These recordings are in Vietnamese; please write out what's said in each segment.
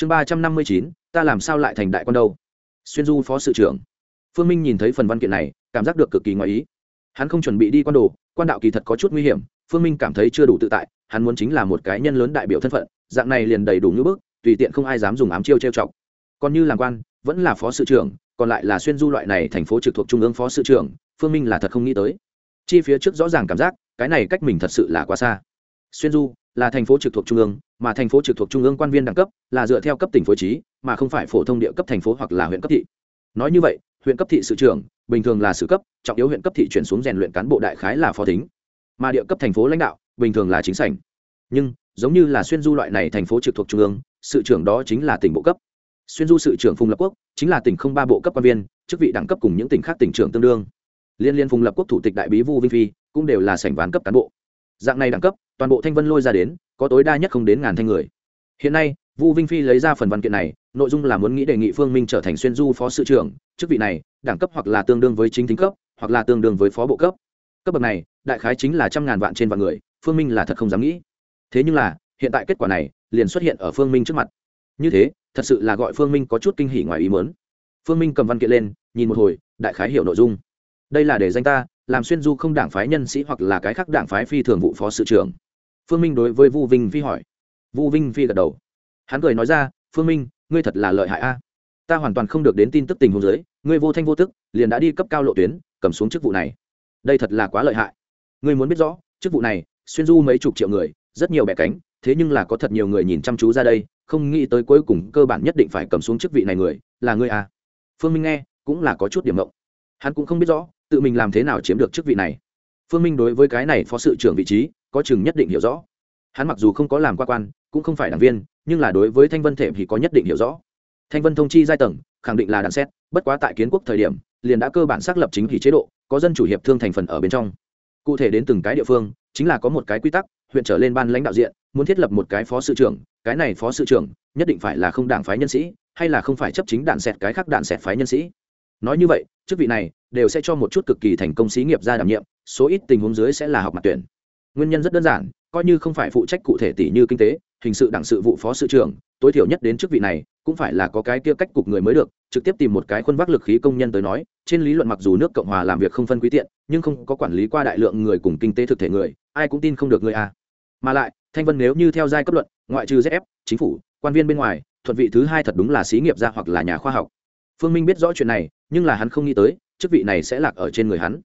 chương ba trăm năm mươi chín, ta làm sao lại thành đại quan đâu? Xuyên du phó sự trưởng. Phương minh nhìn thấy phần văn kiện này, cảm giác được cực kỳ ngoài ý. Hắn không chuẩn bị đi quan đồ, quan đạo kỳ thật có chút nguy hiểm, phương minh cảm thấy chưa đủ tự tại, hắn muốn chính là một cái nhân lớn đại biểu thân phận, dạng này liền đầy đủ ngữ bức, tùy tiện không ai dám dùng ám chiêu trêu chọc. Còn như làm quan, vẫn là phó sự trưởng, còn lại là xuyên du loại này thành phố trực thuộc trung ương phó sự trưởng, phương minh là thật không nghĩ tới. Chi phía trước rõ ràng cảm giác, cái này cách mình thật sự là quá xa. Xuyên du là thành phố trực thuộc trung ương, mà thành phố trực thuộc trung ương quan viên đẳng cấp là dựa theo cấp tỉnh phối trí, mà không phải phổ thông địa cấp thành phố hoặc là huyện cấp thị. Nói như vậy, huyện cấp thị sự trưởng, bình thường là sự cấp, trọng yếu huyện cấp thị chuyển xuống rèn luyện cán bộ đại khái là phó tính mà địa cấp thành phố lãnh đạo, bình thường là chính sảnh. Nhưng, giống như là xuyên du loại này thành phố trực thuộc trung ương, sự trưởng đó chính là tỉnh bộ cấp. Xuyên du sự trưởng phùng lập quốc chính là tỉnh không ba bộ cấp quan viên, chức vị đẳng cấp cùng những tỉnh khác tỉnh trưởng tương đương. Liên liên phùng lập quốc thủ tịch đại bí vu vinh phi cũng đều là sảnh ván cấp cán bộ. Dạng này đẳng cấp toàn bộ thanh vân lôi ra đến, có tối đa nhất không đến ngàn thanh người. Hiện nay, vu vinh phi lấy ra phần văn kiện này, nội dung là muốn nghĩ đề nghị phương minh trở thành xuyên du phó sự trưởng, chức vị này, đẳng cấp hoặc là tương đương với chính thính cấp, hoặc là tương đương với phó bộ cấp. Cấp bậc này, đại khái chính là trăm ngàn vạn trên vạn người, phương minh là thật không dám nghĩ. Thế nhưng là, hiện tại kết quả này, liền xuất hiện ở phương minh trước mặt. Như thế, thật sự là gọi phương minh có chút kinh hỉ ngoài ý mớn phương minh cầm văn kiện lên, nhìn một hồi, đại khái hiểu nội dung. Đây là để danh ta, làm xuyên du không đảng phái nhân sĩ hoặc là cái khác đảng phái phi thường vụ phó sự trưởng phương minh đối với vu vinh phi hỏi. Vu vinh phi gật đầu. Hắn cười nói ra, phương minh, ngươi thật là lợi hại a. Ta hoàn toàn không được đến tin tức tình huống giới ngươi vô thanh vô tức, liền đã đi cấp cao lộ tuyến, cầm xuống chức vụ này. Đây thật là quá lợi hại. Ngươi muốn biết rõ, chức vụ này, xuyên du mấy chục triệu người, rất nhiều bẻ cánh, thế nhưng là có thật nhiều người nhìn chăm chú ra đây, không nghĩ tới cuối cùng cơ bản nhất định phải cầm xuống chức vị này người, là ngươi à phương minh nghe, cũng là có chút điểm mộng hắn cũng không biết rõ, tự mình làm thế nào chiếm được chức vị này phương minh đối với cái này phó sự trưởng vị trí, có chừng nhất định hiểu rõ. Hắn mặc dù không có làm qua quan, cũng không phải đảng viên, nhưng là đối với thanh vân thể thì có nhất định hiểu rõ. Thanh vân thông chi giai tầng, khẳng định là đàn xét, bất quá tại kiến quốc thời điểm, liền đã cơ bản xác lập chính thì chế độ, có dân chủ hiệp thương thành phần ở bên trong. Cụ thể đến từng cái địa phương, chính là có một cái quy tắc, huyện trở lên ban lãnh đạo diện, muốn thiết lập một cái phó sự trưởng, cái này phó sự trưởng, nhất định phải là không đảng phái nhân sĩ, hay là không phải chấp chính đạn xẹt cái khác đạn xẹt phái nhân sĩ nói như vậy, chức vị này đều sẽ cho một chút cực kỳ thành công xí nghiệp ra đảm nhiệm, số ít tình huống dưới sẽ là học mặt tuyển. Nguyên nhân rất đơn giản, coi như không phải phụ trách cụ thể tỷ như kinh tế, hình sự đảng sự vụ phó sự trưởng, tối thiểu nhất đến chức vị này cũng phải là có cái kia cách cục người mới được, trực tiếp tìm một cái khuôn vác lực khí công nhân tới nói, trên lý luận mặc dù nước cộng hòa làm việc không phân quý tiện, nhưng không có quản lý qua đại lượng người cùng kinh tế thực thể người, ai cũng tin không được người a. Mà lại, thanh vân nếu như theo giai cấp luận, ngoại trừ zf chính phủ, quan viên bên ngoài, thuận vị thứ hai thật đúng là xí nghiệp gia hoặc là nhà khoa học phương minh biết rõ chuyện này, nhưng là hắn không nghĩ tới, chức vị này sẽ lạc ở trên người hắn.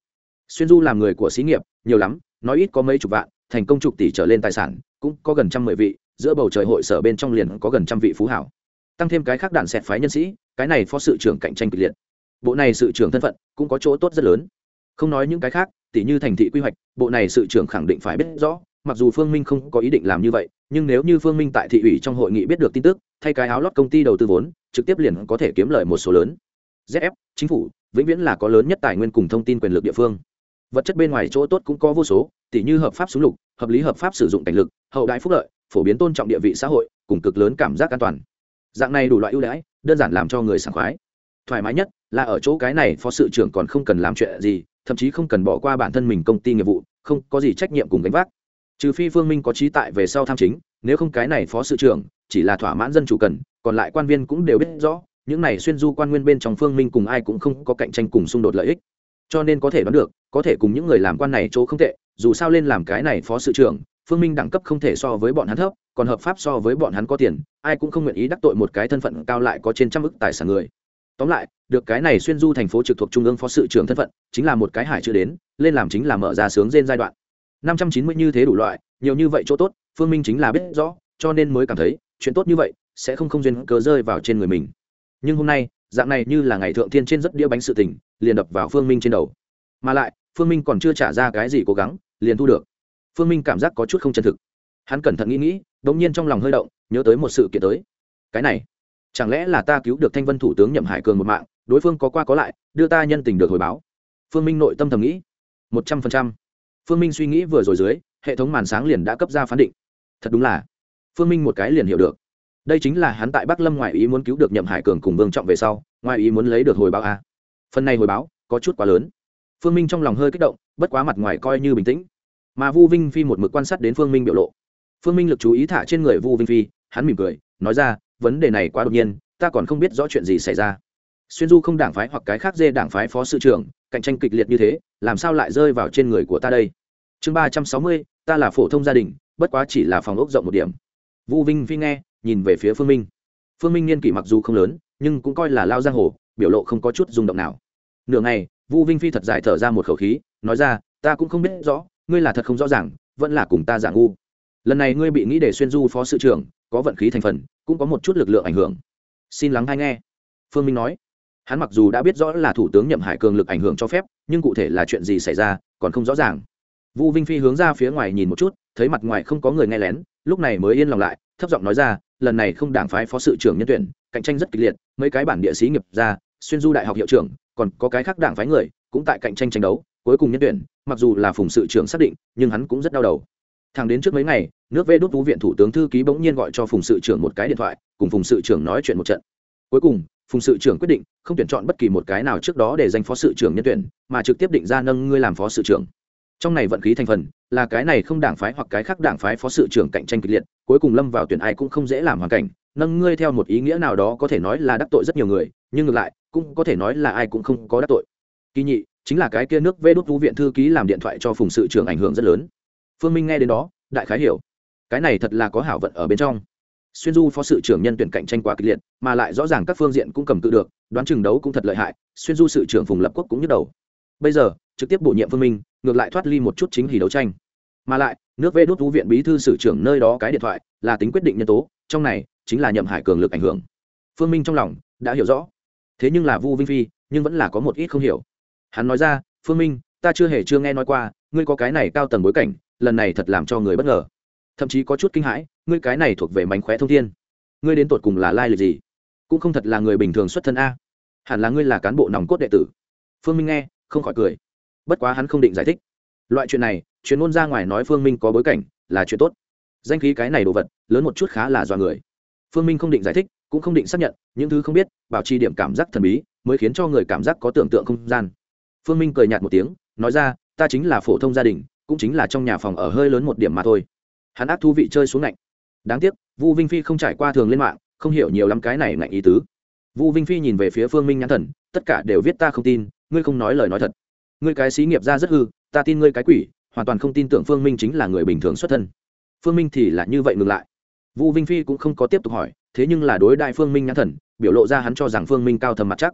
Xuyên du làm người của xí nghiệp, nhiều lắm, nói ít có mấy chục vạn, thành công chục tỷ trở lên tài sản, cũng có gần trăm mười vị, giữa bầu trời hội sở bên trong liền có gần trăm vị phú hảo. Tăng thêm cái khác đạn xẹt phái nhân sĩ, cái này phó sự trưởng cạnh tranh kịch liệt. Bộ này sự trưởng thân phận cũng có chỗ tốt rất lớn. Không nói những cái khác, tỉ như thành thị quy hoạch, bộ này sự trưởng khẳng định phải biết rõ, mặc dù phương minh không có ý định làm như vậy, nhưng nếu như phương minh tại thị ủy trong hội nghị biết được tin tức, thay cái áo lót công ty đầu tư vốn trực tiếp liền có thể kiếm lời một số lớn. Zf, chính phủ, vĩnh viễn là có lớn nhất tài nguyên cùng thông tin quyền lực địa phương. Vật chất bên ngoài chỗ tốt cũng có vô số, tỉ như hợp pháp súng lục, hợp lý hợp pháp sử dụng cảnh lực, hậu đại phúc lợi, phổ biến tôn trọng địa vị xã hội, cùng cực lớn cảm giác an toàn. Dạng này đủ loại ưu đãi, đơn giản làm cho người sảng khoái. Thoải mái nhất là ở chỗ cái này phó sự trưởng còn không cần làm chuyện gì, thậm chí không cần bỏ qua bản thân mình công ty nghiệp vụ, không có gì trách nhiệm cùng gánh vác trừ phi phương minh có trí tại về sau tham chính, nếu không cái này phó sự trưởng, chỉ là thỏa mãn dân chủ cần, còn lại quan viên cũng đều biết rõ, những này xuyên du quan nguyên bên trong phương minh cùng ai cũng không có cạnh tranh cùng xung đột lợi ích. Cho nên có thể đoán được, có thể cùng những người làm quan này chỗ không tệ, dù sao lên làm cái này phó sự trưởng, phương minh đẳng cấp không thể so với bọn hắn thấp, còn hợp pháp so với bọn hắn có tiền, ai cũng không nguyện ý đắc tội một cái thân phận cao lại có trên trăm ức tài sản người. Tóm lại, được cái này xuyên du thành phố trực thuộc trung ương phó sự trưởng thân phận, chính là một cái hải chưa đến, lên làm chính là mở ra sướng trên giai đoạn năm trăm chín mươi như thế đủ loại, nhiều như vậy chỗ tốt, phương minh chính là biết rõ, cho nên mới cảm thấy, chuyện tốt như vậy sẽ không không duyên cớ rơi vào trên người mình. Nhưng hôm nay, dạng này như là ngày thượng thiên trên rất đĩa bánh sự tình, liền đập vào phương minh trên đầu. Mà lại, phương minh còn chưa trả ra cái gì cố gắng, liền thu được. Phương minh cảm giác có chút không chân thực. Hắn cẩn thận nghĩ nghĩ đ ỗ n g nhiên trong lòng hơi động, nhớ tới một sự kiện tới. Cái này, chẳng lẽ là ta cứu được thanh vân thủ tướng nhậm hải cường một mạng, đối phương có qua có lại, đưa ta nhân tình được hồi báo. Phương minh nội tâm thầm nghĩ. Một trăm phần trăm phương minh suy nghĩ vừa rồi dưới, hệ thống màn sáng liền đã cấp ra phán định. Thật đúng là. Phương minh một cái liền hiểu được. Đây chính là hắn tại bắc lâm ngoại ý muốn cứu được nhậm hải cường cùng vương trọng về sau, ngoại ý muốn lấy được hồi báo a. Phần này hồi báo có chút quá lớn. Phương minh trong lòng hơi kích động, bất quá mặt ngoài coi như bình tĩnh. Mà vu vinh phi một mực quan sát đến phương minh biểu lộ. Phương minh lực chú ý thả trên người vu vinh phi, hắn mỉm cười, nói ra, vấn đề này quá đột nhiên, ta còn không biết rõ chuyện gì xảy ra. Xuyên du không đảng phái hoặc cái khác dê đảng phái phó sự trưởng cạnh tranh kịch liệt như thế, làm sao lại rơi vào trên người của ta đây? Chương ba trăm sáu mươi, ta là phổ thông gia đình, bất quá chỉ là phòng ốc rộng một điểm. Vu vinh phi nghe, nhìn về phía phương minh. Phương minh niên kỷ mặc dù không lớn, nhưng cũng coi là lao giang hồ, biểu lộ không có chút rung động nào. Nửa ngày, vu vinh phi thật dài thở ra một khẩu khí, nói ra, ta cũng không biết rõ, ngươi là thật không rõ ràng, vẫn là cùng ta giả ngu. Lần này ngươi bị nghĩ để xuyên du phó sự trưởng, có vận khí thành phần, cũng có một chút lực lượng ảnh hưởng. Xin lắng hay nghe. Phương minh nói hắn mặc dù đã biết rõ là thủ tướng nhậm hải cường lực ảnh hưởng cho phép, nhưng cụ thể là chuyện gì xảy ra, còn không rõ ràng. Vu vinh phi hướng ra phía ngoài nhìn một chút, thấy mặt ngoài không có người nghe lén, lúc này mới yên lòng lại, thấp giọng nói ra, lần này không đảng phái phó sự trưởng nhân tuyển, cạnh tranh rất kịch liệt, mấy cái bản địa sĩ nghiệp ra, xuyên du đại học hiệu trưởng, còn có cái khác đảng phái người, cũng tại cạnh tranh tranh đấu, cuối cùng nhân tuyển, mặc dù là phùng sự trưởng xác định, nhưng hắn cũng rất đau đầu. Thằng đến trước mấy ngày, nước vê đốt tú viện thủ tướng thư ký bỗng nhiên gọi cho phùng sự trưởng một cái điện thoại, cùng phùng sự trưởng nói chuyện một trận. Cuối cùng phùng sự trưởng quyết định, không tuyển chọn bất kỳ một cái nào trước đó để danh phó sự trưởng nhân tuyển, mà trực tiếp định ra nâng ngươi làm phó sự trưởng. Trong này vận khí thành phần, là cái này không đảng phái hoặc cái khác đảng phái phó sự trưởng cạnh tranh kịch liệt, cuối cùng lâm vào tuyển ai cũng không dễ làm hoàn cảnh. Nâng ngươi theo một ý nghĩa nào đó có thể nói là đắc tội rất nhiều người, nhưng ngược lại, cũng có thể nói là ai cũng không có đắc tội. Kỳ nhị, chính là cái kia nước vê đốt vũ viện thư ký làm điện thoại cho phùng sự trưởng ảnh hưởng rất lớn. Phương minh nghe đến đó, đại khái hiểu. Cái này thật là có hảo vận ở bên trong xuyên du phó sự trưởng nhân tuyển cạnh tranh quá kịch liệt, mà lại rõ ràng các phương diện cũng cầm cự được, đoán chừng đấu cũng thật lợi hại, xuyên du sự trưởng phùng lập quốc cũng nhức đầu. Bây giờ, trực tiếp bổ nhiệm phương minh, ngược lại thoát ly một chút chính hỉ đấu tranh. Mà lại, nước vê đốt vũ viện bí thư sử trưởng nơi đó cái điện thoại, là tính quyết định nhân tố, trong này, chính là nhậm hải cường lực ảnh hưởng. Phương minh trong lòng, đã hiểu rõ. Thế nhưng là vu vinh phi, nhưng vẫn là có một ít không hiểu. Hắn nói ra, phương minh, ta chưa hề chưa nghe nói qua, ngươi có cái này cao tầng bối cảnh, lần này thật làm cho người bất ngờ thậm chí có chút kinh hãi, ngươi cái này thuộc về mánh khóe thông thiên. Ngươi đến tột cùng là lai lịch gì? Cũng không thật là người bình thường xuất thân a. Hẳn là ngươi là cán bộ nòng cốt đệ tử. Phương minh nghe, không khỏi cười. Bất quá hắn không định giải thích. Loại chuyện này, chuyên môn ra ngoài nói phương minh có bối cảnh, là chuyện tốt. Danh khí cái này đồ vật, lớn một chút khá là do người. Phương minh không định giải thích, cũng không định xác nhận, những thứ không biết, bảo trì điểm cảm giác thần bí, mới khiến cho người cảm giác có tưởng tượng không gian. Phương minh cười nhạt một tiếng, nói ra, ta chính là phổ thông gia đình, cũng chính là trong nhà phòng ở hơi lớn một điểm mà thôi hắn ác thú vị chơi xuống lạnh đáng tiếc, vu vinh phi không trải qua thường lên mạng, không hiểu nhiều lắm cái này ngạnh ý tứ. Vu vinh phi nhìn về phía phương minh nhãn thần, tất cả đều viết ta không tin, ngươi không nói lời nói thật. Ngươi cái xí nghiệp ra rất hư, ta tin ngươi cái quỷ, hoàn toàn không tin tưởng phương minh chính là người bình thường xuất thân. Phương minh thì là như vậy ngừng lại. Vu vinh phi cũng không có tiếp tục hỏi, thế nhưng là đối đại phương minh nhãn thần, biểu lộ ra hắn cho rằng phương minh cao thầm mặt chắc.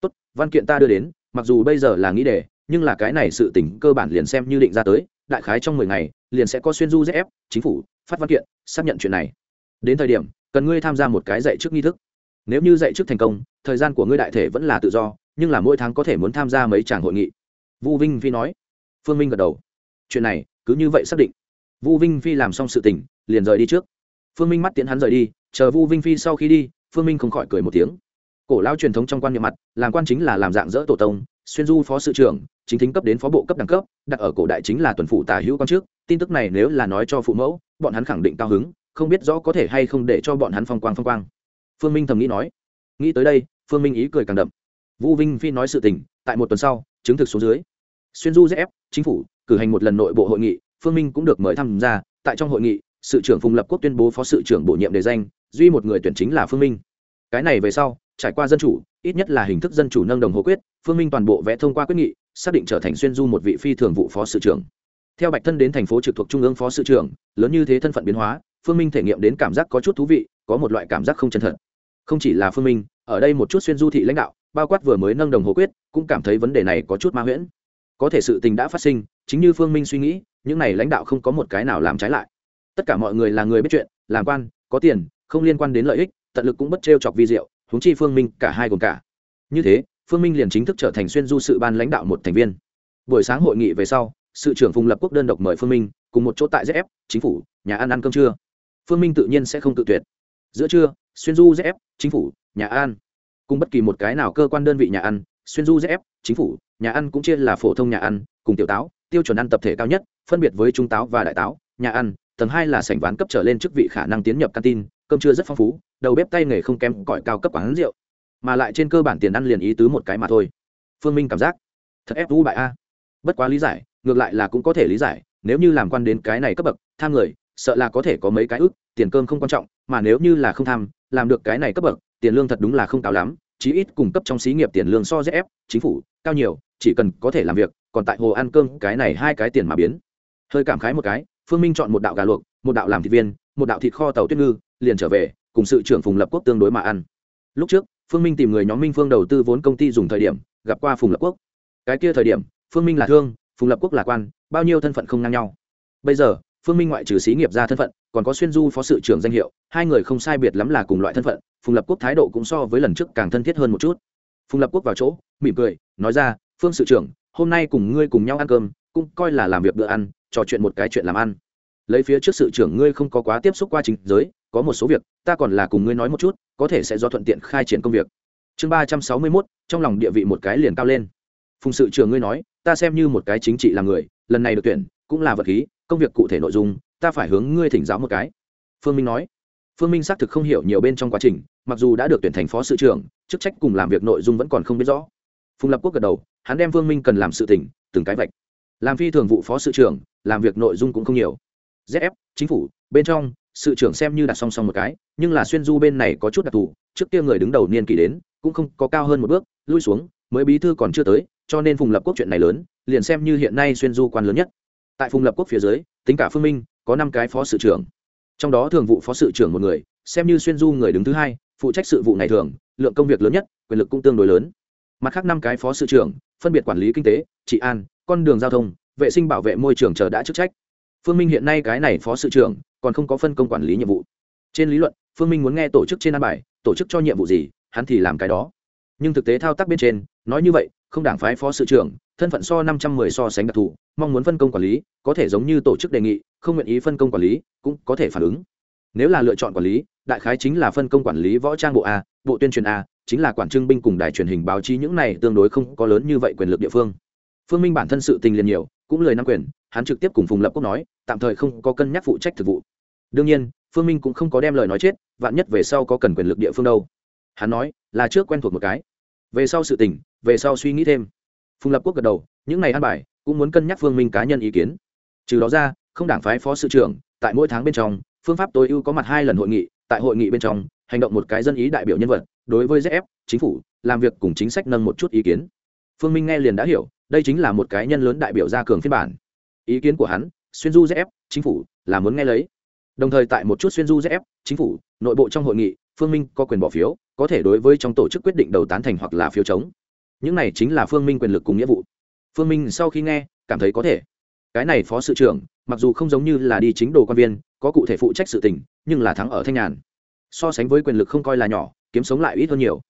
Tốt, văn kiện ta đưa đến, mặc dù bây giờ là nghĩ đề, nhưng là cái này sự tỉnh cơ bản liền xem như định ra tới, đại khái trong mười ngày liền sẽ có xuyên du zf chính phủ, phát văn kiện, xác nhận chuyện này. Đến thời điểm, cần ngươi tham gia một cái dạy trước nghi thức. Nếu như dạy trước thành công, thời gian của ngươi đại thể vẫn là tự do, nhưng là mỗi tháng có thể muốn tham gia mấy tràng hội nghị. Vu vinh phi nói. Phương minh gật đầu. Chuyện này, cứ như vậy xác định. Vu vinh phi làm xong sự tình, liền rời đi trước. Phương minh mắt tiễn hắn rời đi, chờ vu vinh phi sau khi đi, phương minh không khỏi cười một tiếng. Cổ lao truyền thống trong quan niệm mặt, làm quan chính là làm dạng dỡ tổ tông, xuyên du phó sự trưởng, chính thính cấp đến phó bộ cấp đẳng cấp, đặt ở cổ đại chính là tuần phụ tả hữu quan trước tin tức này nếu là nói cho phụ mẫu, bọn hắn khẳng định cao hứng, không biết rõ có thể hay không để cho bọn hắn phong quang phong quang. Phương minh thầm nghĩ nói. Nghĩ tới đây, phương minh ý cười càng đậm. Vũ vinh phi nói sự tình, tại một tuần sau, chứng thực xuống dưới. Xuyên du zf, chính phủ, cử hành một lần nội bộ hội nghị, phương minh cũng được mời tham gia. Tại trong hội nghị, sự trưởng phùng lập quốc tuyên bố phó sự trưởng bổ nhiệm đề danh, duy một người tuyển chính là phương minh. Cái này về sau, trải qua dân chủ, ít nhất là hình thức dân chủ nâng đồng hồ quyết, phương minh toàn bộ vẽ thông qua quyết nghị, xác định trở thành xuyên du một vị phi thường vụ phó sự trưởng theo bạch thân đến thành phố trực thuộc trung ương phó sự trưởng, lớn như thế thân phận biến hóa, phương minh thể nghiệm đến cảm giác có chút thú vị, có một loại cảm giác không chân thật. Không chỉ là phương minh, ở đây một chút xuyên du thị lãnh đạo, bao quát vừa mới nâng đồng hồ quyết, cũng cảm thấy vấn đề này có chút ma huyễn. Có thể sự tình đã phát sinh, chính như phương minh suy nghĩ, những này lãnh đạo không có một cái nào làm trái lại. Tất cả mọi người là người biết chuyện, làm quan, có tiền, không liên quan đến lợi ích, tận lực cũng bất trêu chọc vi diệu, huống chi phương minh cả hai gồm cả. Như thế, phương minh liền chính thức trở thành xuyên du sự ban lãnh đạo một thành viên. Buổi sáng hội nghị về sau sự trưởng phùng lập quốc đơn độc mời phương minh cùng một chỗ tại zf chính phủ, nhà ăn ăn cơm trưa. Phương minh tự nhiên sẽ không tự tuyệt. Giữa trưa, xuyên du zf chính phủ, nhà ăn cùng bất kỳ một cái nào cơ quan đơn vị nhà ăn xuyên du zf chính phủ, nhà ăn cũng chia là phổ thông nhà ăn cùng tiểu táo, tiêu chuẩn ăn tập thể cao nhất, phân biệt với trung táo và đại táo, nhà ăn tầng hai là sảnh ván cấp trở lên chức vị khả năng tiến nhập canteen, cơm trưa rất phong phú, đầu bếp tay nghề không kém cõi cao cấp quán rượu. Mà lại trên cơ bản tiền ăn liền ý tứ một cái mà thôi. Phương minh cảm giác, thật ép vũ bại a. Bất quá lý giải ngược lại là cũng có thể lý giải, nếu như làm quan đến cái này cấp bậc, tham người, sợ là có thể có mấy cái ước, tiền cơm không quan trọng, mà nếu như là không tham, làm được cái này cấp bậc, tiền lương thật đúng là không cao lắm, chí ít cung cấp trong xí nghiệp tiền lương so ép, chính phủ, cao nhiều, chỉ cần có thể làm việc, còn tại hồ ăn cơm, cái này hai cái tiền mà biến. Hơi cảm khái một cái, phương minh chọn một đạo gà luộc, một đạo làm thịt viên, một đạo thịt kho tàu tuyết ngư, liền trở về, cùng sự trưởng phùng lập quốc tương đối mà ăn. Lúc trước, phương minh tìm người nhóm minh phương đầu tư vốn công ty dùng thời điểm, gặp qua phùng lập quốc. Cái kia thời điểm, phương minh là thương phùng lập quốc là quan, bao nhiêu thân phận không ngang nhau. Bây giờ, phương minh ngoại trừ xí nghiệp ra thân phận, còn có xuyên du phó sự trưởng danh hiệu, hai người không sai biệt lắm là cùng loại thân phận, phùng lập quốc thái độ cũng so với lần trước càng thân thiết hơn một chút. Phùng lập quốc vào chỗ, mỉm cười, nói ra, phương sự trưởng, hôm nay cùng ngươi cùng nhau ăn cơm, cũng coi là làm việc bữa ăn, trò chuyện một cái chuyện làm ăn. Lấy phía trước sự trưởng ngươi không có quá tiếp xúc qua trình giới, có một số việc, ta còn là cùng ngươi nói một chút, có thể sẽ do thuận tiện khai triển công việc. Chương ba trăm sáu mươi mốt, trong lòng địa vị một cái liền cao lên. Phùng sự trưởng ngươi nói ta xem như một cái chính trị làm người, lần này được tuyển, cũng là vật khí, công việc cụ thể nội dung, ta phải hướng ngươi thỉnh giáo một cái. Phương minh nói. Phương minh xác thực không hiểu nhiều bên trong quá trình, mặc dù đã được tuyển thành phó sự trưởng, chức trách cùng làm việc nội dung vẫn còn không biết rõ. Phùng lập quốc gật đầu, hắn đem phương minh cần làm sự tỉnh từng cái vạch. Làm phi thường vụ phó sự trưởng, làm việc nội dung cũng không nhiều. Zf chính phủ, bên trong, sự trưởng xem như đặt song song một cái, nhưng là xuyên du bên này có chút đặc thù, trước kia người đứng đầu niên kỷ đến, cũng không có cao hơn một bước, lui xuống, mới bí thư còn chưa tới cho nên phùng lập quốc chuyện này lớn, liền xem như hiện nay xuyên du quan lớn nhất. Tại phùng lập quốc phía dưới, tính cả phương minh, có năm cái phó sự trưởng. Trong đó thường vụ phó sự trưởng một người, xem như xuyên du người đứng thứ hai, phụ trách sự vụ này thường, lượng công việc lớn nhất, quyền lực cũng tương đối lớn. Mặt khác năm cái phó sự trưởng, phân biệt quản lý kinh tế, trị an, con đường giao thông, vệ sinh bảo vệ môi trường chờ đã chức trách. Phương minh hiện nay cái này phó sự trưởng, còn không có phân công quản lý nhiệm vụ. Trên lý luận, phương minh muốn nghe tổ chức trên an bài, tổ chức cho nhiệm vụ gì, hắn thì làm cái đó. Nhưng thực tế thao tác bên trên, nói như vậy không đảng phái phó sự trưởng, thân phận so năm trăm mười so sánh đặc thù, mong muốn phân công quản lý, có thể giống như tổ chức đề nghị, không nguyện ý phân công quản lý, cũng có thể phản ứng. Nếu là lựa chọn quản lý, đại khái chính là phân công quản lý võ trang bộ a, bộ tuyên truyền a, chính là quản trưng binh cùng đài truyền hình báo chí những này tương đối không có lớn như vậy quyền lực địa phương. Phương minh bản thân sự tình liền nhiều, cũng lời nắm quyền, hắn trực tiếp cùng phùng lập quốc nói, tạm thời không có cân nhắc phụ trách thực vụ. Đương nhiên, phương minh cũng không có đem lời nói chết, vạn nhất về sau có cần quyền lực địa phương đâu. Hắn nói, là trước quen thuộc một cái. Về sau sự tình về sau suy nghĩ thêm. Phùng lập quốc gật đầu, những ngày ăn bài, cũng muốn cân nhắc phương minh cá nhân ý kiến. Trừ đó ra, không đảng phái phó sự trưởng, tại mỗi tháng bên trong, phương pháp tối ưu có mặt hai lần hội nghị, tại hội nghị bên trong, hành động một cái dân ý đại biểu nhân vật, đối với zf chính phủ, làm việc cùng chính sách nâng một chút ý kiến. Phương minh nghe liền đã hiểu, đây chính là một cái nhân lớn đại biểu gia cường phiên bản. Ý kiến của hắn, xuyên du zf chính phủ, là muốn nghe lấy. Đồng thời tại một chút xuyên du zf chính phủ, nội bộ trong hội nghị, phương minh có quyền bỏ phiếu, có thể đối với trong tổ chức quyết định đầu tán thành hoặc là phiếu chống những này chính là phương minh quyền lực cùng nghĩa vụ. Phương minh sau khi nghe, cảm thấy có thể. Cái này phó sự trưởng, mặc dù không giống như là đi chính đồ quan viên, có cụ thể phụ trách sự tình, nhưng là thắng ở thanh nhàn. So sánh với quyền lực không coi là nhỏ, kiếm sống lại ít hơn nhiều.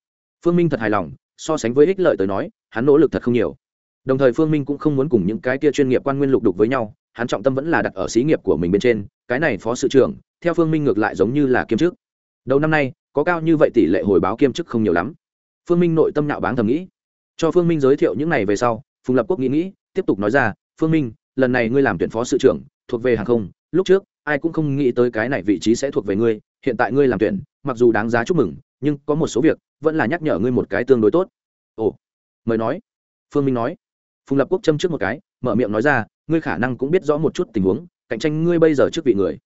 Phương minh thật hài lòng, so sánh với ích lợi tới nói, hắn nỗ lực thật không nhiều. Đồng thời phương minh cũng không muốn cùng những cái kia chuyên nghiệp quan nguyên lục đục với nhau, hắn trọng tâm vẫn là đặt ở xí nghiệp của mình bên trên, cái này phó sự trưởng, theo phương minh ngược lại giống như là kiêm chức. Đầu năm nay, có cao như vậy tỷ lệ hồi báo kiêm chức không nhiều lắm. Phương minh nội tâm nạo báng thầm nghĩ cho phương minh giới thiệu những này về sau, phùng lập quốc nghĩ nghĩ, tiếp tục nói ra, phương minh, lần này ngươi làm tuyển phó sự trưởng, thuộc về hàng không, lúc trước, ai cũng không nghĩ tới cái này vị trí sẽ thuộc về ngươi, hiện tại ngươi làm tuyển, mặc dù đáng giá chúc mừng, nhưng có một số việc, vẫn là nhắc nhở ngươi một cái tương đối tốt. Ồ, mời nói. Phương minh nói. Phùng lập quốc châm trước một cái, mở miệng nói ra, ngươi khả năng cũng biết rõ một chút tình huống, cạnh tranh ngươi bây giờ trước vị người.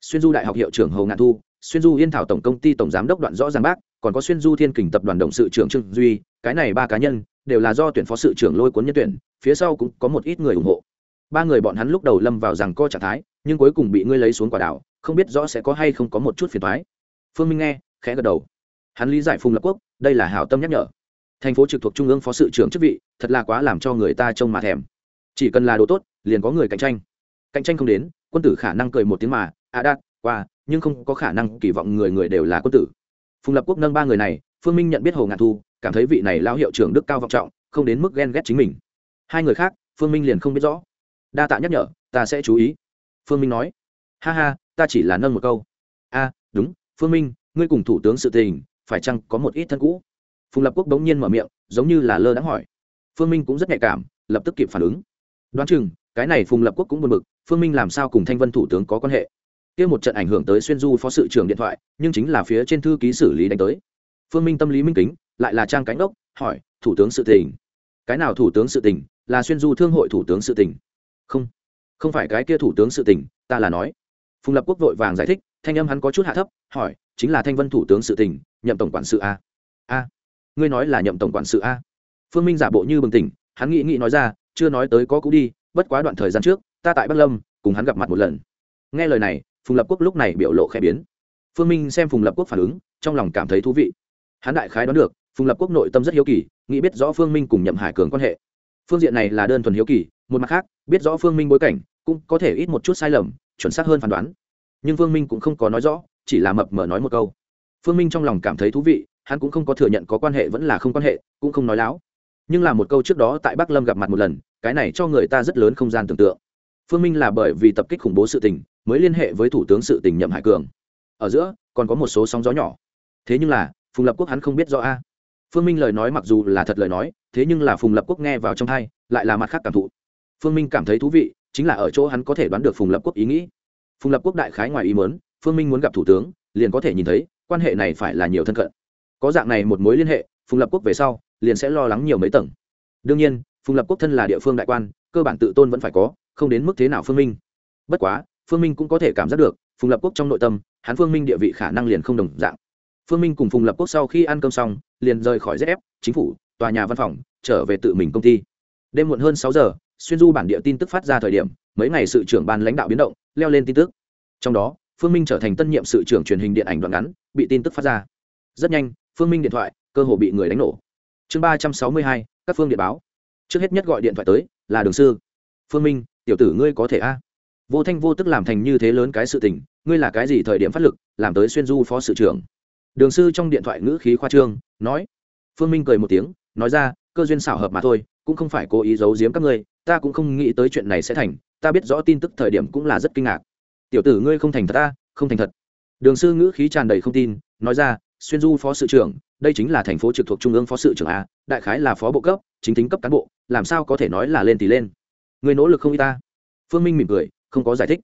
Xuyên du đại học hiệu trưởng hầu ngạn thu, xuyên du yên thảo tổng công ty tổng giám đốc đoạn rõ ràng bác, còn có xuyên du thiên kình tập đoàn đồng sự trưởng trương duy, cái này ba cá nhân đều là do tuyển phó sự trưởng lôi cuốn nhân tuyển, phía sau cũng có một ít người ủng hộ. Ba người bọn hắn lúc đầu lâm vào rằng co trạng thái, nhưng cuối cùng bị ngươi lấy xuống quả đảo, không biết rõ sẽ có hay không có một chút phiền thoái phương minh nghe, khẽ gật đầu. Hắn lý giải phùng lập quốc, đây là hảo tâm nhắc nhở. Thành phố trực thuộc trung ương phó sự trưởng chức vị, thật là quá làm cho người ta trông mà thèm. Chỉ cần là đồ tốt, liền có người cạnh tranh. Cạnh tranh không đến, quân tử khả năng cười một tiếng mà à đạt, qua, nhưng không có khả năng kỳ vọng người người đều là quân tử. Phùng lập quốc nâng ba người này, phương minh nhận biết hồ ngạn thu cảm thấy vị này lao hiệu trưởng đức cao vọng trọng, không đến mức ghen ghét chính mình. Hai người khác, phương minh liền không biết rõ. Đa tạ nhắc nhở, ta sẽ chú ý. Phương minh nói. Ha ha, ta chỉ là nâng một câu. A, đúng, phương minh, ngươi cùng thủ tướng sự tình, phải chăng có một ít thân cũ? Phùng lập quốc đống nhiên mở miệng, giống như là lơ đãng hỏi. Phương minh cũng rất nhạy cảm, lập tức kịp phản ứng. Đoán chừng, cái này phùng lập quốc cũng buồn bực, phương minh làm sao cùng thanh vân thủ tướng có quan hệ? Kia một trận ảnh hưởng tới xuyên du phó sự trưởng điện thoại, nhưng chính là phía trên thư ký xử lý đánh tới. Phương minh tâm lý minh kính lại là trang cánh đốc, hỏi, thủ tướng sự tình. Cái nào thủ tướng sự tình? Là xuyên du thương hội thủ tướng sự tình. Không không phải cái kia thủ tướng sự tình, ta là nói. Phùng lập quốc vội vàng giải thích, thanh âm hắn có chút hạ thấp, hỏi, chính là thanh vân thủ tướng sự tình, nhậm tổng quản sự a. A, ngươi nói là nhậm tổng quản sự a? Phương minh giả bộ như bừng tỉnh, hắn nghĩ nghĩ nói ra, chưa nói tới có cũ đi, bất quá đoạn thời gian trước, ta tại bắc lâm, cùng hắn gặp mặt một lần. Nghe lời này, phùng lập quốc lúc này biểu lộ khẽ biến. Phương minh xem phùng lập quốc phản ứng, trong lòng cảm thấy thú vị. Hắn đại khái đoán được phùng lập quốc nội tâm rất hiếu kỳ, nghĩ biết rõ phương minh cùng nhậm hải cường quan hệ. Phương diện này là đơn thuần hiếu kỳ, một mặt khác, biết rõ phương minh bối cảnh, cũng có thể ít một chút sai lầm, chuẩn xác hơn phán đoán. Nhưng phương minh cũng không có nói rõ, chỉ là mập mờ nói một câu. Phương minh trong lòng cảm thấy thú vị, hắn cũng không có thừa nhận có quan hệ vẫn là không quan hệ, cũng không nói láo. Nhưng là một câu trước đó tại bắc lâm gặp mặt một lần, cái này cho người ta rất lớn không gian tưởng tượng. Phương minh là bởi vì tập kích khủng bố sự tình, mới liên hệ với thủ tướng sự tình nhậm hải cường. Ở giữa, còn có một số sóng gió nhỏ. Thế nhưng là, phùng lập quốc hắn không biết rõ a phương minh lời nói mặc dù là thật lời nói, thế nhưng là phùng lập quốc nghe vào trong thai lại là mặt khác cảm thụ. Phương minh cảm thấy thú vị, chính là ở chỗ hắn có thể đoán được phùng lập quốc ý nghĩ. Phùng lập quốc đại khái ngoài ý mớn phương minh muốn gặp thủ tướng, liền có thể nhìn thấy, quan hệ này phải là nhiều thân cận. Có dạng này một mối liên hệ, phùng lập quốc về sau, liền sẽ lo lắng nhiều mấy tầng. Đương nhiên, phùng lập quốc thân là địa phương đại quan, cơ bản tự tôn vẫn phải có, không đến mức thế nào phương minh. Bất quá, phương minh cũng có thể cảm giác được, phùng lập quốc trong nội tâm, hắn phương minh địa vị khả năng liền không đồng dạng. Phương minh cùng phùng lập quốc sau khi ăn cơm xong liền rời khỏi zf chính phủ, tòa nhà văn phòng, trở về tự mình công ty. Đêm muộn hơn sáu giờ, xuyên du bản địa tin tức phát ra thời điểm, mấy ngày sự trưởng ban lãnh đạo biến động, leo lên tin tức. Trong đó, phương minh trở thành tân nhiệm sự trưởng truyền hình điện ảnh đoạn ngắn, bị tin tức phát ra. Rất nhanh, phương minh điện thoại, cơ hồ bị người đánh nổ. Chương ba trăm sáu mươi hai, các phương điện báo. Trước hết nhất gọi điện thoại tới, là đường sư. Phương minh, tiểu tử ngươi có thể a? Vô thanh vô tức làm thành như thế lớn cái sự tình, ngươi là cái gì thời điểm phát lực, làm tới xuyên du phó sự trưởng? Đường sư trong điện thoại ngữ khí khoa trương nói. Phương minh cười một tiếng, nói ra, cơ duyên xảo hợp mà thôi, cũng không phải cố ý giấu giếm các ngươi, ta cũng không nghĩ tới chuyện này sẽ thành, ta biết rõ tin tức thời điểm cũng là rất kinh ngạc. Tiểu tử ngươi không thành thật ta, không thành thật. Đường sư ngữ khí tràn đầy không tin, nói ra, xuyên du phó sự trưởng, đây chính là thành phố trực thuộc trung ương phó sự trưởng a, đại khái là phó bộ cấp, chính tính cấp cán bộ, làm sao có thể nói là lên thì lên. Người nỗ lực không y ta? Phương minh mỉm cười, không có giải thích.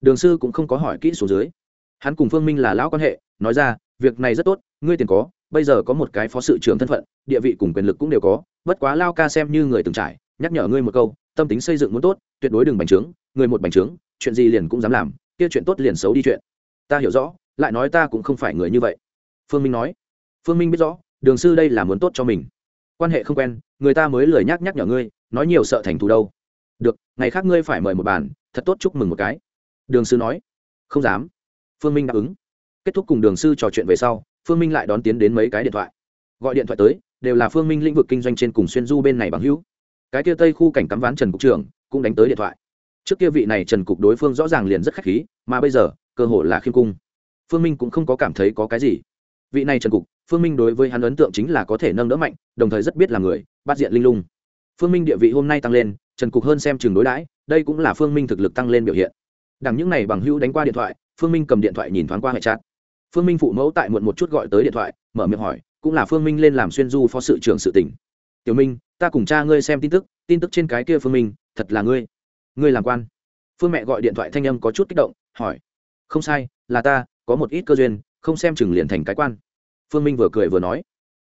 Đường sư cũng không có hỏi kỹ số dưới. Hắn cùng phương minh là lão quan hệ, nói ra, việc này rất tốt, ngươi tiền có bây giờ có một cái phó sự trưởng thân phận, địa vị cùng quyền lực cũng đều có, bất quá lao ca xem như người từng trải, nhắc nhở ngươi một câu, tâm tính xây dựng muốn tốt, tuyệt đối đừng bành trướng, người một bành trướng, chuyện gì liền cũng dám làm, kia chuyện tốt liền xấu đi chuyện. Ta hiểu rõ, lại nói ta cũng không phải người như vậy. Phương minh nói. Phương minh biết rõ, đường sư đây là muốn tốt cho mình. Quan hệ không quen, người ta mới lười nhắc nhắc nhở ngươi, nói nhiều sợ thành thù đâu. Được, ngày khác ngươi phải mời một bàn, thật tốt chúc mừng một cái. Đường sư nói. Không dám. Phương minh đáp ứng. Kết thúc cùng đường sư trò chuyện về sau phương minh lại đón tiến đến mấy cái điện thoại. Gọi điện thoại tới, đều là phương minh lĩnh vực kinh doanh trên cùng xuyên du bên này bằng hữu. Cái kia tây khu cảnh cắm ván trần cục trưởng cũng đánh tới điện thoại. Trước kia vị này trần cục đối phương rõ ràng liền rất khách khí, mà bây giờ, cơ hội là khiêm cung. Phương minh cũng không có cảm thấy có cái gì. Vị này trần cục, phương minh đối với hắn ấn tượng chính là có thể nâng đỡ mạnh, đồng thời rất biết là người, bắt diện linh lung. Phương minh địa vị hôm nay tăng lên, trần cục hơn xem chừng đối đãi, đây cũng là phương minh thực lực tăng lên biểu hiện. Đằng những n à y bằng hữu đánh qua điện thoại, phương minh cầm điện thoại nhìn thoáng qua hệ chat phương minh phụ mẫu tại muộn một chút gọi tới điện thoại, mở miệng hỏi, cũng là phương minh lên làm xuyên du phó sự trưởng sự tỉnh. Tiểu minh, ta cùng cha ngươi xem tin tức tin tức trên cái kia phương minh, thật là ngươi. Ngươi làm quan. Phương mẹ gọi điện thoại thanh âm có chút kích động, hỏi, không sai, là ta, có một ít cơ duyên, không xem chừng liền thành cái quan. Phương minh vừa cười vừa nói,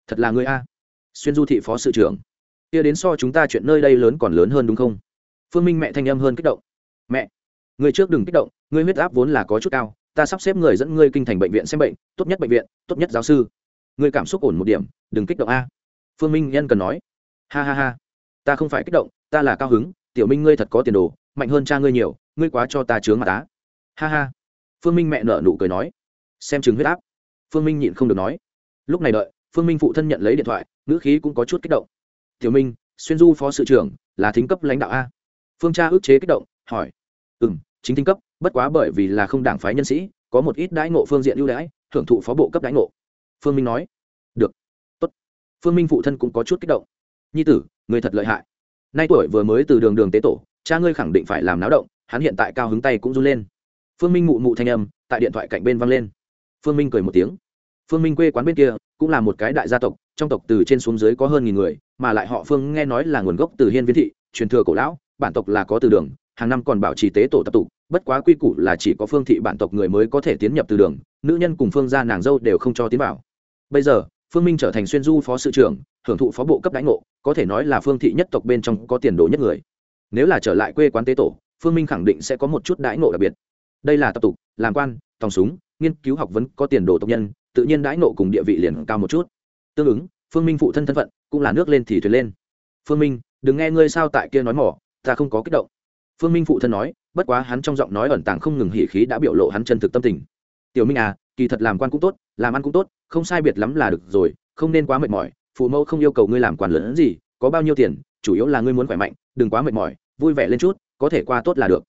thật là ngươi a, xuyên du thị phó sự trưởng. Kia đến so chúng ta chuyện nơi đây lớn còn lớn hơn đúng không? Phương minh mẹ thanh âm hơn kích động, mẹ người trước đừng kích động, ngươi huyết áp vốn là có chút cao ta sắp xếp người dẫn ngươi kinh thành bệnh viện xem bệnh, tốt nhất bệnh viện, tốt nhất giáo sư. Ngươi cảm xúc ổn một điểm, đừng kích động a. Phương minh nhân cần nói. Ha ha ha, ta không phải kích động, ta là cao hứng, tiểu minh ngươi thật có tiền đồ, mạnh hơn cha ngươi nhiều, ngươi quá cho ta chướng mà tá ha ha. Phương minh mẹ nở nụ cười nói. Xem chừng huyết áp. Phương minh nhịn không được nói. Lúc này đợi, phương minh phụ thân nhận lấy điện thoại, ngữ khí cũng có chút kích động. Tiểu minh, xuyên du phó sự trưởng, là thính cấp lãnh đạo a. Phương cha ước chế kích động, hỏi. Ừ m chính thính cấp bất quá bởi vì là không đảng phái nhân sĩ, có một ít đãi ngộ phương diện ưu đãi, hưởng thụ phó bộ cấp đãi ngộ. Phương minh nói, được, tốt. Phương minh phụ thân cũng có chút kích động. Nhi tử, người thật lợi hại. Nay tuổi vừa mới từ đường đường tế tổ, cha ngươi khẳng định phải làm náo động, hắn hiện tại cao hứng tay cũng run lên. Phương minh mụ mụ thanh âm tại điện thoại cạnh bên văng lên. Phương minh cười một tiếng. Phương minh quê quán bên kia cũng là một cái đại gia tộc, trong tộc từ trên xuống dưới có hơn nghìn người, mà lại họ phương nghe nói là nguồn gốc từ hiên Viễn thị, truyền thừa cổ lão, bản tộc là có từ đường hàng năm còn bảo trì tế tổ tập tụ, bất quá quy củ là chỉ có phương thị bản tộc người mới có thể tiến nhập từ đường, nữ nhân cùng phương gia nàng dâu đều không cho tiến vào. Bây giờ, phương minh trở thành xuyên du phó sự trưởng, hưởng thụ phó bộ cấp đánh ngộ, có thể nói là phương thị nhất tộc bên trong có tiền đồ nhất người. Nếu là trở lại quê quán tế tổ, phương minh khẳng định sẽ có một chút đãi ngộ đặc biệt. Đây là tập tục, làm quan, tòng súng, nghiên cứu học vấn có tiền đồ tộc nhân, tự nhiên đãi ngộ cùng địa vị liền cao một chút. Tương ứng, phương minh phụ thân thân phận cũng là nước lên thì thuyền lên. Phương minh, đừng nghe ngươi sao tại kia nói mỏ, ta không có kích động phương minh phụ thân nói, bất quá hắn trong giọng nói ẩn tàng không ngừng hỉ khí đã biểu lộ hắn chân thực tâm tình. Tiểu minh à kỳ thật làm quan cũng tốt, làm ăn cũng tốt, không sai biệt lắm là được rồi, không nên quá mệt mỏi, phụ mẫu không yêu cầu ngươi làm quản lớn gì, có bao nhiêu tiền, chủ yếu là ngươi muốn khỏe mạnh, đừng quá mệt mỏi, vui vẻ lên chút, có thể qua tốt là được.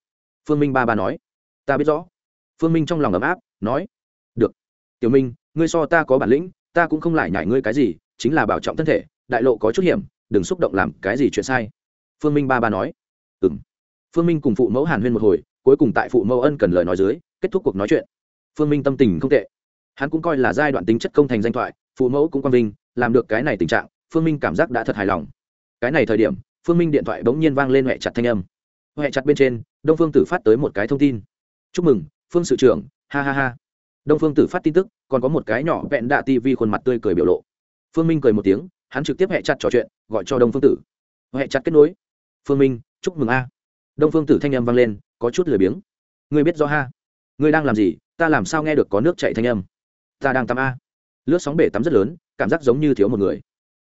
Phương minh ba ba nói, ta biết rõ. Phương minh trong lòng ấm áp, nói, được. Tiểu minh, ngươi so ta có bản lĩnh, ta cũng không lại nhảy ngươi cái gì, chính là bảo trọng thân thể, đại lộ có chút hiểm, đừng xúc động làm cái gì chuyện sai. Phương minh ba ba nói ừ m phương minh cùng phụ mẫu hàn huyên một hồi, cuối cùng tại phụ mẫu ân cần lời nói dưới, kết thúc cuộc nói chuyện. Phương minh tâm tình không tệ. Hắn cũng coi là giai đoạn tính chất công thành danh thoại, phụ mẫu cũng quang vinh, làm được cái này tình trạng, phương minh cảm giác đã thật hài lòng. Cái này thời điểm, phương minh điện thoại bỗng nhiên vang lên huệ chặt thanh âm. Huệ chặt bên trên, đông phương tử phát tới một cái thông tin. Chúc mừng, phương sự trưởng, ha ha ha. Đông phương tử phát tin tức, còn có một cái nhỏ vẹn đạ tv khuôn mặt tươi cười biểu lộ. Phương minh cười một tiếng, hắn trực tiếp hẹ chặt trò chuyện, gọi cho đông phương tử. Hẹ chặt kết nối. Phương minh, chúc mừng a đông phương tử thanh âm vang lên, có chút lười biếng. Ngươi biết rõ ha? Ngươi đang làm gì? Ta làm sao nghe được có nước chạy thanh âm? Ta đang tắm a. Lướt sóng bể tắm rất lớn, cảm giác giống như thiếu một người.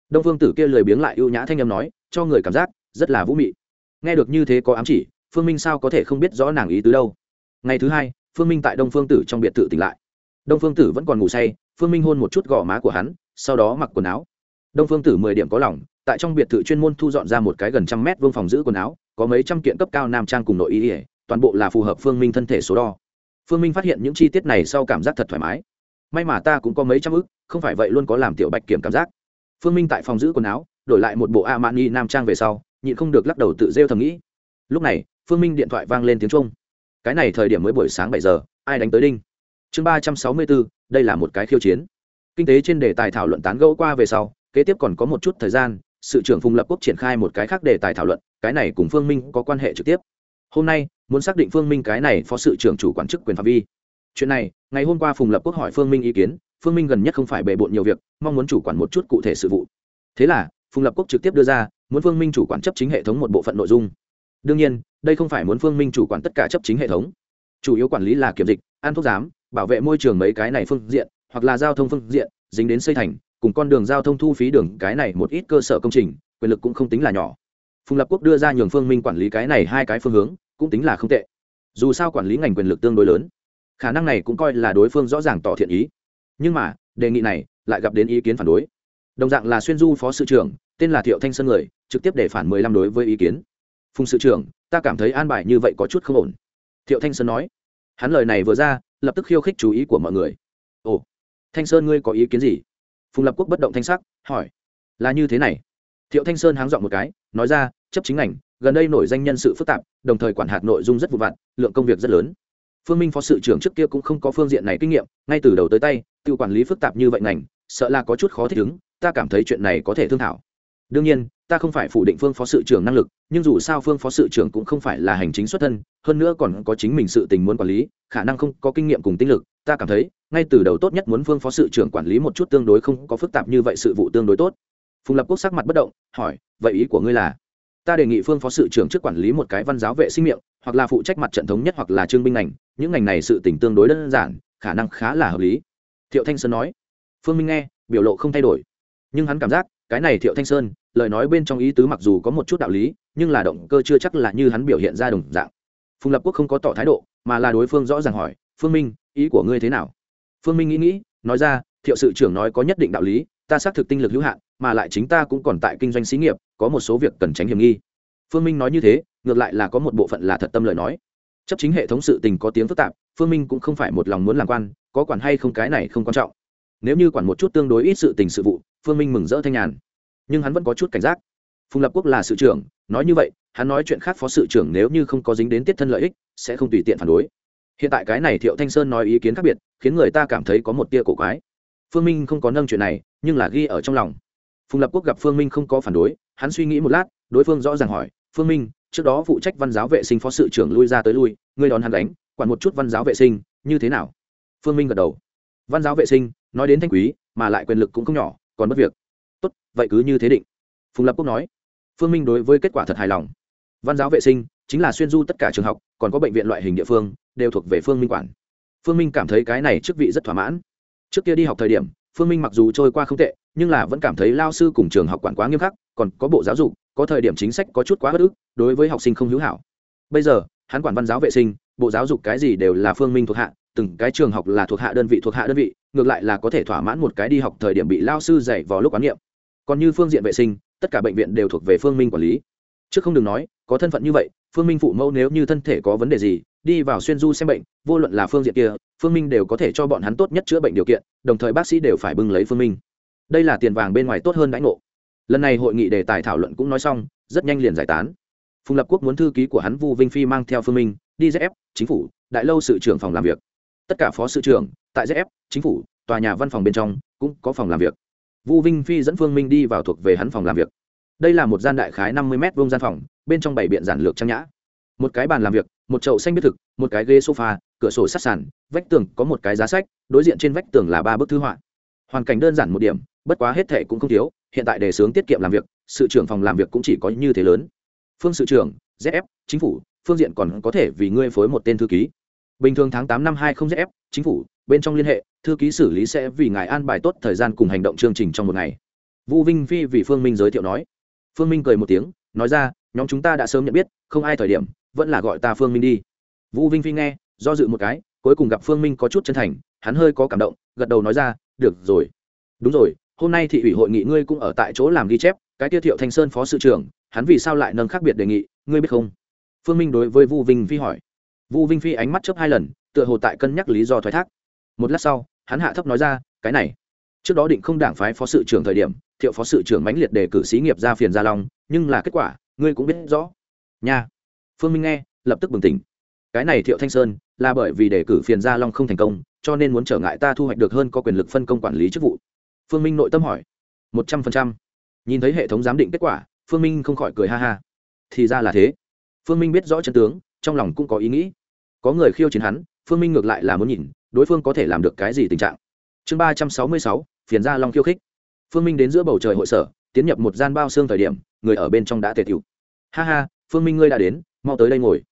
Đông phương tử kia lười biếng lại ưu nhã thanh âm nói, cho người cảm giác, rất là vũ mị. Nghe được như thế có ám chỉ, phương minh sao có thể không biết rõ nàng ý tứ đâu? Ngày thứ hai, phương minh tại đông phương tử trong biệt thự tỉnh lại. Đông phương tử vẫn còn ngủ say, phương minh hôn một chút gò má của hắn, sau đó mặc quần áo. Đông phương tử mười điểm có lòng tại trong biệt thự chuyên môn thu dọn ra một cái gần trăm mét vương phòng giữ quần áo, có mấy trăm kiện cấp cao nam trang cùng nội y ỉa toàn bộ là phù hợp phương minh thân thể số đo. Phương minh phát hiện những chi tiết này sau cảm giác thật thoải mái. May mà ta cũng có mấy trăm ức, không phải vậy luôn có làm tiểu bạch kiểm cảm giác. Phương minh tại phòng giữ quần áo, đổi lại một bộ a mani nam trang về sau, nhịn không được lắc đầu tự rêu thầm nghĩ. Lúc này, phương minh điện thoại vang lên tiếng trung cái này thời điểm mới buổi sáng bảy giờ, ai đánh tới đinh? Chương ba trăm sáu mươi bốn, đây là một cái khiêu chiến. Kinh tế trên đề tài thảo luận tán gẫu qua về sau, kế tiếp còn có một chút thời gian sự trưởng phùng lập quốc triển khai một cái khác đề tài thảo luận, cái này cùng phương minh có quan hệ trực tiếp. Hôm nay, muốn xác định phương minh cái này phó sự trưởng chủ quản chức quyền phạm vi. Chuyện này, ngày hôm qua phùng lập quốc hỏi phương minh ý kiến, phương minh gần nhất không phải bề bộn nhiều việc, mong muốn chủ quản một chút cụ thể sự vụ. Thế là, phùng lập quốc trực tiếp đưa ra, muốn phương minh chủ quản chấp chính hệ thống một bộ phận nội dung. Đương nhiên, đây không phải muốn phương minh chủ quản tất cả chấp chính hệ thống. Chủ yếu quản lý là kiểm dịch an thuốc giám, bảo vệ môi trường mấy cái này phương diện, hoặc là giao thông phương diện, dính đến xây thành cùng con đường giao thông thu phí đường, cái này một ít cơ sở công trình, quyền lực cũng không tính là nhỏ. Phùng lập quốc đưa ra nhường phương minh quản lý cái này hai cái phương hướng, cũng tính là không tệ. Dù sao quản lý ngành quyền lực tương đối lớn, khả năng này cũng coi là đối phương rõ ràng tỏ thiện ý. Nhưng mà, đề nghị này, lại gặp đến ý kiến phản đối. Đồng dạng là xuyên du phó sự trưởng, tên là thiệu thanh sơn người, trực tiếp để phản mười lăm đối với ý kiến. Phùng sự trưởng, ta cảm thấy an bài như vậy có chút không ổn. Thiệu thanh sơn nói. Hắn lời này vừa ra, lập tức khiêu khích chú ý của mọi người. Ồ, thanh sơn ngươi có ý kiến gì? Phùng lập quốc bất động thanh sắc, hỏi, là như thế này. Thiệu thanh sơn háng dọn một cái, nói ra, chấp chính ảnh gần đây nổi danh nhân sự phức tạp, đồng thời quản hạt nội dung rất vụ vặt, lượng công việc rất lớn. Phương minh phó sự trưởng trước kia cũng không có phương diện này kinh nghiệm, ngay từ đầu tới tay tự quản lý phức tạp như vậy ngành, sợ là có chút khó thích ứng, ta cảm thấy chuyện này có thể thương thảo đương nhiên, ta không phải phủ định phương phó sự trưởng năng lực, nhưng dù sao phương phó sự trưởng cũng không phải là hành chính xuất thân, hơn nữa còn có chính mình sự tình muốn quản lý, khả năng không có kinh nghiệm cùng tinh lực, ta cảm thấy, ngay từ đầu tốt nhất muốn phương phó sự trưởng quản lý một chút tương đối không có phức tạp như vậy sự vụ tương đối tốt. Phùng lập quốc sắc mặt bất động, hỏi, vậy ý của ngươi là? Ta đề nghị phương phó sự trưởng trước quản lý một cái văn giáo vệ sinh miệng, hoặc là phụ trách mặt trận thống nhất hoặc là trương binh ngành, những ngành này sự tỉnh tương đối đơn giản, khả năng khá là hợp lý. Thiệu thanh sơn nói. Phương minh nghe, biểu lộ không thay đổi, nhưng hắn cảm giác cái này thiệu thanh sơn, lời nói bên trong ý tứ mặc dù có một chút đạo lý, nhưng là động cơ chưa chắc là như hắn biểu hiện ra đồng dạng. Phùng lập quốc không có tỏ thái độ, mà là đối phương rõ ràng hỏi, phương minh, ý của ngươi thế nào? Phương minh nghĩ nghĩ, nói ra, thiệu sự trưởng nói có nhất định đạo lý, ta xác thực tinh lực hữu hạn, mà lại chính ta cũng còn tại kinh doanh xí nghiệp, có một số việc cần tránh hiểm nghi. Phương minh nói như thế, ngược lại là có một bộ phận là thật tâm lời nói. Chấp chính hệ thống sự tình có tiếng phức tạp, phương minh cũng không phải một lòng muốn làm quan, có quản hay không cái này không quan trọng. Nếu như quản một chút tương đối ít sự tình sự vụ phương minh mừng rỡ thanh nhàn. Nhưng hắn vẫn có chút cảnh giác. Phùng lập quốc là sự trưởng, nói như vậy, hắn nói chuyện khác phó sự trưởng nếu như không có dính đến tiết thân lợi ích, sẽ không tùy tiện phản đối. Hiện tại cái này thiệu thanh sơn nói ý kiến khác biệt, khiến người ta cảm thấy có một tia cổ quái. Phương minh không có nâng chuyện này, nhưng là ghi ở trong lòng. Phùng lập quốc gặp phương minh không có phản đối, hắn suy nghĩ một lát, đối phương rõ ràng hỏi, phương minh, trước đó phụ trách văn giáo vệ sinh phó sự trưởng lui ra tới lui, ngươi đón hắn đánh, quản một chút văn giáo vệ sinh, như thế nào? Phương minh gật đầu. Văn giáo vệ sinh, nói đến thanh quý, mà lại quyền lực cũng không nhỏ còn mất việc. Tốt, vậy cứ như thế định. Phùng lập quốc nói. Phương minh đối với kết quả thật hài lòng. Văn giáo vệ sinh, chính là xuyên du tất cả trường học, còn có bệnh viện loại hình địa phương, đều thuộc về phương minh quản. Phương minh cảm thấy cái này chức vị rất thỏa mãn. Trước kia đi học thời điểm, phương minh mặc dù trôi qua không tệ, nhưng là vẫn cảm thấy lao sư cùng trường học quản quá nghiêm khắc, còn có bộ giáo dục, có thời điểm chính sách có chút quá bất ức, đối với học sinh không hữu hảo. Bây giờ, hắn quản văn giáo vệ sinh, bộ giáo dục cái gì đều là phương minh thuộc hạ từng cái trường học là thuộc hạ đơn vị thuộc hạ đơn vị, ngược lại là có thể thỏa mãn một cái đi học thời điểm bị lao sư dạy vào lúc quán niệm. Còn như phương diện vệ sinh, tất cả bệnh viện đều thuộc về phương minh quản lý. Trước không đừng nói, có thân phận như vậy, phương minh phụ mẫu nếu như thân thể có vấn đề gì, đi vào xuyên du xem bệnh, vô luận là phương diện kia, phương minh đều có thể cho bọn hắn tốt nhất chữa bệnh điều kiện, đồng thời bác sĩ đều phải bưng lấy phương minh. Đây là tiền vàng bên ngoài tốt hơn đãi ngộ. Lần này hội nghị đề tài thảo luận cũng nói xong, rất nhanh liền giải tán. Phùng lập quốc muốn thư ký của hắn vu vinh phi mang theo phương minh, đi dép chính phủ, đại lâu sự trưởng phòng làm việc tất cả phó sự trưởng tại ZF, chính phủ tòa nhà văn phòng bên trong cũng có phòng làm việc. Vu vinh phi dẫn phương minh đi vào thuộc về hắn phòng làm việc. Đây là một gian đại khái năm mươi mét vuông gian phòng bên trong bảy biện giản lược trang nhã. Một cái bàn làm việc một chậu xanh biết thực một cái ghế sofa cửa sổ sát sàn vách tường có một cái giá sách đối diện trên vách tường là ba bức thư họa. Hoàn cảnh đơn giản một điểm bất quá hết thệ cũng không thiếu hiện tại để sướng tiết kiệm làm việc sự trưởng phòng làm việc cũng chỉ có như thế lớn. Phương sự trưởng zf chính phủ phương diện còn có thể vì ngươi phối một tên thư ký bình thường tháng tám năm hai không zf chính phủ, bên trong liên hệ, thư ký xử lý sẽ vì ngài an bài tốt thời gian cùng hành động chương trình trong một ngày. Vũ vinh phi vì phương minh giới thiệu nói. Phương minh cười một tiếng, nói ra, nhóm chúng ta đã sớm nhận biết, không ai thời điểm, vẫn là gọi ta phương minh đi. Vũ vinh phi nghe, do dự một cái, cuối cùng gặp phương minh có chút chân thành, hắn hơi có cảm động, gật đầu nói ra, được rồi. Đúng rồi, hôm nay thị ủy hội nghị ngươi cũng ở tại chỗ làm ghi chép, cái tiêu thiệu thanh sơn phó sự trưởng, hắn vì sao lại nâng khác biệt đề nghị, ngươi biết không? Phương minh đối với vu vinh phi hỏi vu vinh phi ánh mắt chớp hai lần, tựa hồ tại cân nhắc lý do thoái thác. Một lát sau, hắn hạ thấp nói ra, cái này, trước đó định không đảng phái phó sự trưởng thời điểm, thiệu phó sự trưởng mãnh liệt đề cử sĩ nghiệp ra phiền gia long, nhưng là kết quả, ngươi cũng biết rõ. Nha. Phương minh nghe, lập tức bừng tỉnh. Cái này thiệu thanh sơn, là bởi vì đề cử phiền gia long không thành công, cho nên muốn trở ngại ta thu hoạch được hơn có quyền lực phân công quản lý chức vụ. Phương minh nội tâm hỏi. Một trăm phần trăm. Nhìn thấy hệ thống giám định kết quả, phương minh không khỏi cười ha ha. Thì ra là thế. Phương minh biết rõ chân tướng, trong lòng cũng có ý nghĩ có người khiêu chiến hắn, phương minh ngược lại là muốn nhìn, đối phương có thể làm được cái gì tình trạng. Chương ba trăm sáu mươi sáu, phiền gia long khiêu khích. Phương minh đến giữa bầu trời hội sở, tiến nhập một gian bao xương thời điểm, người ở bên trong đã tề tiểu ha ha, phương minh ngươi đã đến, mau tới đây ngồi.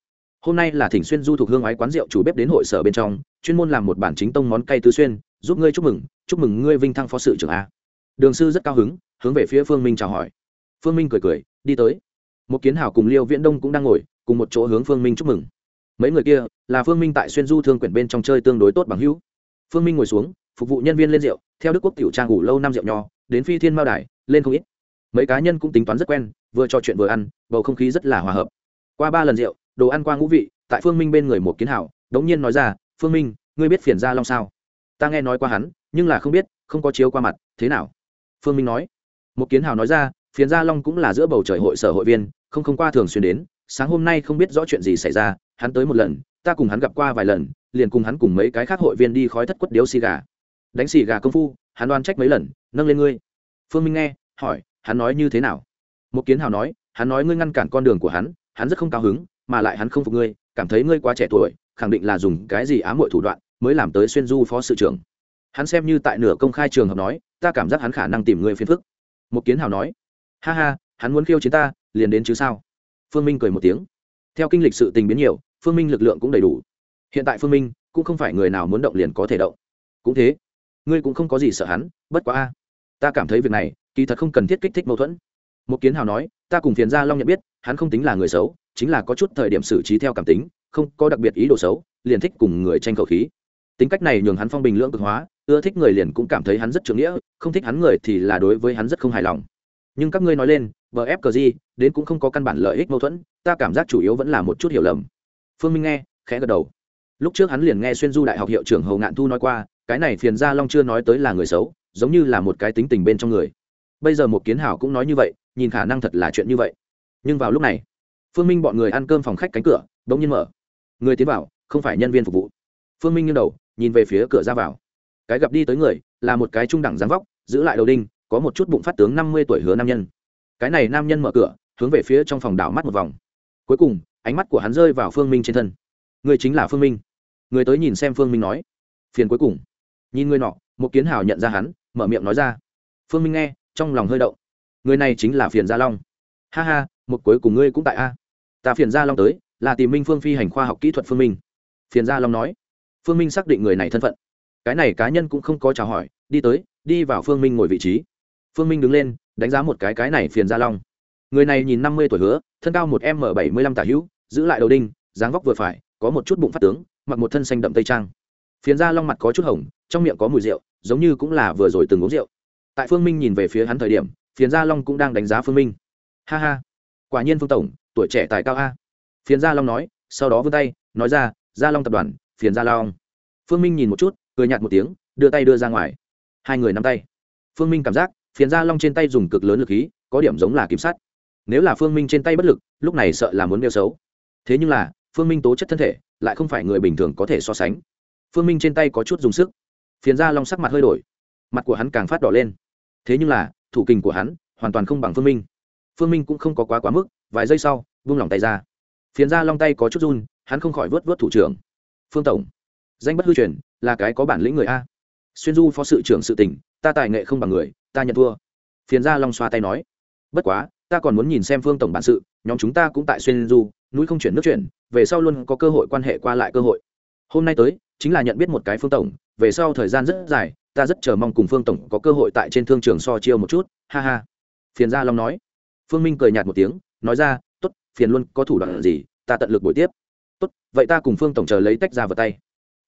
Hôm nay là thỉnh xuyên du thuộc hương ái quán rượu chủ bếp đến hội sở bên trong, chuyên môn làm một bản chính tông món cay tứ xuyên, giúp ngươi chúc mừng chúc mừng ngươi vinh thăng phó sự trưởng a. Đường sư rất cao hứng, hướng về phía phương minh chào hỏi. Phương minh cười cười, đi tới. Một kiến hảo cùng liêu viễn đông cũng đang ngồi, cùng một chỗ hướng phương minh chúc mừng mấy người kia là phương minh tại xuyên du thương quyển bên trong chơi tương đối tốt bằng hữu. Phương minh ngồi xuống, phục vụ nhân viên lên rượu, theo đức quốc tiểu trang ngủ lâu năm rượu nho, đến phi thiên mao đài, lên không ít. Mấy cá nhân cũng tính toán rất quen, vừa trò chuyện vừa ăn, bầu không khí rất là hòa hợp. Qua ba lần rượu, đồ ăn qua ngũ vị, tại phương minh bên người một kiến hảo, đống nhiên nói ra, phương minh, ngươi biết phiền gia long sao? Ta nghe nói qua hắn, nhưng là không biết, không có chiếu qua mặt, thế nào? Phương minh nói. Một kiến hào nói ra, phiền gia long cũng là giữa bầu trời hội sở hội viên, không không qua thường xuyên đến, sáng hôm nay không biết rõ chuyện gì xảy ra hắn tới một lần, ta cùng hắn gặp qua vài lần, liền cùng hắn cùng mấy cái khác hội viên đi khói thất quất điếu xì gà. Đánh xì gà công phu, hắn đoan trách mấy lần, nâng lên ngươi. Phương minh nghe, hỏi, hắn nói như thế nào? Một kiến hào nói, hắn nói ngươi ngăn cản con đường của hắn hắn rất không cao hứng, mà lại hắn không phục ngươi, cảm thấy ngươi quá trẻ tuổi, khẳng định là dùng cái gì ám muội thủ đoạn mới làm tới xuyên du phó sự trưởng. Hắn xem như tại nửa công khai trường hợp nói, ta cảm giác hắn khả năng tìm người phiền phức. Một kiến hào nói, ha ha, hắn muốn khiêu chiến ta, liền đến chứ sao? Phương minh cười một tiếng. Theo kinh lịch sự tình biến nhiều phương minh lực lượng cũng đầy đủ. Hiện tại phương minh cũng không phải người nào muốn động liền có thể động. Cũng thế, ngươi cũng không có gì sợ hắn, bất quá a, ta cảm thấy việc này kỳ thật không cần thiết kích thích mâu thuẫn. Một kiến hào nói, ta cùng phiền gia long nhận biết, hắn không tính là người xấu, chính là có chút thời điểm xử trí theo cảm tính, không có đặc biệt ý đồ xấu, liền thích cùng người tranh khẩu khí. Tính cách này nhường hắn phong bình lưỡng cực hóa, ưa thích người liền cũng cảm thấy hắn rất trưởng nghĩa, không thích hắn người thì là đối với hắn rất không hài lòng. Nhưng các ngươi nói lên bfg đến cũng không có căn bản lợi ích mâu thuẫn, ta cảm giác chủ yếu vẫn là một chút hiểu lầm phương minh nghe, khẽ gật đầu. Lúc trước hắn liền nghe xuyên du đại học hiệu trưởng hầu ngạn thu nói qua, cái này phiền gia long chưa nói tới là người xấu, giống như là một cái tính tình bên trong người. Bây giờ một kiến hảo cũng nói như vậy, nhìn khả năng thật là chuyện như vậy. Nhưng vào lúc này, phương minh bọn người ăn cơm phòng khách cánh cửa đ ỗ n g nhiên mở. Người tiến vào, không phải nhân viên phục vụ. Phương minh nghiêng đầu, nhìn về phía cửa ra vào. Cái gặp đi tới người, là một cái trung đẳng dáng vóc, giữ lại đầu đinh, có một chút bụng phát tướng năm mươi tuổi hứa nam nhân. Cái này nam nhân mở cửa, hướng về phía trong phòng đảo mắt một vòng. Cuối cùng ánh mắt của hắn rơi vào phương minh trên thân. Người chính là phương minh. Người tới nhìn xem phương minh nói. Phiền cuối cùng. Nhìn người nọ một kiến hào nhận ra hắn, mở miệng nói ra. Phương minh nghe, trong lòng hơi động. Người này chính là phiền gia long. Ha ha một cuối cùng ngươi cũng tại a. Ta phiền gia long tới, là tìm minh phương phi hành khoa học kỹ thuật phương minh. Phiền gia long nói. Phương minh xác định người này thân phận. Cái này cá nhân cũng không có chào hỏi, đi tới, đi vào phương minh ngồi vị trí. Phương minh đứng lên, đánh giá một cái cái này phiền gia long. Người này nhìn năm mươi tuổi hứa, thân cao một m bảy mươi lăm tả hữu giữ lại đầu đinh, dáng vóc vừa phải, có một chút bụng phát tướng, mặc một thân xanh đậm tây trang. Phiền gia long mặt có chút hồng, trong miệng có mùi rượu, giống như cũng là vừa rồi từng uống rượu. Tại phương minh nhìn về phía hắn thời điểm phiền gia long cũng đang đánh giá phương minh. Ha ha, quả nhiên phương tổng, tuổi trẻ tài cao a. Phiền gia long nói, sau đó vươn tay, nói ra gia long tập đoàn phiền gia long. Phương minh nhìn một chút, cười nhạt một tiếng, đưa tay đưa ra ngoài. Hai người nắm tay. Phương minh cảm giác phiền gia long trên tay dùng cực lớn lực khí, có điểm giống là kiểm sát nếu là phương minh trên tay bất lực, lúc này sợ là muốn đeo xấu thế nhưng là, phương minh tố chất thân thể, lại không phải người bình thường có thể so sánh. Phương minh trên tay có chút dùng sức. Phiền gia long sắc mặt hơi đổi. Mặt của hắn càng phát đỏ lên. Thế nhưng là, thủ kình của hắn hoàn toàn không bằng phương minh. Phương minh cũng không có quá quá mức, vài giây sau, vung lòng tay ra. Phiền gia long tay có chút run, hắn không khỏi vớt vớt thủ trưởng. Phương tổng, danh bất hư truyền, là cái có bản lĩnh người a. Xuyên du phó sự trưởng sự tình, ta tài nghệ không bằng người, ta nhận thua. Phiền gia long xoa tay nói. Bất quá, ta còn muốn nhìn xem phương tổng bản sự, nhóm chúng ta cũng tại xuyên du núi không chuyển nước chuyển, về sau luôn có cơ hội quan hệ qua lại cơ hội. Hôm nay tới, chính là nhận biết một cái phương tổng, về sau thời gian rất dài, ta rất chờ mong cùng phương tổng có cơ hội tại trên thương trường so chiêu một chút, ha ha. Phiền gia long nói. Phương minh cười nhạt một tiếng, nói ra t ố t phiền luôn có thủ đoạn gì, ta tận lực buổi tiếp. Tốt, vậy ta cùng phương tổng chờ lấy tách ra vào tay.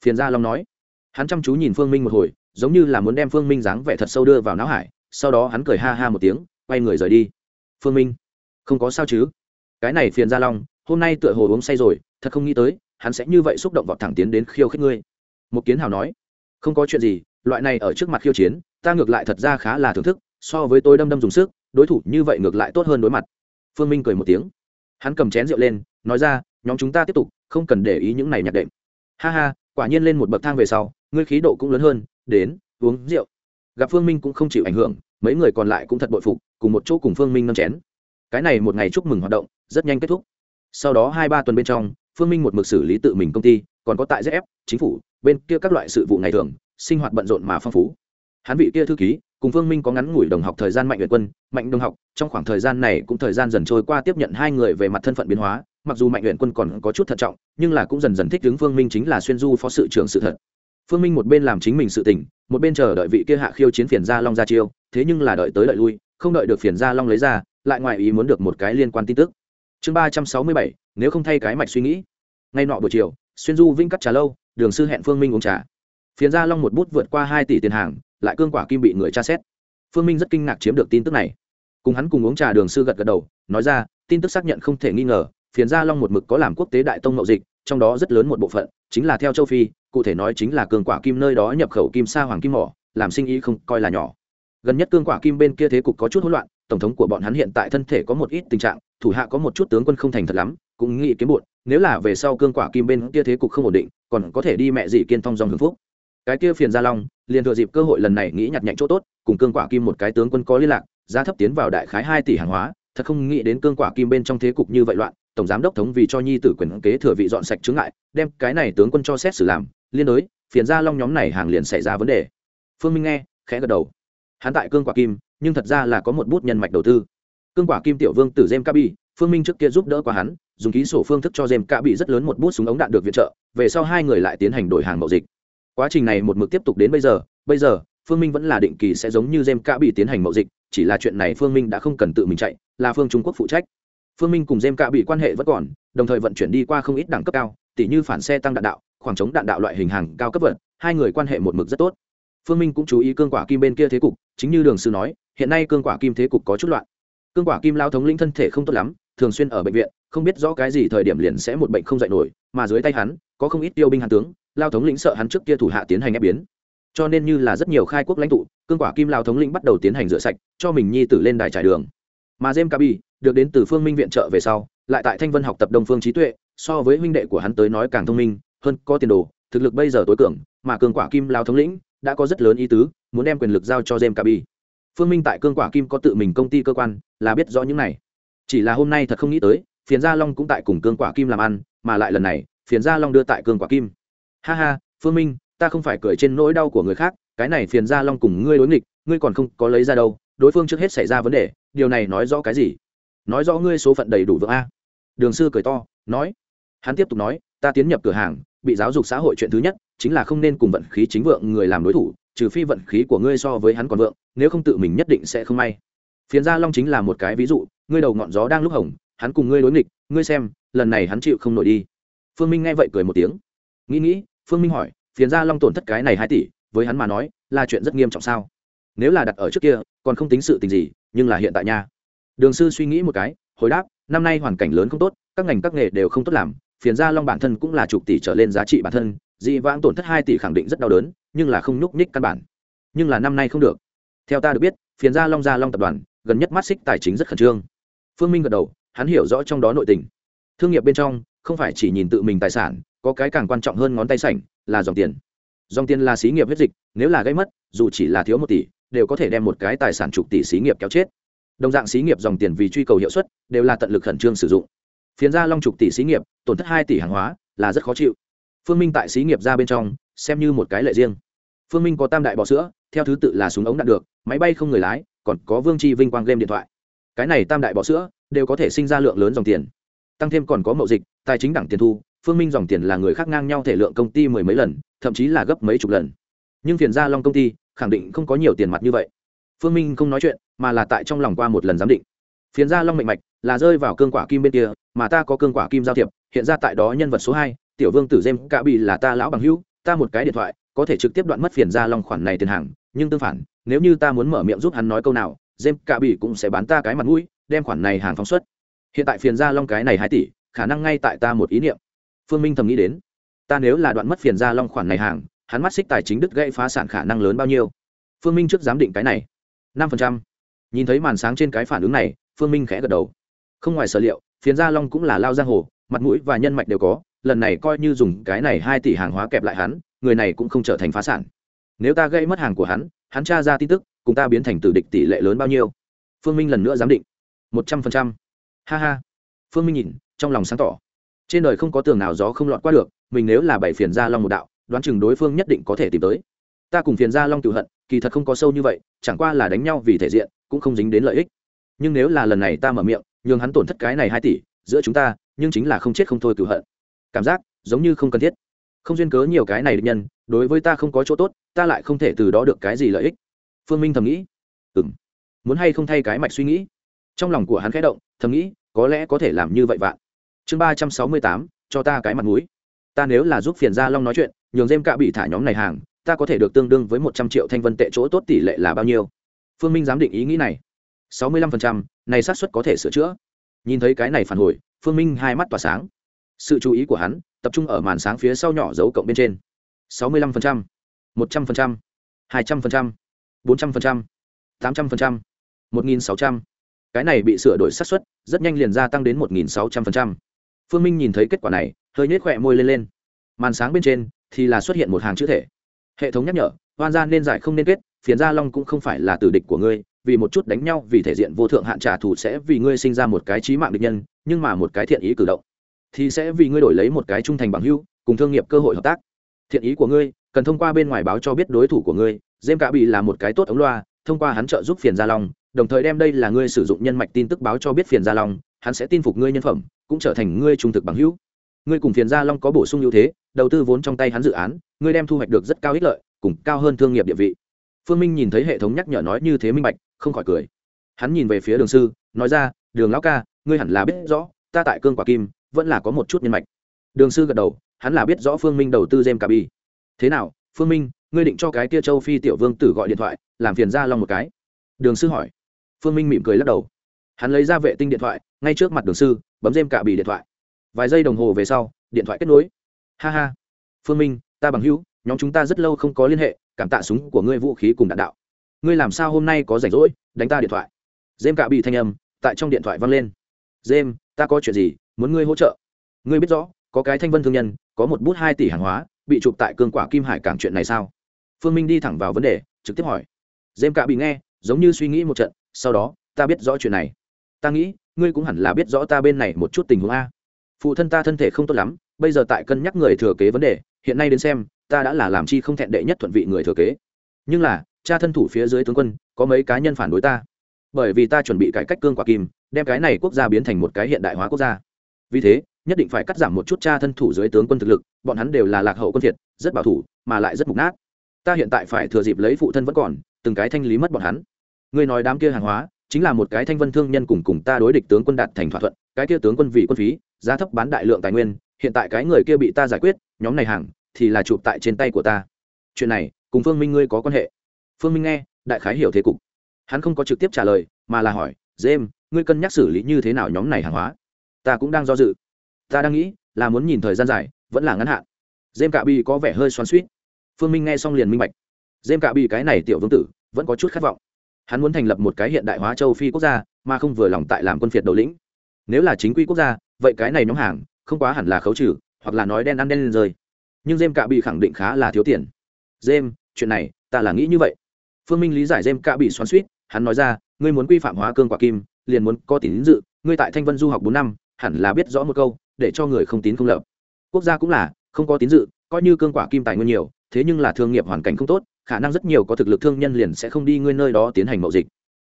Phiền gia long nói. Hắn chăm chú nhìn phương minh một hồi, giống như là muốn đem phương minh dáng vẻ thật sâu đưa vào não hải, sau đó hắn cười ha ha một tiếng, quay người rời đi. Phương minh, không có sao chứ? Cái này phiền gia long hôm nay tựa hồ uống say rồi, thật không nghĩ tới, hắn sẽ như vậy xúc động vọt thẳng tiến đến khiêu khích ngươi. Một kiến hào nói, không có chuyện gì, loại này ở trước mặt khiêu chiến, ta ngược lại thật ra khá là thưởng thức, so với tôi đâm đâm dùng sức, đối thủ như vậy ngược lại tốt hơn đối mặt. Phương minh cười một tiếng. Hắn cầm chén rượu lên, nói ra, nhóm chúng ta tiếp tục, không cần để ý những này nhạc đệm. Ha ha, quả nhiên lên một bậc thang về sau, ngươi khí độ cũng lớn hơn, đến, uống rượu. Gặp phương minh cũng không chịu ảnh hưởng, mấy người còn lại cũng thật bội phục, cùng một chỗ cùng phương minh nâng chén. Cái này một ngày chúc mừng hoạt động, rất nhanh kết thúc sau đó hai ba tuần bên trong, phương minh một mực xử lý tự mình công ty, còn có tại zf chính phủ, bên kia các loại sự vụ ngày thường, sinh hoạt bận rộn mà phong phú. Hắn vị kia thư ký, cùng phương minh có ngắn ngủi đồng học thời gian mạnh nguyện quân, mạnh đồng học, trong khoảng thời gian này cũng thời gian dần trôi qua tiếp nhận hai người về mặt thân phận biến hóa, mặc dù mạnh luyện quân còn có chút thận trọng, nhưng là cũng dần dần thích ứng phương minh chính là xuyên du phó sự trưởng sự thật. Phương minh một bên làm chính mình sự tỉnh một bên chờ đợi vị kia hạ khiêu chiến phiền gia long ra chiêu, thế nhưng là đợi tới đợi lui, không đợi được phiền gia long lấy ra, lại ngoài ý muốn được một cái liên quan tin tức chương ba trăm sáu mươi bảy, nếu không thay cái mạch suy nghĩ. Ngay nọ buổi chiều, xuyên du vinh cắt trà lâu, đường sư hẹn phương minh uống trà. Phiền gia long một bút vượt qua hai tỷ tiền hàng, lại cương quả kim bị người tra xét. Phương minh rất kinh ngạc chiếm được tin tức này. Cùng hắn cùng uống trà, đường sư gật gật đầu, nói ra, tin tức xác nhận không thể nghi ngờ, phiền gia long một mực có làm quốc tế đại tông mậu dịch, trong đó rất lớn một bộ phận chính là theo châu phi, cụ thể nói chính là cường quả kim nơi đó nhập khẩu kim sa hoàng kim mỏ, làm sinh ý không coi là nhỏ. Gần nhất cương quả kim bên kia thế cục có chút hỗn loạn, tổng thống của bọn hắn hiện tại thân thể có một ít tình trạng thủ hạ có một chút tướng quân không thành thật lắm, cũng nghĩ kiếm bụt, nếu là về sau cương quả kim bên kia thế cục không ổn định, còn có thể đi mẹ gì kiên thong dòng hưng phúc. Cái kia phiền gia long, liền thừa dịp cơ hội lần này nghĩ nhặt nhạnh chỗ tốt, cùng cương quả kim một cái tướng quân có liên lạc, giá thấp tiến vào đại khái hai tỷ hàng hóa, thật không nghĩ đến cương quả kim bên trong thế cục như vậy loạn, tổng giám đốc thống vì cho nhi tử quyền kế thừa vị dọn sạch chướng ngại, đem cái này tướng quân cho xét xử làm, liên đối, phiền gia long nhóm này hàng liền xảy ra vấn đề. Phương minh nghe, khẽ gật đầu. Hắn tại cương quả kim, nhưng thật ra là có một bút nhân mạch đầu tư cương quả kim tiểu vương tử jem cabi phương minh trước kia giúp đỡ qua hắn, dùng ký sổ phương thức cho jem cabi rất lớn một bút súng ống đạn được viện trợ, về sau hai người lại tiến hành đổi hàng mậu dịch. Quá trình này một mực tiếp tục đến bây giờ bây giờ, phương minh vẫn là định kỳ sẽ giống như jem cabi tiến hành mậu dịch, chỉ là chuyện này phương minh đã không cần tự mình chạy, là phương trung quốc phụ trách. Phương minh cùng jem cabi quan hệ vẫn còn, đồng thời vận chuyển đi qua không ít đẳng cấp cao tỷ như phản xe tăng đạn đạo, khoảng trống đạn đạo loại hình hàng cao cấp vật, hai người quan hệ một mực rất tốt. Phương minh cũng chú ý cương quả kim bên kia thế cục, chính như đường sư nói, hiện nay cương quả kim thế cục có chút loạn cương quả kim lao thống lĩnh thân thể không tốt lắm, thường xuyên ở bệnh viện, không biết rõ cái gì thời điểm liền sẽ một bệnh không dạy nổi, mà dưới tay hắn, có không ít tiêu binh hàn tướng, lao thống lĩnh sợ hắn trước kia thủ hạ tiến hành ép biến. Cho nên như là rất nhiều khai quốc lãnh tụ, cương quả kim lao thống lĩnh bắt đầu tiến hành rửa sạch, cho mình nhi tử lên đài trải đường. Mà jem kabi, được đến từ phương minh viện trợ về sau, lại tại thanh vân học tập đông phương trí tuệ, so với huynh đệ của hắn tới nói càng thông minh, hơn có tiền đồ, thực lực bây giờ tối cường, mà cương quả kim lao thống lĩnh đã có rất lớn ý tứ, muốn đem quyền lực giao cho jem kabi phương minh tại cương quả kim có tự mình công ty cơ quan, là biết rõ những này. Chỉ là hôm nay thật không nghĩ tới, phiền gia long cũng tại cùng cương quả kim làm ăn, mà lại lần này, phiền gia long đưa tại cương quả kim. Ha ha, phương minh, ta không phải cười trên nỗi đau của người khác, cái này phiền gia long cùng ngươi đối nghịch, ngươi còn không có lấy ra đâu, đối phương trước hết xảy ra vấn đề, điều này nói rõ cái gì? Nói rõ ngươi số phận đầy đủ vượng a. Đường sư cười to, nói. Hắn tiếp tục nói, ta tiến nhập cửa hàng, bị giáo dục xã hội chuyện thứ nhất, chính là không nên cùng vận khí chính vượng người làm đối thủ trừ phi vận khí của ngươi so với hắn còn vượng, nếu không tự mình nhất định sẽ không may. Phiền gia long chính là một cái ví dụ, ngươi đầu ngọn gió đang lúc hồng, hắn cùng ngươi đối nghịch, ngươi xem, lần này hắn chịu không nổi đi. Phương minh nghe vậy cười một tiếng. Nghĩ nghĩ, phương minh hỏi, phiền gia long tổn thất cái này hai tỷ, với hắn mà nói, là chuyện rất nghiêm trọng sao? Nếu là đặt ở trước kia, còn không tính sự tình gì, nhưng là hiện tại nha. Đường sư suy nghĩ một cái, hồi đáp, năm nay hoàn cảnh lớn không tốt, các ngành các nghề đều không tốt làm, phiền gia long bản thân cũng là chục tỷ trở lên giá trị bản thân, dị vãng tổn thất hai tỷ khẳng định rất đau đớn nhưng là không nhúc nhích căn bản. Nhưng là năm nay không được. Theo ta được biết, phiền gia long gia long tập đoàn gần nhất mắt xích tài chính rất khẩn trương. Phương minh gật đầu, hắn hiểu rõ trong đó nội tình. Thương nghiệp bên trong, không phải chỉ nhìn tự mình tài sản, có cái càng quan trọng hơn ngón tay sảnh, là dòng tiền. Dòng tiền là xí nghiệp huyết dịch, nếu là gây mất, dù chỉ là thiếu một tỷ, đều có thể đem một cái tài sản chục tỷ xí nghiệp kéo chết. Đồng dạng xí nghiệp dòng tiền vì truy cầu hiệu suất, đều là tận lực khẩn trương sử dụng. Phiền ra long chục tỷ xí nghiệp, tổn thất hai tỷ hàng hóa, là rất khó chịu. Phương minh tại xí nghiệp ra bên trong xem như một cái lệ riêng. Phương minh có tam đại bỏ sữa, theo thứ tự là súng ống đạn được, máy bay không người lái, còn có vương tri vinh quang game điện thoại. Cái này tam đại bỏ sữa đều có thể sinh ra lượng lớn dòng tiền. Tăng thêm còn có mậu dịch, tài chính đẳng tiền thu, phương minh dòng tiền là người khác ngang nhau thể lượng công ty mười mấy lần, thậm chí là gấp mấy chục lần. Nhưng phiền gia long công ty, khẳng định không có nhiều tiền mặt như vậy. Phương minh không nói chuyện, mà là tại trong lòng qua một lần giám định. Phiền gia long mệnh mạch là rơi vào cương quả kim bên kia, mà ta có cương quả kim giao thiệp, hiện ra tại đó nhân vật số hai, tiểu vương tử dêm cạ bị là ta lão bằng hữu ta một cái điện thoại, có thể trực tiếp đoạn mất phiền gia long khoản này tiền hàng, nhưng tương phản, nếu như ta muốn mở miệng giúp hắn nói câu nào dêm cạ bị cũng sẽ bán ta cái mặt mũi, đem khoản này hàng phóng xuất. Hiện tại phiền gia long cái này hai tỷ, khả năng ngay tại ta một ý niệm. Phương minh thầm nghĩ đến, ta nếu là đoạn mất phiền gia long khoản này hàng, hắn mắt xích tài chính đứt gãy phá sản khả năng lớn bao nhiêu? Phương minh trước giám định cái này, năm phần trăm. Nhìn thấy màn sáng trên cái phản ứng này, phương minh khẽ gật đầu. Không ngoài sở liệu, phiền gia long cũng là lao giang hồ, mặt mũi và nhân mạch đều có lần này coi như dùng cái này hai tỷ hàng hóa kẹp lại hắn, người này cũng không trở thành phá sản. Nếu ta gây mất hàng của hắn hắn tra ra tin tức, cùng ta biến thành tử địch tỷ lệ lớn bao nhiêu? Phương minh lần nữa giám định. Một trăm phần trăm. Ha ha. Phương minh nhìn, trong lòng sáng tỏ. Trên đời không có tường nào gió không lọt qua được, mình nếu là bảy phiền gia long một đạo, đoán chừng đối phương nhất định có thể tìm tới. Ta cùng phiền gia long cựu hận, kỳ thật không có sâu như vậy, chẳng qua là đánh nhau vì thể diện, cũng không dính đến lợi ích. Nhưng nếu là lần này ta mở miệng, nhường hắn tổn thất cái này hai tỷ, giữa chúng ta, nhưng chính là không chết không thôi cựu hận cảm giác giống như không cần thiết. Không duyên cớ nhiều cái này được nhân, đối với ta không có chỗ tốt, ta lại không thể từ đó được cái gì lợi ích. Phương minh thầm nghĩ. Ừ m muốn hay không thay cái mạch suy nghĩ? Trong lòng của hắn khẽ động, thầm nghĩ, có lẽ có thể làm như vậy vạn. Chương ba trăm sáu mươi tám, cho ta cái mặt mũi. Ta nếu là giúp phiền gia long nói chuyện, nhường dêm cạ bị thả nhóm này hàng, ta có thể được tương đương với một trăm triệu thanh vân tệ chỗ tốt tỷ lệ là bao nhiêu? Phương minh giám định ý nghĩ này. Sáu mươi lăm phần trăm, này xác suất có thể sửa chữa. Nhìn thấy cái này phản hồi, phương minh hai mắt tỏa sáng sự chú ý của hắn tập trung ở màn sáng phía sau nhỏ dấu cộng bên trên. sáu mươi lăm phần trăm, một trăm phần trăm, hai trăm phần trăm, bốn trăm phần trăm, tám trăm phần trăm, một nghìn sáu trăm. Cái này bị sửa đổi xác suất rất nhanh liền gia tăng đến một nghìn sáu trăm phần trăm. Phương minh nhìn thấy kết quả này, hơi nhếch khỏe môi lên lên. Màn sáng bên trên thì là xuất hiện một hàng chữ thể. Hệ thống nhắc nhở, hoan gia nên giải không nên kết, phiền gia long cũng không phải là tử địch của ngươi, vì một chút đánh nhau, vì thể diện vô thượng hạn trả thù sẽ vì ngươi sinh ra một cái trí mạng địch nhân, nhưng mà một cái thiện ý cử động thì sẽ vì ngươi đổi lấy một cái trung thành bằng hữu, cùng thương nghiệp cơ hội hợp tác. Thiện ý của ngươi cần thông qua bên ngoài báo cho biết đối thủ của ngươi dêm cả bị là một cái tốt ống loa thông qua hắn trợ giúp phiền gia long đồng thời đem đây là ngươi sử dụng nhân mạch tin tức báo cho biết phiền gia long hắn sẽ tin phục ngươi nhân phẩm cũng trở thành ngươi trung thực bằng hữu. Ngươi cùng phiền gia long có bổ sung ưu thế đầu tư vốn trong tay hắn dự án ngươi đem thu hoạch được rất cao ích lợi cùng cao hơn thương nghiệp địa vị. Phương minh nhìn thấy hệ thống nhắc nhở nói như thế minh bạch không khỏi cười. Hắn nhìn về phía đường sư nói ra đường lão ca ngươi hẳn là biết rõ ta tại cương quả kim vẫn là có một chút nhân mạch. Đường sư gật đầu, hắn là biết rõ phương minh đầu tư jem Bi. thế nào, phương minh, ngươi định cho cái kia châu phi tiểu vương tử gọi điện thoại, làm phiền gia long một cái. Đường sư hỏi. Phương minh mỉm cười lắc đầu. Hắn lấy ra vệ tinh điện thoại, ngay trước mặt đường sư, bấm jem cả bì điện thoại. Vài giây đồng hồ về sau, điện thoại kết nối. Ha ha. Phương minh, ta bằng hữu, nhóm chúng ta rất lâu không có liên hệ, cảm tạ súng của ngươi vũ khí cùng đạn đạo. Ngươi làm sao hôm nay có rảnh rỗi, đánh ta điện thoại? Gem cả bị thanh âm, tại trong điện thoại vang lên. Gem ta có chuyện gì muốn ngươi hỗ trợ. Ngươi biết rõ, có cái thanh vân thương nhân, có một bút hai tỷ hàng hóa, bị chụp tại cương quả kim hải cảng chuyện này sao? Phương minh đi thẳng vào vấn đề, trực tiếp hỏi. Dêm cả bị nghe, giống như suy nghĩ một trận, sau đó, ta biết rõ chuyện này. Ta nghĩ, ngươi cũng hẳn là biết rõ ta bên này một chút tình huống a. Phụ thân ta thân thể không tốt lắm, bây giờ tại cân nhắc người thừa kế vấn đề, hiện nay đến xem, ta đã là làm chi không thẹn đệ nhất thuận vị người thừa kế. Nhưng là, cha thân thủ phía dưới tướng quân, có mấy cá nhân phản đối ta. Bởi vì ta chuẩn bị cải cách cương quả kim, đem cái này quốc gia biến thành một cái hiện đại hóa quốc gia vì thế, nhất định phải cắt giảm một chút cha thân thủ dưới tướng quân thực lực, bọn hắn đều là lạc hậu quân thiệt rất bảo thủ, mà lại rất mục nát. Ta hiện tại phải thừa dịp lấy phụ thân vẫn còn, từng cái thanh lý mất bọn hắn. Ngươi nói đám kia hàng hóa, chính là một cái thanh vân thương nhân cùng cùng ta đối địch tướng quân đạt thành thỏa thuận, cái kia tướng quân vì quân phí, giá thấp bán đại lượng tài nguyên, hiện tại cái người kia bị ta giải quyết, nhóm này hàng thì là chụp tại trên tay của ta. Chuyện này, cùng phương minh ngươi có quan hệ. Phương minh nghe, đại khái hiểu thế cục. Hắn không có trực tiếp trả lời, mà là hỏi dêm ngươi cân nhắc xử lý như thế nào nhóm này hàng hóa? Ta cũng đang do dự. Ta đang nghĩ, là muốn nhìn thời gian dài, vẫn là ngắn hạn. Dêm cạ bi có vẻ hơi xoắn suýt phương minh nghe xong liền minh bạch. Dêm cạ bi cái này tiểu vương tử, vẫn có chút khát vọng. Hắn muốn thành lập một cái hiện đại hóa châu phi quốc gia, mà không vừa lòng tại làm quân phiệt đầu lĩnh. Nếu là chính quy quốc gia, vậy cái này nhóm hàng, không quá hẳn là khấu trừ, hoặc là nói đen ăn đen lên rơi. Nhưng dêm cạ bị khẳng định khá là thiếu tiền. Dêm chuyện này, ta là nghĩ như vậy. Phương minh lý giải dêm cạ bị xoắn suýt hắn nói ra, ngươi muốn quy phạm hóa cương quả kim, liền muốn có tín dự, ngươi tại thanh vân du học bốn năm hẳn là biết rõ một câu, để cho người không tín không lập. Quốc gia cũng là, không có tín dự, coi như cương quả kim tài nguyên nhiều, thế nhưng là thương nghiệp hoàn cảnh không tốt, khả năng rất nhiều có thực lực thương nhân liền sẽ không đi ngươi nơi đó tiến hành mậu dịch.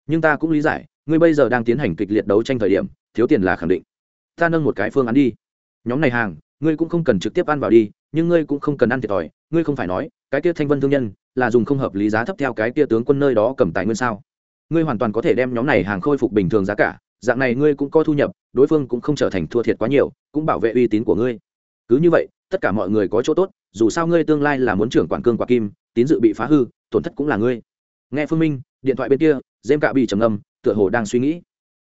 Nhưng ta cũng lý giải, ngươi bây giờ đang tiến hành kịch liệt đấu tranh thời điểm, thiếu tiền là khẳng định. Ta nâng một cái phương án đi. Nhóm này hàng, ngươi cũng không cần trực tiếp ăn vào đi, nhưng ngươi cũng không cần ăn thiệt thòi, ngươi không phải nói, cái kia thanh vân thương nhân, là dùng không hợp lý giá thấp theo cái kia tướng quân nơi đó cầm tài nguyên sao? Ngươi hoàn toàn có thể đem nhóm này hàng khôi phục bình thường giá cả dạng này ngươi cũng có thu nhập, đối phương cũng không trở thành thua thiệt quá nhiều, cũng bảo vệ uy tín của ngươi. Cứ như vậy, tất cả mọi người có chỗ tốt, dù sao ngươi tương lai là muốn trưởng quản cương quả kim, tín dự bị phá hư, tổn thất cũng là ngươi. Nghe phương minh, điện thoại bên kia dêm cạ bị trầm âm tựa hồ đang suy nghĩ.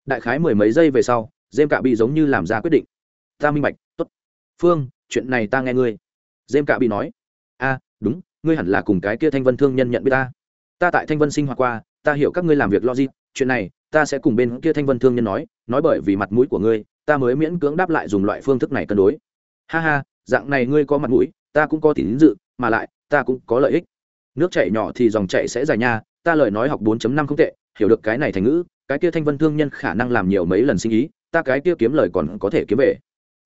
Đại khái mười mấy giây về sau dêm cạ bị giống như làm ra quyết định. Ta minh bạch t ố t phương, chuyện này ta nghe ngươi. Dêm cạ bị nói. A, đúng, ngươi hẳn là cùng cái kia thanh vân thương nhân nhận biết ta. Ta tại thanh vân sinh hoạt qua, ta hiểu các ngươi làm việc logic. Chuyện này ta sẽ cùng bên kia thanh vân thương nhân nói nói bởi vì mặt mũi của ngươi, ta mới miễn cưỡng đáp lại dùng loại phương thức này cân đối. Ha ha, dạng này ngươi có mặt mũi, ta cũng có tín dự, mà lại, ta cũng có lợi ích. Nước chảy nhỏ thì dòng chảy sẽ dài nha, ta lời nói học 4.5 không tệ, hiểu được cái này thành ngữ, cái kia thanh vân thương nhân khả năng làm nhiều mấy lần sinh ý, ta cái kia kiếm lời còn có thể kiếm về.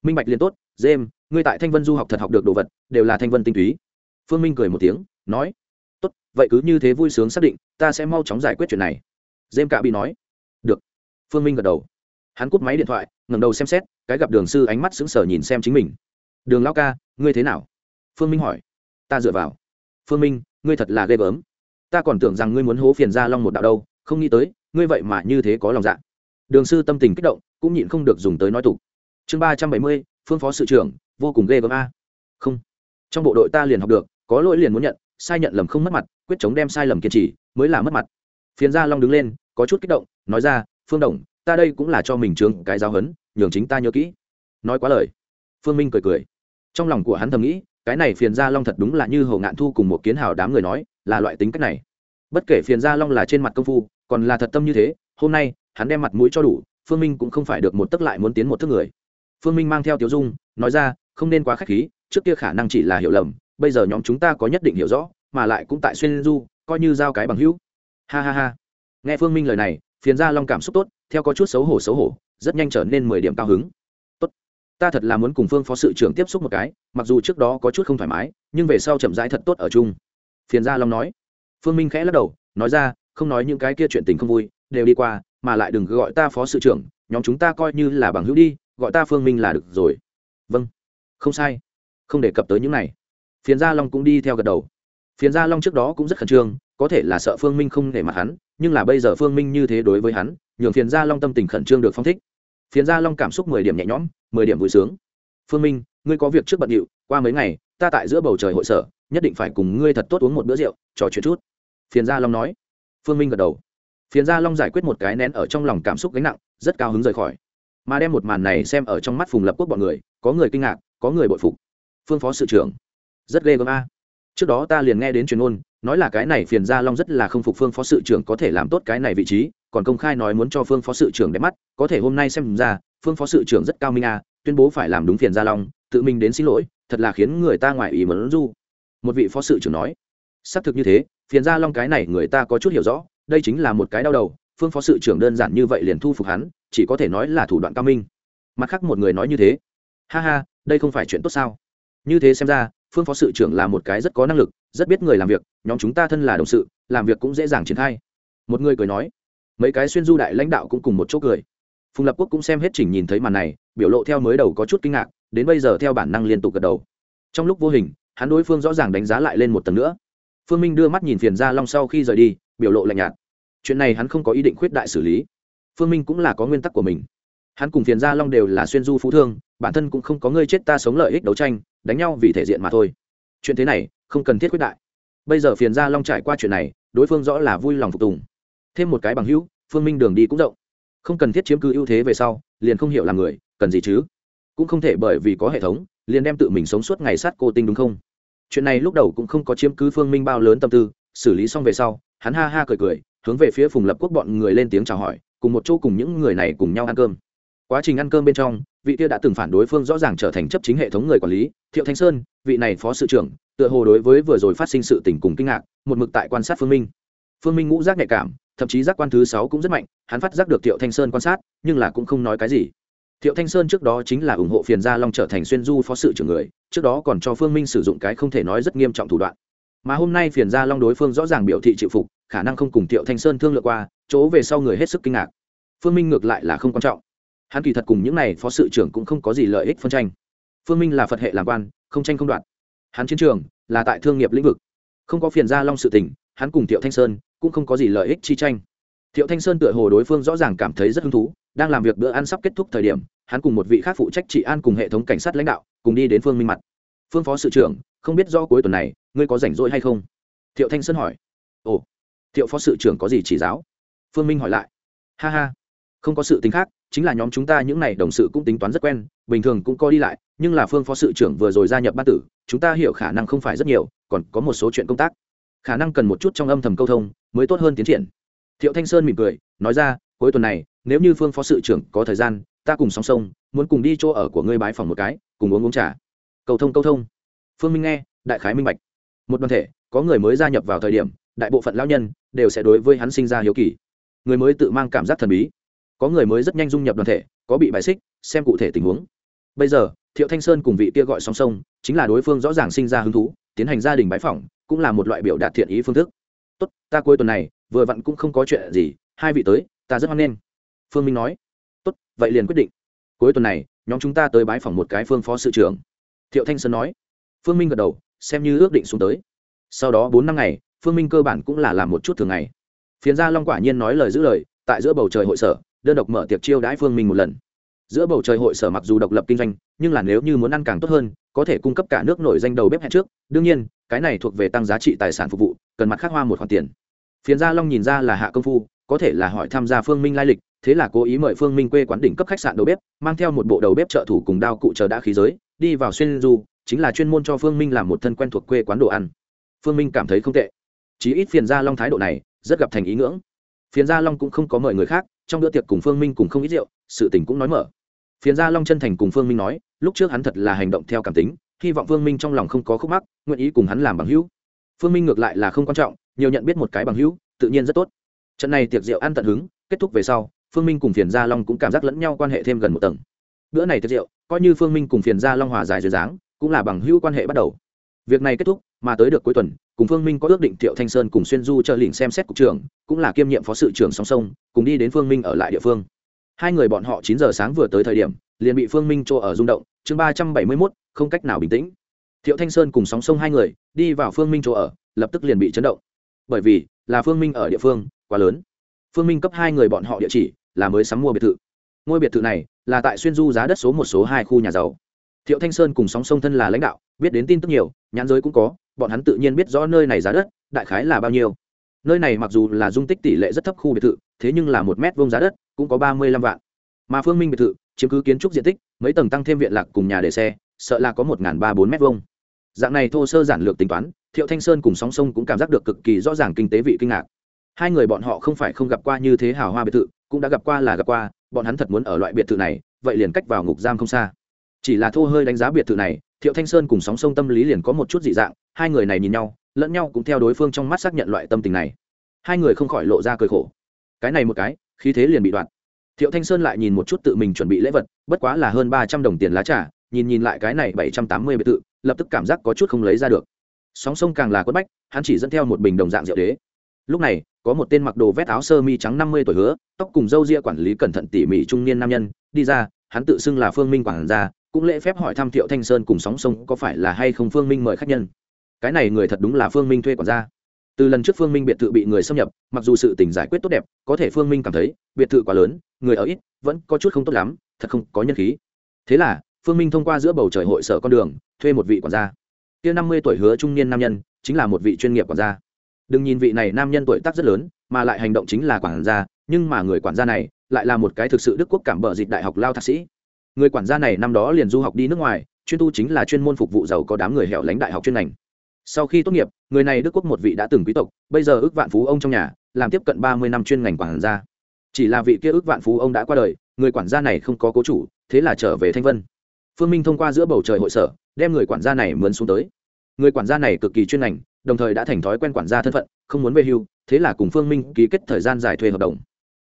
Minh bạch liền tốt jem ngươi tại thanh vân du học thật học được đồ vật, đều là thanh vân tinh túy. Phương minh cười một tiếng, nói, tốt, vậy cứ như thế vui sướng xác định, ta sẽ mau chóng giải quyết chuyện này. Jem cạ bị nói phương minh gật đầu. Hắn cúp máy điện thoại, ngẩng đầu xem xét, cái gặp đường sư ánh mắt sững sờ nhìn xem chính mình. Đường lao ca, ngươi thế nào? Phương minh hỏi. Ta dựa vào. Phương minh, ngươi thật là ghê gớm. Ta còn tưởng rằng ngươi muốn hố phiền ra long một đạo đâu, không nghĩ tới, ngươi vậy mà như thế có lòng dạ. Đường sư tâm tình kích động, cũng nhịn không được dùng tới nói tục. Chương ba trăm bảy mươi, phương phó sự trưởng, vô cùng ghê gớm a. Không. Trong bộ đội ta liền học được, có lỗi liền muốn nhận, sai nhận lầm không mất mặt, quyết chống đem sai lầm kiên trì, mới là mất mặt. Phiền gia long đứng lên, có chút kích động, nói ra phương đồng, ta đây cũng là cho mình trường cái giáo hấn nhường chính ta nhớ kỹ. Nói quá lời. Phương minh cười cười. Trong lòng của hắn thầm nghĩ, cái này phiền gia long thật đúng là như hầu ngạn thu cùng một kiến hào đám người nói, là loại tính cách này. Bất kể phiền gia long là trên mặt công phu, còn là thật tâm như thế, hôm nay, hắn đem mặt mũi cho đủ, phương minh cũng không phải được một tấc lại muốn tiến một thước người. Phương minh mang theo tiểu dung, nói ra, không nên quá k h á c h khí, trước kia khả năng chỉ là hiểu lầm, bây giờ nhóm chúng ta có nhất định hiểu rõ, mà lại cũng tại xuyên du, coi như giao cái bằng hữu. Ha ha ha. Nghe phương minh lời này phiền gia long cảm xúc tốt, theo có chút xấu hổ xấu hổ, rất nhanh trở nên mười điểm cao hứng. Tốt, ta thật là muốn cùng phương phó sự trưởng tiếp xúc một cái, mặc dù trước đó có chút không thoải mái, nhưng về sau chậm rãi thật tốt ở chung. Phiền gia long nói. Phương minh khẽ lắc đầu, nói ra, không nói những cái kia chuyện tình không vui, đều đi qua, mà lại đừng gọi ta phó sự trưởng, nhóm chúng ta coi như là bằng hữu đi, gọi ta phương minh là được rồi. Vâng. Không sai. Không đề cập tới những này. Phiền gia long cũng đi theo gật đầu phiền gia long trước đó cũng rất khẩn trương, có thể là sợ phương minh không để mặt hắn, nhưng là bây giờ phương minh như thế đối với hắn, nhường phiền gia long tâm tình khẩn trương được phong thích. Phiền gia long cảm xúc mười điểm nhẹ nhõm, mười điểm vui sướng. Phương minh, ngươi có việc trước bận điệu, qua mấy ngày, ta tại giữa bầu trời hội sở, nhất định phải cùng ngươi thật tốt uống một bữa rượu, trò chuyện chút. Phiền gia long nói. Phương minh gật đầu. Phiền gia long giải quyết một cái nén ở trong lòng cảm xúc gánh nặng, rất cao hứng rời khỏi. Mà đem một màn này xem ở trong mắt phùng lập quốc bọn người, có người kinh ngạc, có người bội phục. Phương phó sự trưởng, rất ghê gớm a trước đó ta liền nghe đến truyền ôn nói là cái này phiền gia long rất là không phục phương phó sự trưởng có thể làm tốt cái này vị trí, còn công khai nói muốn cho phương phó sự trưởng đẹp mắt, có thể hôm nay xem ra, phương phó sự trưởng rất cao minh a tuyên bố phải làm đúng phiền gia long, tự mình đến xin lỗi, thật là khiến người ta ngoài ý mẫn du. Một vị phó sự trưởng nói, xác thực như thế, phiền gia long cái này người ta có chút hiểu rõ, đây chính là một cái đau đầu, phương phó sự trưởng đơn giản như vậy liền thu phục hắn, chỉ có thể nói là thủ đoạn cao minh. Mặt khác một người nói như thế, ha ha, đây không phải chuyện tốt sao? Như thế xem ra phương phó sự trưởng là một cái rất có năng lực, rất biết người làm việc, nhóm chúng ta thân là đồng sự, làm việc cũng dễ dàng triển khai. Một người cười nói, mấy cái xuyên du đại lãnh đạo cũng cùng một chỗ cười. Phùng lập quốc cũng xem hết chỉnh nhìn thấy màn này, biểu lộ theo mới đầu có chút kinh ngạc, đến bây giờ theo bản năng liên tục gật đầu. Trong lúc vô hình, hắn đối phương rõ ràng đánh giá lại lên một tầng nữa. Phương minh đưa mắt nhìn phiền gia long sau khi rời đi, biểu lộ lạnh nhạt. Chuyện này hắn không có ý định khuyết đại xử lý. Phương minh cũng là có nguyên tắc của mình. Hắn cùng phiền gia long đều là xuyên du phú thương, bản thân cũng không có ngươi chết ta sống lợi ích đấu tranh đánh nhau vì thể diện mà thôi. Chuyện thế này, không cần thiết quyết đại. Bây giờ phiền gia long trải qua chuyện này, đối phương rõ là vui lòng phục tùng. Thêm một cái bằng hữu, phương minh đường đi cũng rộng. Không cần thiết chiếm cứ ưu thế về sau, liền không hiểu là người, cần gì chứ? Cũng không thể bởi vì có hệ thống, liền đem tự mình sống suốt ngày sát cô tinh đúng không? Chuyện này lúc đầu cũng không có chiếm cứ phương minh bao lớn tâm tư, xử lý xong về sau, hắn ha ha cười cười, hướng về phía phùng lập quốc bọn người lên tiếng chào hỏi, cùng một chỗ cùng những người này cùng nhau ăn cơm quá trình ăn cơm bên trong, vị kia đã từng phản đối phương rõ ràng trở thành chấp chính hệ thống người quản lý, thiệu thanh sơn, vị này phó sự trưởng, tựa hồ đối với vừa rồi phát sinh sự tình cùng kinh ngạc, một mực tại quan sát phương minh. Phương minh ngũ giác nhạy cảm, thậm chí giác quan thứ sáu cũng rất mạnh, hắn phát giác được thiệu thanh sơn quan sát, nhưng là cũng không nói cái gì. Thiệu thanh sơn trước đó chính là ủng hộ phiền gia long trở thành xuyên du phó sự trưởng người, trước đó còn cho phương minh sử dụng cái không thể nói rất nghiêm trọng thủ đoạn. Mà hôm nay phiền gia long đối phương rõ ràng biểu thị chịu phục, khả năng không cùng thiệu thanh sơn thương lượng qua, chỗ về sau người hết sức kinh ngạc. Phương minh ngược lại là không quan trọng hắn kỳ thật cùng những này phó sự trưởng cũng không có gì lợi ích phân tranh. Phương minh là phật hệ làm quan, không tranh không đoạt. Hắn chiến trường là tại thương nghiệp lĩnh vực. Không có phiền gia long sự tình, hắn cùng thiệu thanh sơn cũng không có gì lợi ích chi tranh. Thiệu thanh sơn tựa hồ đối phương rõ ràng cảm thấy rất hứng thú, đang làm việc bữa ăn sắp kết thúc thời điểm, hắn cùng một vị khác phụ trách trị an cùng hệ thống cảnh sát lãnh đạo cùng đi đến phương minh mặt. Phương phó sự trưởng, không biết do cuối tuần này, ngươi có rảnh rỗi hay không? Thiệu thanh sơn hỏi. Ồ, thiệu phó sự trưởng có gì chỉ giáo? Phương minh hỏi lại. Ha ha, không có sự tính khác chính là nhóm chúng ta những n à y đồng sự cũng tính toán rất quen, bình thường cũng có đi lại, nhưng là phương phó sự trưởng vừa rồi gia nhập ban tử, chúng ta hiểu khả năng không phải rất nhiều, còn có một số chuyện công tác. Khả năng cần một chút trong âm thầm câu thông mới tốt hơn tiến triển. Thiệu thanh sơn mỉm cười, nói ra, cuối tuần này, nếu như phương phó sự trưởng có thời gian, ta cùng song song, muốn cùng đi chỗ ở của ngươi bái phòng một cái, cùng uống uống trà. Cầu thông câu thông. Phương minh nghe, đại khái minh bạch. Một đoàn thể, có người mới gia nhập vào thời điểm, đại bộ phận lao nhân đều sẽ đối với hắn sinh ra hiếu kỳ. Người mới tự mang cảm giác thần bí có người mới rất nhanh dung nhập đoàn thể, có bị bài xích, xem cụ thể tình huống. Bây giờ, thiệu thanh sơn cùng vị kia gọi song song, chính là đối phương rõ ràng sinh ra hứng thú, tiến hành gia đình bái phỏng, cũng là một loại biểu đạt thiện ý phương thức. Tốt, ta cuối tuần này, vừa vặn cũng không có chuyện gì, hai vị tới, ta rất hoan nghênh. Phương minh nói. Tốt, vậy liền quyết định. Cuối tuần này, nhóm chúng ta tới bái phỏng một cái phương phó sự trưởng. Thiệu thanh sơn nói. Phương minh gật đầu, xem như ước định xuống tới. Sau đó bốn năm ngày, phương minh cơ bản cũng là làm một chút thường ngày. Phiến gia long quả nhiên nói lời giữ lời, tại giữa bầu trời hội sở đơn độc mở tiệc chiêu đãi phương minh một lần. Giữa bầu trời hội sở mặc dù độc lập kinh doanh, nhưng là nếu như muốn ăn càng tốt hơn, có thể cung cấp cả nước nổi danh đầu bếp hẹn trước. Đương nhiên, cái này thuộc về tăng giá trị tài sản phục vụ, cần mặt khác hoa một khoản tiền. Phiền gia long nhìn ra là hạ công phu, có thể là hỏi tham gia phương minh lai lịch, thế là cố ý mời phương minh quê quán đỉnh cấp khách sạn đầu bếp, mang theo một bộ đầu bếp trợ thủ cùng đao cụ chờ đã khí giới, đi vào xuyên du, chính là chuyên môn cho phương minh làm một thân quen thuộc quê quán đồ ăn. Phương minh cảm thấy không tệ. Chí ít phiền gia long thái độ này, rất gặp thành ý ngưỡng. Phiền gia long cũng không có mời người khác trong bữa tiệc cùng phương minh cùng không ít rượu, sự tình cũng nói mở. Phiền gia long chân thành cùng phương minh nói, lúc trước hắn thật là hành động theo cảm tính, hy vọng phương minh trong lòng không có khúc mắc, nguyện ý cùng hắn làm bằng hữu. Phương minh ngược lại là không quan trọng, nhiều nhận biết một cái bằng hữu, tự nhiên rất tốt. Trận này tiệc rượu ăn tận hứng, kết thúc về sau, phương minh cùng phiền gia long cũng cảm giác lẫn nhau quan hệ thêm gần một tầng. Bữa này tiệc rượu, coi như phương minh cùng phiền gia long hòa giải dưới dáng, cũng là bằng hữu quan hệ bắt đầu. Việc này kết thúc mà tới được cuối tuần, cùng phương minh có ước định thiệu thanh sơn cùng xuyên du trợ lĩnh xem xét cục trưởng, cũng là kiêm nhiệm phó sự trưởng song song, cùng đi đến phương minh ở lại địa phương. Hai người bọn họ chín giờ sáng vừa tới thời điểm, liền bị phương minh chỗ ở rung động, chương ba trăm bảy mươi mốt, không cách nào bình tĩnh. Thiệu thanh sơn cùng sóng sông hai người, đi vào phương minh chỗ ở, lập tức liền bị chấn động. Bởi vì, là phương minh ở địa phương, quá lớn. Phương minh cấp hai người bọn họ địa chỉ, là mới sắm mua biệt thự. Ngôi biệt thự này, là tại xuyên du giá đất số một, số hai khu nhà giàu. Thiệu thanh sơn cùng sóng sông thân là lãnh đạo, biết đến tin tức nhiều, nhãn giới cũng có bọn hắn tự nhiên biết rõ nơi này giá đất, đại khái là bao nhiêu. Nơi này mặc dù là dung tích tỷ lệ rất thấp khu biệt thự, thế nhưng là một mét vuông giá đất, cũng có ba mươi lăm vạn. Mà phương minh biệt thự, chiếm cứ kiến trúc diện tích, mấy tầng tăng thêm viện lạc cùng nhà để xe, sợ là có một ba bốn mét vuông. Dạng này thô sơ giản lược tính toán, thiệu thanh sơn cùng sóng sông cũng cảm giác được cực kỳ rõ ràng kinh tế vị kinh ngạc. Hai người bọn họ không phải không gặp qua như thế hào hoa biệt thự, cũng đã gặp qua là gặp qua, bọn hắn thật muốn ở loại biệt thự này, vậy liền cách vào ngục giam không xa. Chỉ là thô hơi đánh giá biệt thự này, thiệu thanh sơn cùng sóng sông tâm lý liền có một chút dị dạng hai người này nhìn nhau lẫn nhau cũng theo đối phương trong mắt xác nhận loại tâm tình này. Hai người không khỏi lộ ra cười khổ. Cái này một cái khí thế liền bị đoạn. Thiệu thanh sơn lại nhìn một chút tự mình chuẩn bị lễ vật bất quá là hơn ba trăm đồng tiền lá trà nhìn nhìn lại cái này bảy trăm tám mươi biệt tự, lập tức cảm giác có chút không lấy ra được. Sóng sông càng là quất bách hắn chỉ dẫn theo một bình đồng dạng rượu đế. Lúc này có một tên mặc đồ vét áo sơ mi trắng năm mươi tuổi hứa tóc cùng râu ria quản lý cẩn thận tỉ mỉ trung niên nam nhân đi ra hắn tự xưng là phương minh quản gia cũng lễ phép hỏi thăm thiệu thanh sơn cùng sóng sông có phải là hay không phương minh mời khách nhân cái này người thật đúng là phương minh thuê quản gia từ lần trước phương minh biệt thự bị người xâm nhập mặc dù sự tình giải quyết tốt đẹp có thể phương minh cảm thấy biệt thự quá lớn người ở ít vẫn có chút không tốt lắm thật không có nhân khí thế là phương minh thông qua giữa bầu trời hội sở con đường thuê một vị quản gia kia năm mươi tuổi hứa trung niên nam nhân chính là một vị chuyên nghiệp quản gia đừng nhìn vị này nam nhân tuổi tác rất lớn mà lại hành động chính là quản gia nhưng mà người quản gia này lại là một cái thực sự đức quốc cảm bợ dịch đại học lao thạc sĩ người quản gia này năm đó liền du học đi nước ngoài chuyên tu chính là chuyên môn phục vụ giàu có đám người hẻo lánh đại học chuyên ngành sau khi tốt nghiệp, người này đức quốc một vị đã từng quý tộc, bây giờ ước vạn phú ông trong nhà, làm tiếp cận ba mươi năm chuyên ngành quản gia. Chỉ là vị kia ước vạn phú ông đã qua đời, người quản gia này không có cố chủ, thế là trở về thanh vân. Phương minh thông qua giữa bầu trời hội sở, đem người quản gia này mướn xuống tới. Người quản gia này cực kỳ chuyên ngành, đồng thời đã thành thói quen quản gia thân phận, không muốn về hưu, thế là cùng phương minh ký kết thời gian dài thuê hợp đồng.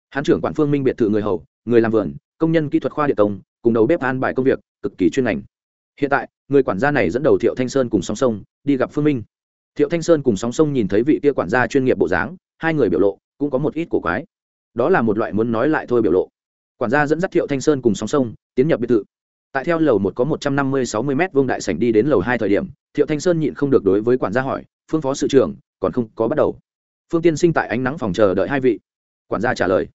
Hán trưởng quản phương minh biệt thự người hầu, người làm vườn, công nhân kỹ thuật khoa địa công, cùng đầu bếp an bài công việc, cực kỳ chuyên ngành hiện tại, người quản gia này dẫn đầu thiệu thanh sơn cùng song sông đi gặp phương minh. Thiệu thanh sơn cùng song sông nhìn thấy vị kia quản gia chuyên nghiệp bộ dáng, hai người biểu lộ cũng có một ít cổ quái. Đó là một loại muốn nói lại thôi biểu lộ. Quản gia dẫn dắt thiệu thanh sơn cùng song sông tiến nhập biệt thự. Tại theo lầu một có một trăm năm mươi sáu mươi m vông đại sảnh đi đến lầu hai thời điểm, thiệu thanh sơn nhịn không được đối với quản gia hỏi, phương phó sự trưởng, còn không có bắt đầu? Phương tiên sinh tại ánh nắng phòng chờ đợi hai vị. Quản gia trả lời.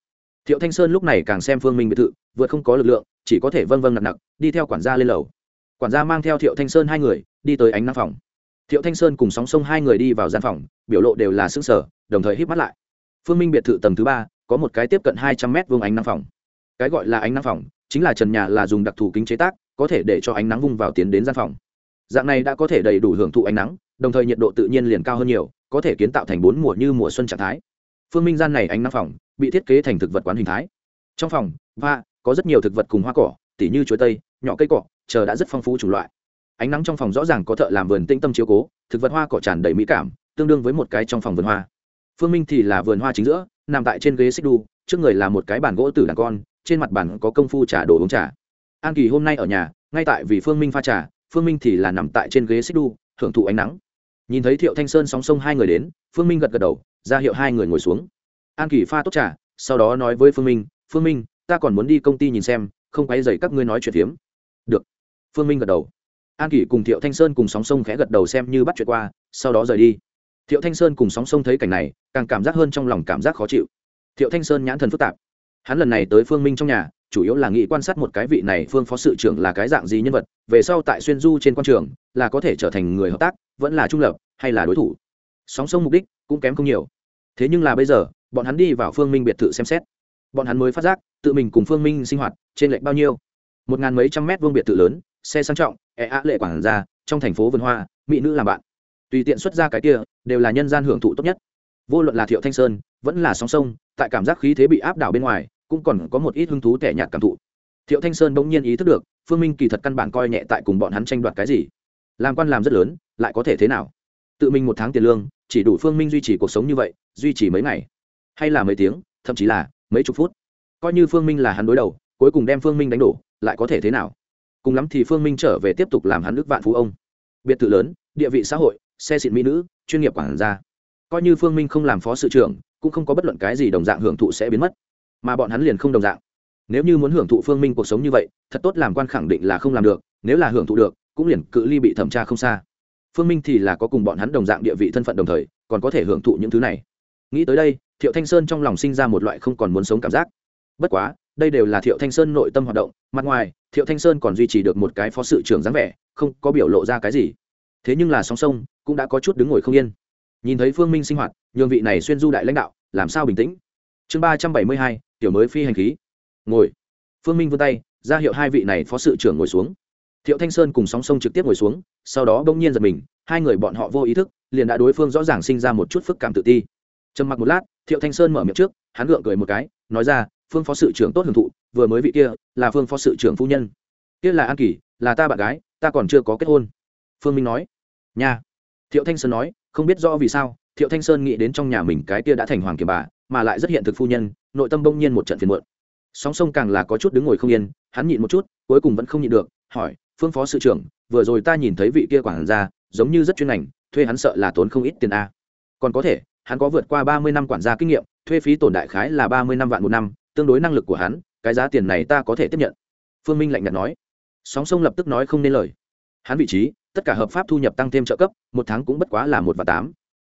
Thiệu thanh sơn lúc này càng xem phương minh biệt thự, vượt không có lực lượng, chỉ có thể vâng vâng nặng nặng, đi theo quản gia lên lầu quản gia mang theo thiệu thanh sơn hai người đi tới ánh nắng phòng. Thiệu thanh sơn cùng sóng sông hai người đi vào gian phòng, biểu lộ đều là xương sở đồng thời hít mắt lại. Phương minh biệt thự tầng thứ ba, có một cái tiếp cận hai trăm mét vuông ánh nắng phòng. Cái gọi là ánh nắng phòng, chính là trần nhà là dùng đặc thù kính chế tác, có thể để cho ánh nắng vung vào tiến đến gian phòng. Dạng này đã có thể đầy đủ hưởng thụ ánh nắng, đồng thời nhiệt độ tự nhiên liền cao hơn nhiều, có thể kiến tạo thành bốn mùa như mùa xuân trạng thái. Phương minh gian này ánh nắng phòng, bị thiết kế thành thực vật quán hình thái. Trong phòng và có rất nhiều thực vật cùng hoa cỏ, tỉ như chuối tây nhỏ cây cỏ, chờ đã rất phong phú chủng loại. Ánh nắng trong phòng rõ ràng có thợ làm vườn tĩnh tâm chiếu cố, thực vật hoa cỏ tràn đầy mỹ cảm, tương đương với một cái trong phòng vườn hoa. Phương minh thì là vườn hoa chính giữa, nằm tại trên ghế xích đu, trước người là một cái bàn gỗ tử đàn con, trên mặt bàn có công phu trà đồ uống trà. An kỳ hôm nay ở nhà, ngay tại vì phương minh pha trà, phương minh thì là nằm tại trên ghế xích đu, hưởng thụ ánh nắng. Nhìn thấy thiệu thanh sơn sóng sông hai người đến, phương minh gật gật đầu, ra hiệu hai người ngồi xuống. An kỳ pha tốt trà, sau đó nói với phương minh phương minh, ta còn muốn đi công ty nhìn xem, không quay dậy các ngươi nói chuyện phiếm được. Phương minh gật đầu. An kỷ cùng thiệu thanh sơn cùng sóng sông khẽ gật đầu xem như bắt chuyện qua, sau đó rời đi. Thiệu thanh sơn cùng sóng sông thấy cảnh này, càng cảm giác hơn trong lòng cảm giác khó chịu. Thiệu thanh sơn nhãn thần phức tạp. Hắn lần này tới phương minh trong nhà, chủ yếu là nghĩ quan sát một cái vị này phương phó sự trưởng là cái dạng gì nhân vật, về sau tại xuyên du trên quan trường, là có thể trở thành người hợp tác, vẫn là trung lập, hay là đối thủ. Sóng sông mục đích cũng kém không nhiều. Thế nhưng là bây giờ, bọn hắn đi vào phương minh biệt thự xem xét. Bọn hắn mới phát giác, tự mình cùng phương minh sinh hoạt trên lệnh bao nhiêu một ngàn mấy trăm mét vuông biệt thự lớn, xe sang trọng e ạ lệ quản ra trong thành phố vườn hoa, mỹ nữ làm bạn. Tùy tiện xuất ra cái kia, đều là nhân gian hưởng thụ tốt nhất. Vô luận là thiệu thanh sơn, vẫn là sóng sông, tại cảm giác khí thế bị áp đảo bên ngoài, cũng còn có một ít hứng thú tẻ nhạt cảm thụ. Thiệu thanh sơn bỗng nhiên ý thức được, phương minh kỳ thật căn bản coi nhẹ tại cùng bọn hắn tranh đoạt cái gì. Làm quan làm rất lớn, lại có thể thế nào? Tự mình một tháng tiền lương, chỉ đủ phương minh duy trì cuộc sống như vậy, duy trì mấy ngày? Hay là mấy tiếng, thậm chí là mấy chục phút? Coi như phương minh là hắn đối đầu, cuối cùng đem phương minh đánh đổ lại có thể thế nào? Cùng lắm thì phương minh trở về tiếp tục làm hắn nước vạn phú ông. Biệt thự lớn, địa vị xã hội, xe xịn mỹ nữ, chuyên nghiệp quản gia. Coi như phương minh không làm phó sự trưởng, cũng không có bất luận cái gì đồng dạng hưởng thụ sẽ biến mất. Mà bọn hắn liền không đồng dạng. Nếu như muốn hưởng thụ phương minh cuộc sống như vậy, thật tốt làm quan khẳng định là không làm được, nếu là hưởng thụ được, cũng liền cự ly bị thẩm tra không xa. Phương minh thì là có cùng bọn hắn đồng dạng địa vị thân phận đồng thời, còn có thể hưởng thụ những thứ này. Nghĩ tới đây, thiệu thanh sơn trong lòng sinh ra một loại không còn muốn sống cảm giác. Bất quá đây đều là thiệu thanh sơn nội tâm hoạt động, mặt ngoài, thiệu thanh sơn còn duy trì được một cái phó sự trưởng dáng vẻ, không có biểu lộ ra cái gì. Thế nhưng là song Song, cũng đã có chút đứng ngồi không yên. Nhìn thấy phương minh sinh hoạt, nhường vị này xuyên du đại lãnh đạo, làm sao bình tĩnh? Chương ba trăm bảy mươi hai, tiểu mới phi hành khí. Ngồi. Phương minh vươn tay, ra hiệu hai vị này phó sự trưởng ngồi xuống. Thiệu thanh sơn cùng sóng sông trực tiếp ngồi xuống, sau đó bỗng nhiên giật mình, hai người bọn họ vô ý thức, liền đã đối phương rõ ràng sinh ra một chút phức cảm tự ti. Trầm mặc một lát, thiệu thanh sơn mở miệng trước, hắn gượng cười một cái, nói ra phương phó sự trưởng tốt hưởng thụ vừa mới vị kia là phương phó sự trưởng phu nhân. Kia là an kỳ là ta bạn gái ta còn chưa có kết hôn. Phương minh nói. Nhà. thiệu thanh sơn nói không biết rõ vì sao thiệu thanh sơn nghĩ đến trong nhà mình cái kia đã thành hoàng kiềm bà mà lại rất hiện thực phu nhân nội tâm bỗng nhiên một trận phiền muộn. Sóng sông càng là có chút đứng ngồi không yên hắn nhịn một chút cuối cùng vẫn không nhịn được hỏi phương phó sự trưởng vừa rồi ta nhìn thấy vị kia quản gia, giống như rất chuyên ngành thuê hắn sợ là tốn không ít tiền a. Còn có thể hắn có vượt qua ba mươi năm quản gia kinh nghiệm thuê phí tổn đại khái là ba mươi năm vạn một năm tương đối năng lực của hắn, cái giá tiền này ta có thể tiếp nhận. Phương minh lạnh nhạt nói. Sóng sông lập tức nói không nên lời. Hắn vị trí, tất cả hợp pháp thu nhập tăng thêm trợ cấp, một tháng cũng bất quá là một và tám.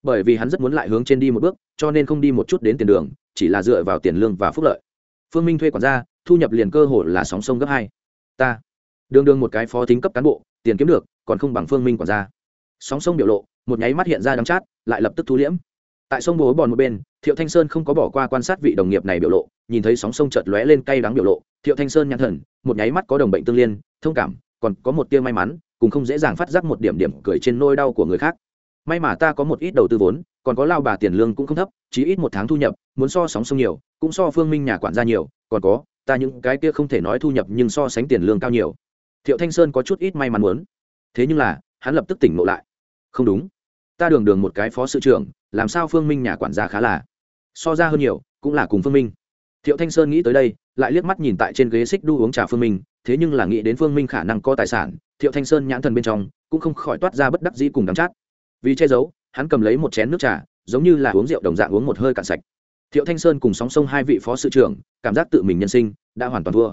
Bởi vì hắn rất muốn lại hướng trên đi một bước, cho nên không đi một chút đến tiền đường, chỉ là dựa vào tiền lương và phúc lợi. Phương minh thuê quản gia, thu nhập liền cơ hội là sóng sông gấp hai. Ta. Đương đương một cái phó tính cấp cán bộ, tiền kiếm được, còn không bằng phương minh quản gia. Sóng sông biểu lộ, một nháy mắt hiện ra đắng chát, lại lập tức thu liễm. Tại sông bố bòn một bên, thiệu thanh sơn không có bỏ qua quan sát vị đồng nghiệp này biểu lộ nhìn thấy sóng sông chợt lóe lên cay đắng biểu lộ, thiệu thanh sơn nhãn thần, một nháy mắt có đồng bệnh tương liên, thông cảm, còn có một tia may mắn, cùng không dễ dàng phát giác một điểm điểm cười trên nôi đau của người khác. May mà ta có một ít đầu tư vốn, còn có lao bà tiền lương cũng không thấp chỉ ít một tháng thu nhập, muốn so sóng sông nhiều, cũng so phương minh nhà quản gia nhiều, còn có, ta những cái kia không thể nói thu nhập nhưng so sánh tiền lương cao nhiều. Thiệu thanh sơn có chút ít may mắn muốn. Thế nhưng là, hắn lập tức tỉnh ngộ lại. Không đúng. Ta đường đường một cái phó sự trưởng, làm sao phương minh nhà quản gia khá là, so ra hơn nhiều, cũng là cùng phương minh thiệu thanh sơn nghĩ tới đây, lại liếc mắt nhìn tại trên ghế xích đu uống trà phương minh, thế nhưng là nghĩ đến phương minh khả năng có tài sản, thiệu thanh sơn nhãn thần bên trong, cũng không khỏi toát ra bất đắc dĩ cùng đắm chát. Vì che giấu, hắn cầm lấy một chén nước trà, giống như là uống rượu đồng dạng uống một hơi cạn sạch. Thiệu thanh sơn cùng sóng sông hai vị phó sự trưởng, cảm giác tự mình nhân sinh, đã hoàn toàn thua.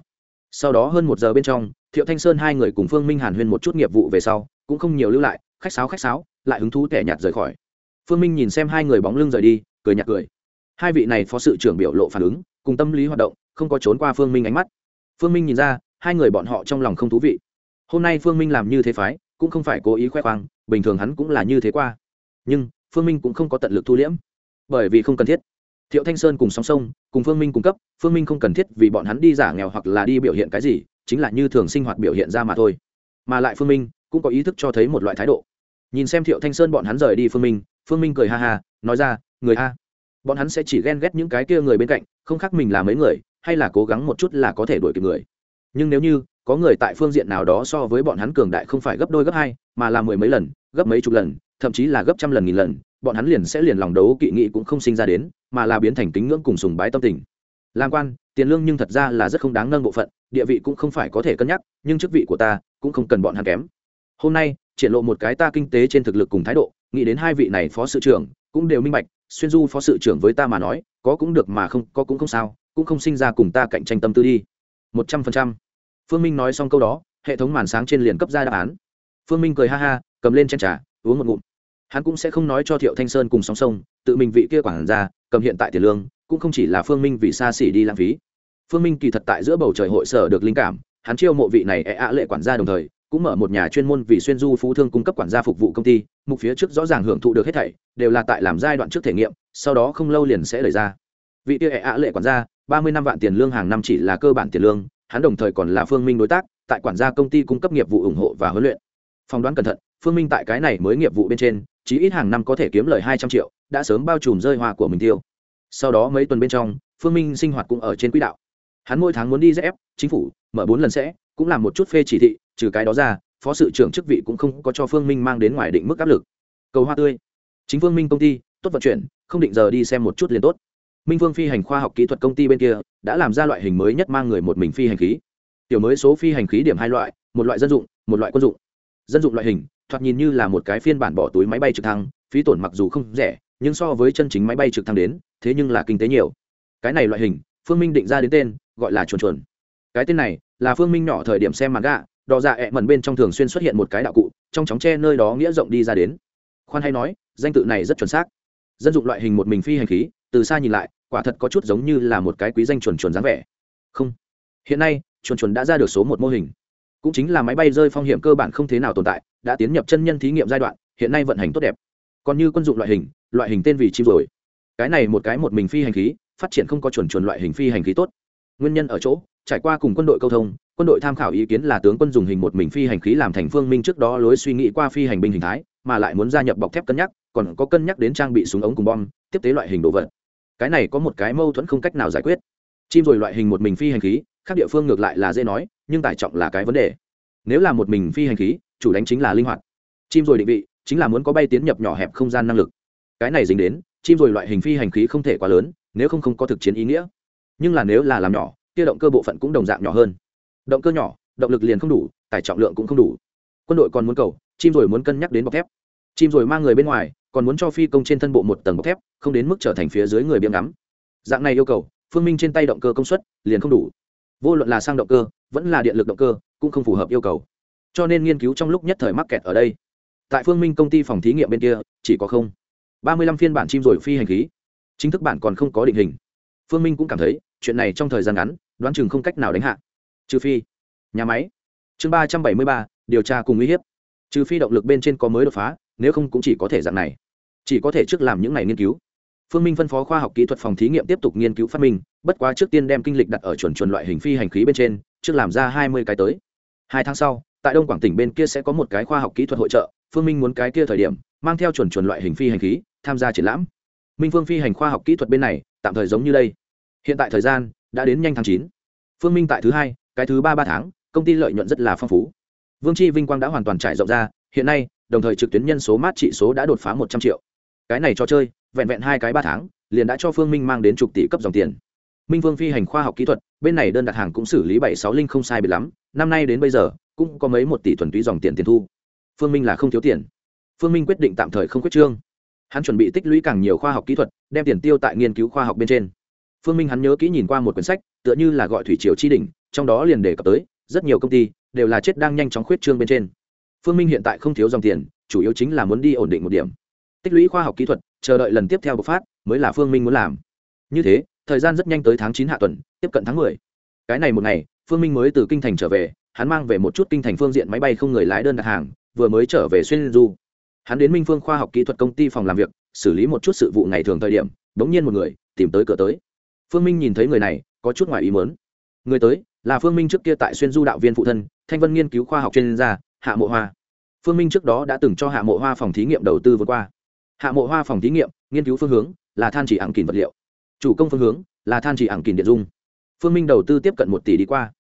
Sau đó hơn một giờ bên trong, thiệu thanh sơn hai người cùng phương minh hàn huyên một chút nghiệp vụ về sau, cũng không nhiều lưu lại, khách sáo khách sáo, lại hứng thú kẻ nhạt rời khỏi. Phương minh nhìn xem hai người bóng lưng rời đi, cười nhạt cười. Hai vị này phó sự trưởng biểu lộ phản ứng cùng tâm lý hoạt động, không có trốn qua phương minh ánh mắt. Phương minh nhìn ra, hai người bọn họ trong lòng không thú vị. Hôm nay phương minh làm như thế phái, cũng không phải cố ý khoe khoang, bình thường hắn cũng là như thế qua. Nhưng, phương minh cũng không có tận lực thu liễm. Bởi vì không cần thiết. Thiệu thanh sơn cùng sóng sông, cùng phương minh cung cấp, phương minh không cần thiết vì bọn hắn đi giả nghèo hoặc là đi biểu hiện cái gì, chính là như thường sinh hoạt biểu hiện ra mà thôi. Mà lại phương minh cũng có ý thức cho thấy một loại thái độ. Nhìn xem thiệu thanh sơn bọn hắn rời đi phương minh phương minh cười ha ha, nói ra, người a bọn hắn sẽ chỉ ghen ghét những cái kia người bên cạnh, không khác mình là mấy người, hay là cố gắng một chút là có thể đuổi kịp người. Nhưng nếu như có người tại phương diện nào đó so với bọn hắn cường đại không phải gấp đôi gấp hai, mà là mười mấy lần, gấp mấy chục lần, thậm chí là gấp trăm lần nghìn lần, bọn hắn liền sẽ liền lòng đấu kỵ nghị cũng không sinh ra đến, mà là biến thành kính ngưỡng cùng sùng bái tâm tình. Làm quan, tiền lương nhưng thật ra là rất không đáng nâng bộ phận, địa vị cũng không phải có thể cân nhắc, nhưng chức vị của ta cũng không cần bọn hắn kém. Hôm nay, triển lộ một cái ta kinh tế trên thực lực cùng thái độ, nghĩ đến hai vị này phó sự trưởng, cũng đều minh bạch xuyên du phó sự trưởng với ta mà nói, có cũng được mà không, có cũng không sao, cũng không sinh ra cùng ta cạnh tranh tâm tư đi. Một trăm phần trăm. Phương minh nói xong câu đó, hệ thống màn sáng trên liền cấp ra đáp án. Phương minh cười ha ha, cầm lên chén trà, uống một ngụm. Hắn cũng sẽ không nói cho thiệu thanh sơn cùng song sông tự mình vị kia quản ra cầm hiện tại tiền lương, cũng không chỉ là phương minh vì xa xỉ đi lãng phí. Phương minh kỳ thật tại giữa bầu trời hội sở được linh cảm, hắn chiêu mộ vị này e ạ lệ quản gia đồng thời cũng mở một nhà chuyên môn vì xuyên du phú thương cung cấp quản gia phục vụ công ty, mục phía trước rõ ràng hưởng thụ được hết thảy, đều là tại làm giai đoạn trước thể nghiệm, sau đó không lâu liền sẽ lời ra. Vị tiêu hệ ạ lệ quản gia, ba mươi năm vạn tiền lương hàng năm chỉ là cơ bản tiền lương, hắn đồng thời còn là phương minh đối tác, tại quản gia công ty cung cấp nghiệp vụ ủng hộ và huấn luyện. Phỏng đoán cẩn thận, phương minh tại cái này mới nghiệp vụ bên trên, chí ít hàng năm có thể kiếm lời hai trăm triệu, đã sớm bao trùm rơi hoa của mình tiêu. Sau đó mấy tuần bên trong, phương minh sinh hoạt cũng ở trên quỹ đạo. Hắn mỗi tháng muốn đi dép chính phủ, mở bốn lần sẽ, cũng làm một chút phê chỉ thị trừ cái đó ra, phó sự trưởng chức vị cũng không có cho phương minh mang đến ngoài định mức áp lực. Cầu hoa tươi. Chính phương minh công ty, tốt vận chuyển, không định giờ đi xem một chút liền tốt. Minh phương phi hành khoa học kỹ thuật công ty bên kia, đã làm ra loại hình mới nhất mang người một mình phi hành khí. Tiểu mới số phi hành khí điểm hai loại, một loại dân dụng, một loại quân dụng. Dân dụng loại hình, thoạt nhìn như là một cái phiên bản bỏ túi máy bay trực thăng, phí tổn mặc dù không rẻ, nhưng so với chân chính máy bay trực thăng đến, thế nhưng là kinh tế nhiều. Cái này loại hình, phương minh định ra đến tên, gọi là chuồn chuồn. Cái tên này, là phương minh nhỏ thời điểm xem mặt gạ đò dạ ẹ mẩn bên trong thường xuyên xuất hiện một cái đạo cụ, trong chóng tre nơi đó nghĩa rộng đi ra đến. Khoan hay nói, danh tự này rất chuẩn xác. Dân dụng loại hình một mình phi hành khí, từ xa nhìn lại, quả thật có chút giống như là một cái quý danh chuồn chuồn dáng vẻ. Không. Hiện nay, chuồn chuồn đã ra được số một mô hình. Cũng chính là máy bay rơi phong hiểm cơ bản không thế nào tồn tại, đã tiến nhập chân nhân thí nghiệm giai đoạn, hiện nay vận hành tốt đẹp. Còn như quân dụng loại hình loại hình tên vì chim rồi. Cái này một cái một mình phi hành khí, phát triển không có chuẩn chuẩn loại hình phi hành khí tốt. Nguyên nhân ở chỗ, trải qua cùng quân đội câu thông quân đội tham khảo ý kiến là tướng quân dùng hình một mình phi hành khí làm thành phương minh trước đó lối suy nghĩ qua phi hành binh hình thái, mà lại muốn gia nhập bọc thép cân nhắc, còn có cân nhắc đến trang bị súng ống cùng bom, tiếp tế loại hình đồ vật. Cái này có một cái mâu thuẫn không cách nào giải quyết. Chim rồi loại hình một mình phi hành khí, khác địa phương ngược lại là dễ nói, nhưng tải trọng là cái vấn đề. Nếu là một mình phi hành khí, chủ đánh chính là linh hoạt. Chim rồi định vị, chính là muốn có bay tiến nhập nhỏ hẹp không gian năng lực. Cái này dính đến, chim rồi loại hình phi hành khí không thể quá lớn, nếu không không có thực chiến ý nghĩa. Nhưng là nếu là làm nhỏ, kia động cơ bộ phận cũng đồng dạng nhỏ hơn động cơ nhỏ, động lực liền không đủ, tải trọng lượng cũng không đủ. Quân đội còn muốn cầu, chim rồi muốn cân nhắc đến bọc thép. Chim rồi mang người bên ngoài, còn muốn cho phi công trên thân bộ một tầng bọc thép, không đến mức trở thành phía dưới người biếm ngắm. Dạng này yêu cầu, phương minh trên tay động cơ công suất liền không đủ. Vô luận là sang động cơ, vẫn là điện lực động cơ, cũng không phù hợp yêu cầu. Cho nên nghiên cứu trong lúc nhất thời mắc kẹt ở đây. Tại phương minh công ty phòng thí nghiệm bên kia, chỉ có không. Ba mươi lăm phiên bản chim rồi phi hành khí. Chính thức bản còn không có định hình. Phương minh cũng cảm thấy, chuyện này trong thời gian ngắn, đoán chừng không cách nào đánh hạ trừ phi, nhà máy. Chương ba trăm bảy mươi ba, điều tra cùng uy hiếp. Trừ phi động lực bên trên có mới đột phá, nếu không cũng chỉ có thể dạng này. Chỉ có thể trước làm những này nghiên cứu. Phương minh phân phó khoa học kỹ thuật phòng thí nghiệm tiếp tục nghiên cứu phát minh, bất quá trước tiên đem kinh lịch đặt ở chuẩn chuẩn loại hình phi hành khí bên trên, trước làm ra hai mươi cái tới. Hai tháng sau, tại đông quảng tỉnh bên kia sẽ có một cái khoa học kỹ thuật hội trợ, phương minh muốn cái kia thời điểm, mang theo chuẩn chuẩn loại hình phi hành khí, tham gia triển lãm. Minh phương phi hành khoa học kỹ thuật bên này, tạm thời giống như đây. Hiện tại thời gian đã đến nhanh tháng chín. Phương minh tại thứ hai cái thứ ba ba tháng, công ty lợi nhuận rất là phong phú. Vương tri vinh quang đã hoàn toàn trải rộng ra, hiện nay, đồng thời trực tuyến nhân số mát trị số đã đột phá một trăm triệu. Cái này cho chơi, vẹn vẹn hai cái ba tháng, liền đã cho phương minh mang đến chục tỷ cấp dòng tiền. Minh vương phi hành khoa học kỹ thuật, bên này đơn đặt hàng cũng xử lý bảy sáu linh không sai biệt lắm, năm nay đến bây giờ, cũng có mấy một tỷ thuần túy dòng tiền tiền thu. Phương minh là không thiếu tiền. Phương minh quyết định tạm thời không quyết trương. Hắn chuẩn bị tích lũy càng nhiều khoa học kỹ thuật, đem tiền tiêu tại nghiên cứu khoa học bên trên. Phương minh hắn nhớ kỹ nhìn qua một quyển sách, tựa như là gọi thủy triều chi đỉnh trong đó liền đề cập tới, rất nhiều công ty đều là chết đang nhanh chóng khuyết trương bên trên. Phương minh hiện tại không thiếu dòng tiền, chủ yếu chính là muốn đi ổn định một điểm. Tích lũy khoa học kỹ thuật, chờ đợi lần tiếp theo bộc phát mới là phương minh muốn làm. Như thế, thời gian rất nhanh tới tháng chín hạ tuần, tiếp cận tháng mười. Cái này một ngày, phương minh mới từ kinh thành trở về, hắn mang về một chút kinh thành phương diện máy bay không người lái đơn đặt hàng, vừa mới trở về xuyên du. Hắn đến minh phương khoa học kỹ thuật công ty phòng làm việc, xử lý một chút sự vụ ngày thường thời điểm đ ố n g nhiên một người tìm tới cửa tới. Phương minh nhìn thấy người này, có chút ngoài ý mớn người tới là phương minh trước kia tại xuyên du đạo viên phụ thân, thanh vân nghiên cứu khoa học chuyên gia, hạ mộ hoa. Phương minh trước đó đã từng cho hạ mộ hoa phòng thí nghiệm đầu tư vượt qua. Hạ mộ hoa phòng thí nghiệm, nghiên cứu phương hướng, là than chỉ ảng kìn vật liệu. Chủ công phương hướng, là than chỉ ảng kìn điện dung. Phương minh đầu tư tiếp cận một tỷ đi qua.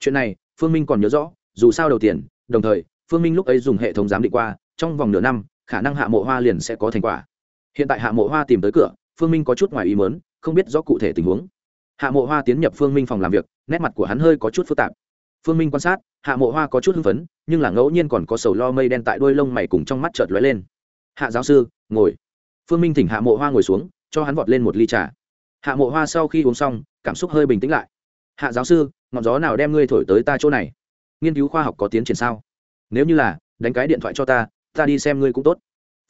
Chuyện này, phương minh còn nhớ rõ, dù sao đầu tiền, đồng thời, phương minh lúc ấy dùng hệ thống giám định qua, trong vòng nửa năm, khả năng hạ mộ hoa liền sẽ có thành quả. Hiện tại hạ mộ hoa tìm tới cửa, phương minh có chút ngoài ý mớn không biết rõ cụ thể tình huống hạ mộ hoa tiến nhập phương minh phòng làm việc, nét mặt của hắn hơi có chút phức tạp. Phương minh quan sát, hạ mộ hoa có chút hưng phấn, nhưng là ngẫu nhiên còn có sầu lo mây đen tại đôi lông mày cùng trong mắt chợt lóe lên. Hạ giáo sư, ngồi. Phương minh thỉnh hạ mộ hoa ngồi xuống, cho hắn vọt lên một ly trà. Hạ mộ hoa sau khi uống xong, cảm xúc hơi bình tĩnh lại. Hạ giáo sư, ngọn gió nào đem ngươi thổi tới ta chỗ này? Nghiên cứu khoa học có tiến triển sao? Nếu như là, đánh cái điện thoại cho ta ta đi xem ngươi cũng tốt.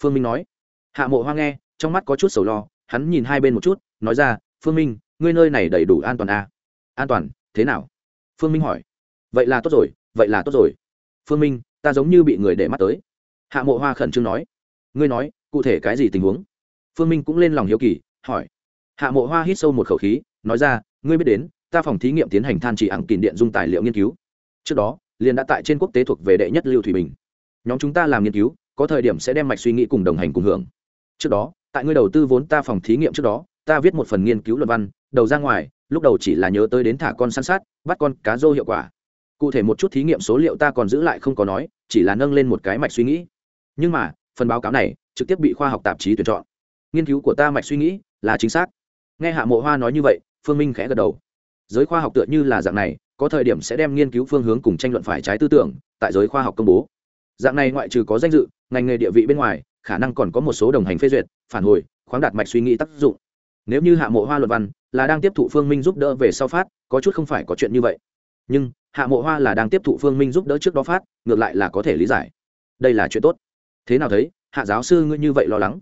Phương minh nói. Hạ mộ hoa nghe, trong mắt có chút sầu lo, hắn nhìn hai bên một chút, nói ra, phương minh ngươi nơi này đầy đủ an toàn à? an toàn, thế nào? Phương minh hỏi. Vậy là tốt rồi, vậy là tốt rồi. Phương minh, ta giống như bị người để mắt tới. Hạ mộ hoa khẩn trương nói. Ngươi nói, cụ thể cái gì tình huống? Phương minh cũng lên lòng hiếu kỳ, hỏi. Hạ mộ hoa hít sâu một khẩu khí, nói ra, ngươi biết đến, ta phòng thí nghiệm tiến hành than chỉ ẳng kỷ điện dung tài liệu nghiên cứu. Trước đó, liền đã tại trên quốc tế thuộc về đệ nhất lưu thủy bình. Nhóm chúng ta làm nghiên cứu, có thời điểm sẽ đem mạch suy nghĩ cùng đồng hành cùng hưởng. Trước đó, tại ngươi đầu tư vốn ta phòng thí nghiệm trước đó, ta viết một phần nghiên cứu luận văn đầu ra ngoài, lúc đầu chỉ là nhớ tới đến thả con săn sát, bắt con cá rô hiệu quả. Cụ thể một chút thí nghiệm số liệu ta còn giữ lại không có nói, chỉ là nâng lên một cái mạch suy nghĩ. Nhưng mà, phần báo cáo này trực tiếp bị khoa học tạp chí tuyển chọn. Nghiên cứu của ta mạch suy nghĩ là chính xác. Nghe hạ mộ hoa nói như vậy, phương minh khẽ gật đầu. Giới khoa học tựa như là dạng này, có thời điểm sẽ đem nghiên cứu phương hướng cùng tranh luận phải trái tư tưởng, tại giới khoa học công bố. Dạng này ngoại trừ có danh dự, ngành nghề địa vị bên ngoài, khả năng còn có một số đồng hành phê duyệt, phản hồi, khoáng đạt mạch suy nghĩ tác dụng nếu như hạ mộ hoa luật văn là đang tiếp thụ phương minh giúp đỡ về sau phát, có chút không phải có chuyện như vậy. Nhưng, hạ mộ hoa là đang tiếp thụ phương minh giúp đỡ trước đó phát, ngược lại là có thể lý giải. Đây là chuyện tốt. Thế nào thấy, hạ giáo sư ngươi như vậy lo lắng?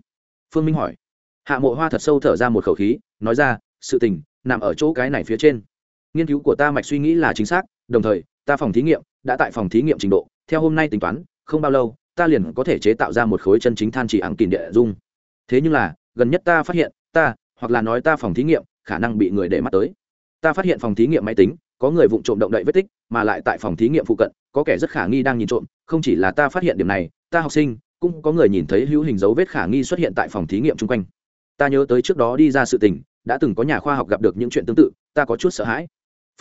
Phương minh hỏi. Hạ mộ hoa thật sâu thở ra một khẩu khí, nói ra, sự tình, nằm ở chỗ cái này phía trên. Nghiên cứu của ta mạch suy nghĩ là chính xác, đồng thời, ta phòng thí nghiệm, đã tại phòng thí nghiệm trình độ, theo hôm nay tính toán, không bao lâu, ta liền có thể chế tạo ra một khối chân chính than chỉ ảng kỷ địa dung. Thế nhưng là, gần nhất ta phát hiện, ta hoặc là nói ta phòng thí nghiệm, khả năng bị người để mắt tới. Ta phát hiện phòng thí nghiệm máy tính, có người vụng trộm động đậy vết tích, mà lại tại phòng thí nghiệm phụ cận, có kẻ rất khả nghi đang nhìn trộm, không chỉ là ta phát hiện điểm này, ta học sinh, cũng có người nhìn thấy hữu hình dấu vết khả nghi xuất hiện tại phòng thí nghiệm chung quanh. Ta nhớ tới trước đó đi ra sự tình, đã từng có nhà khoa học gặp được những chuyện tương tự, ta có chút sợ hãi.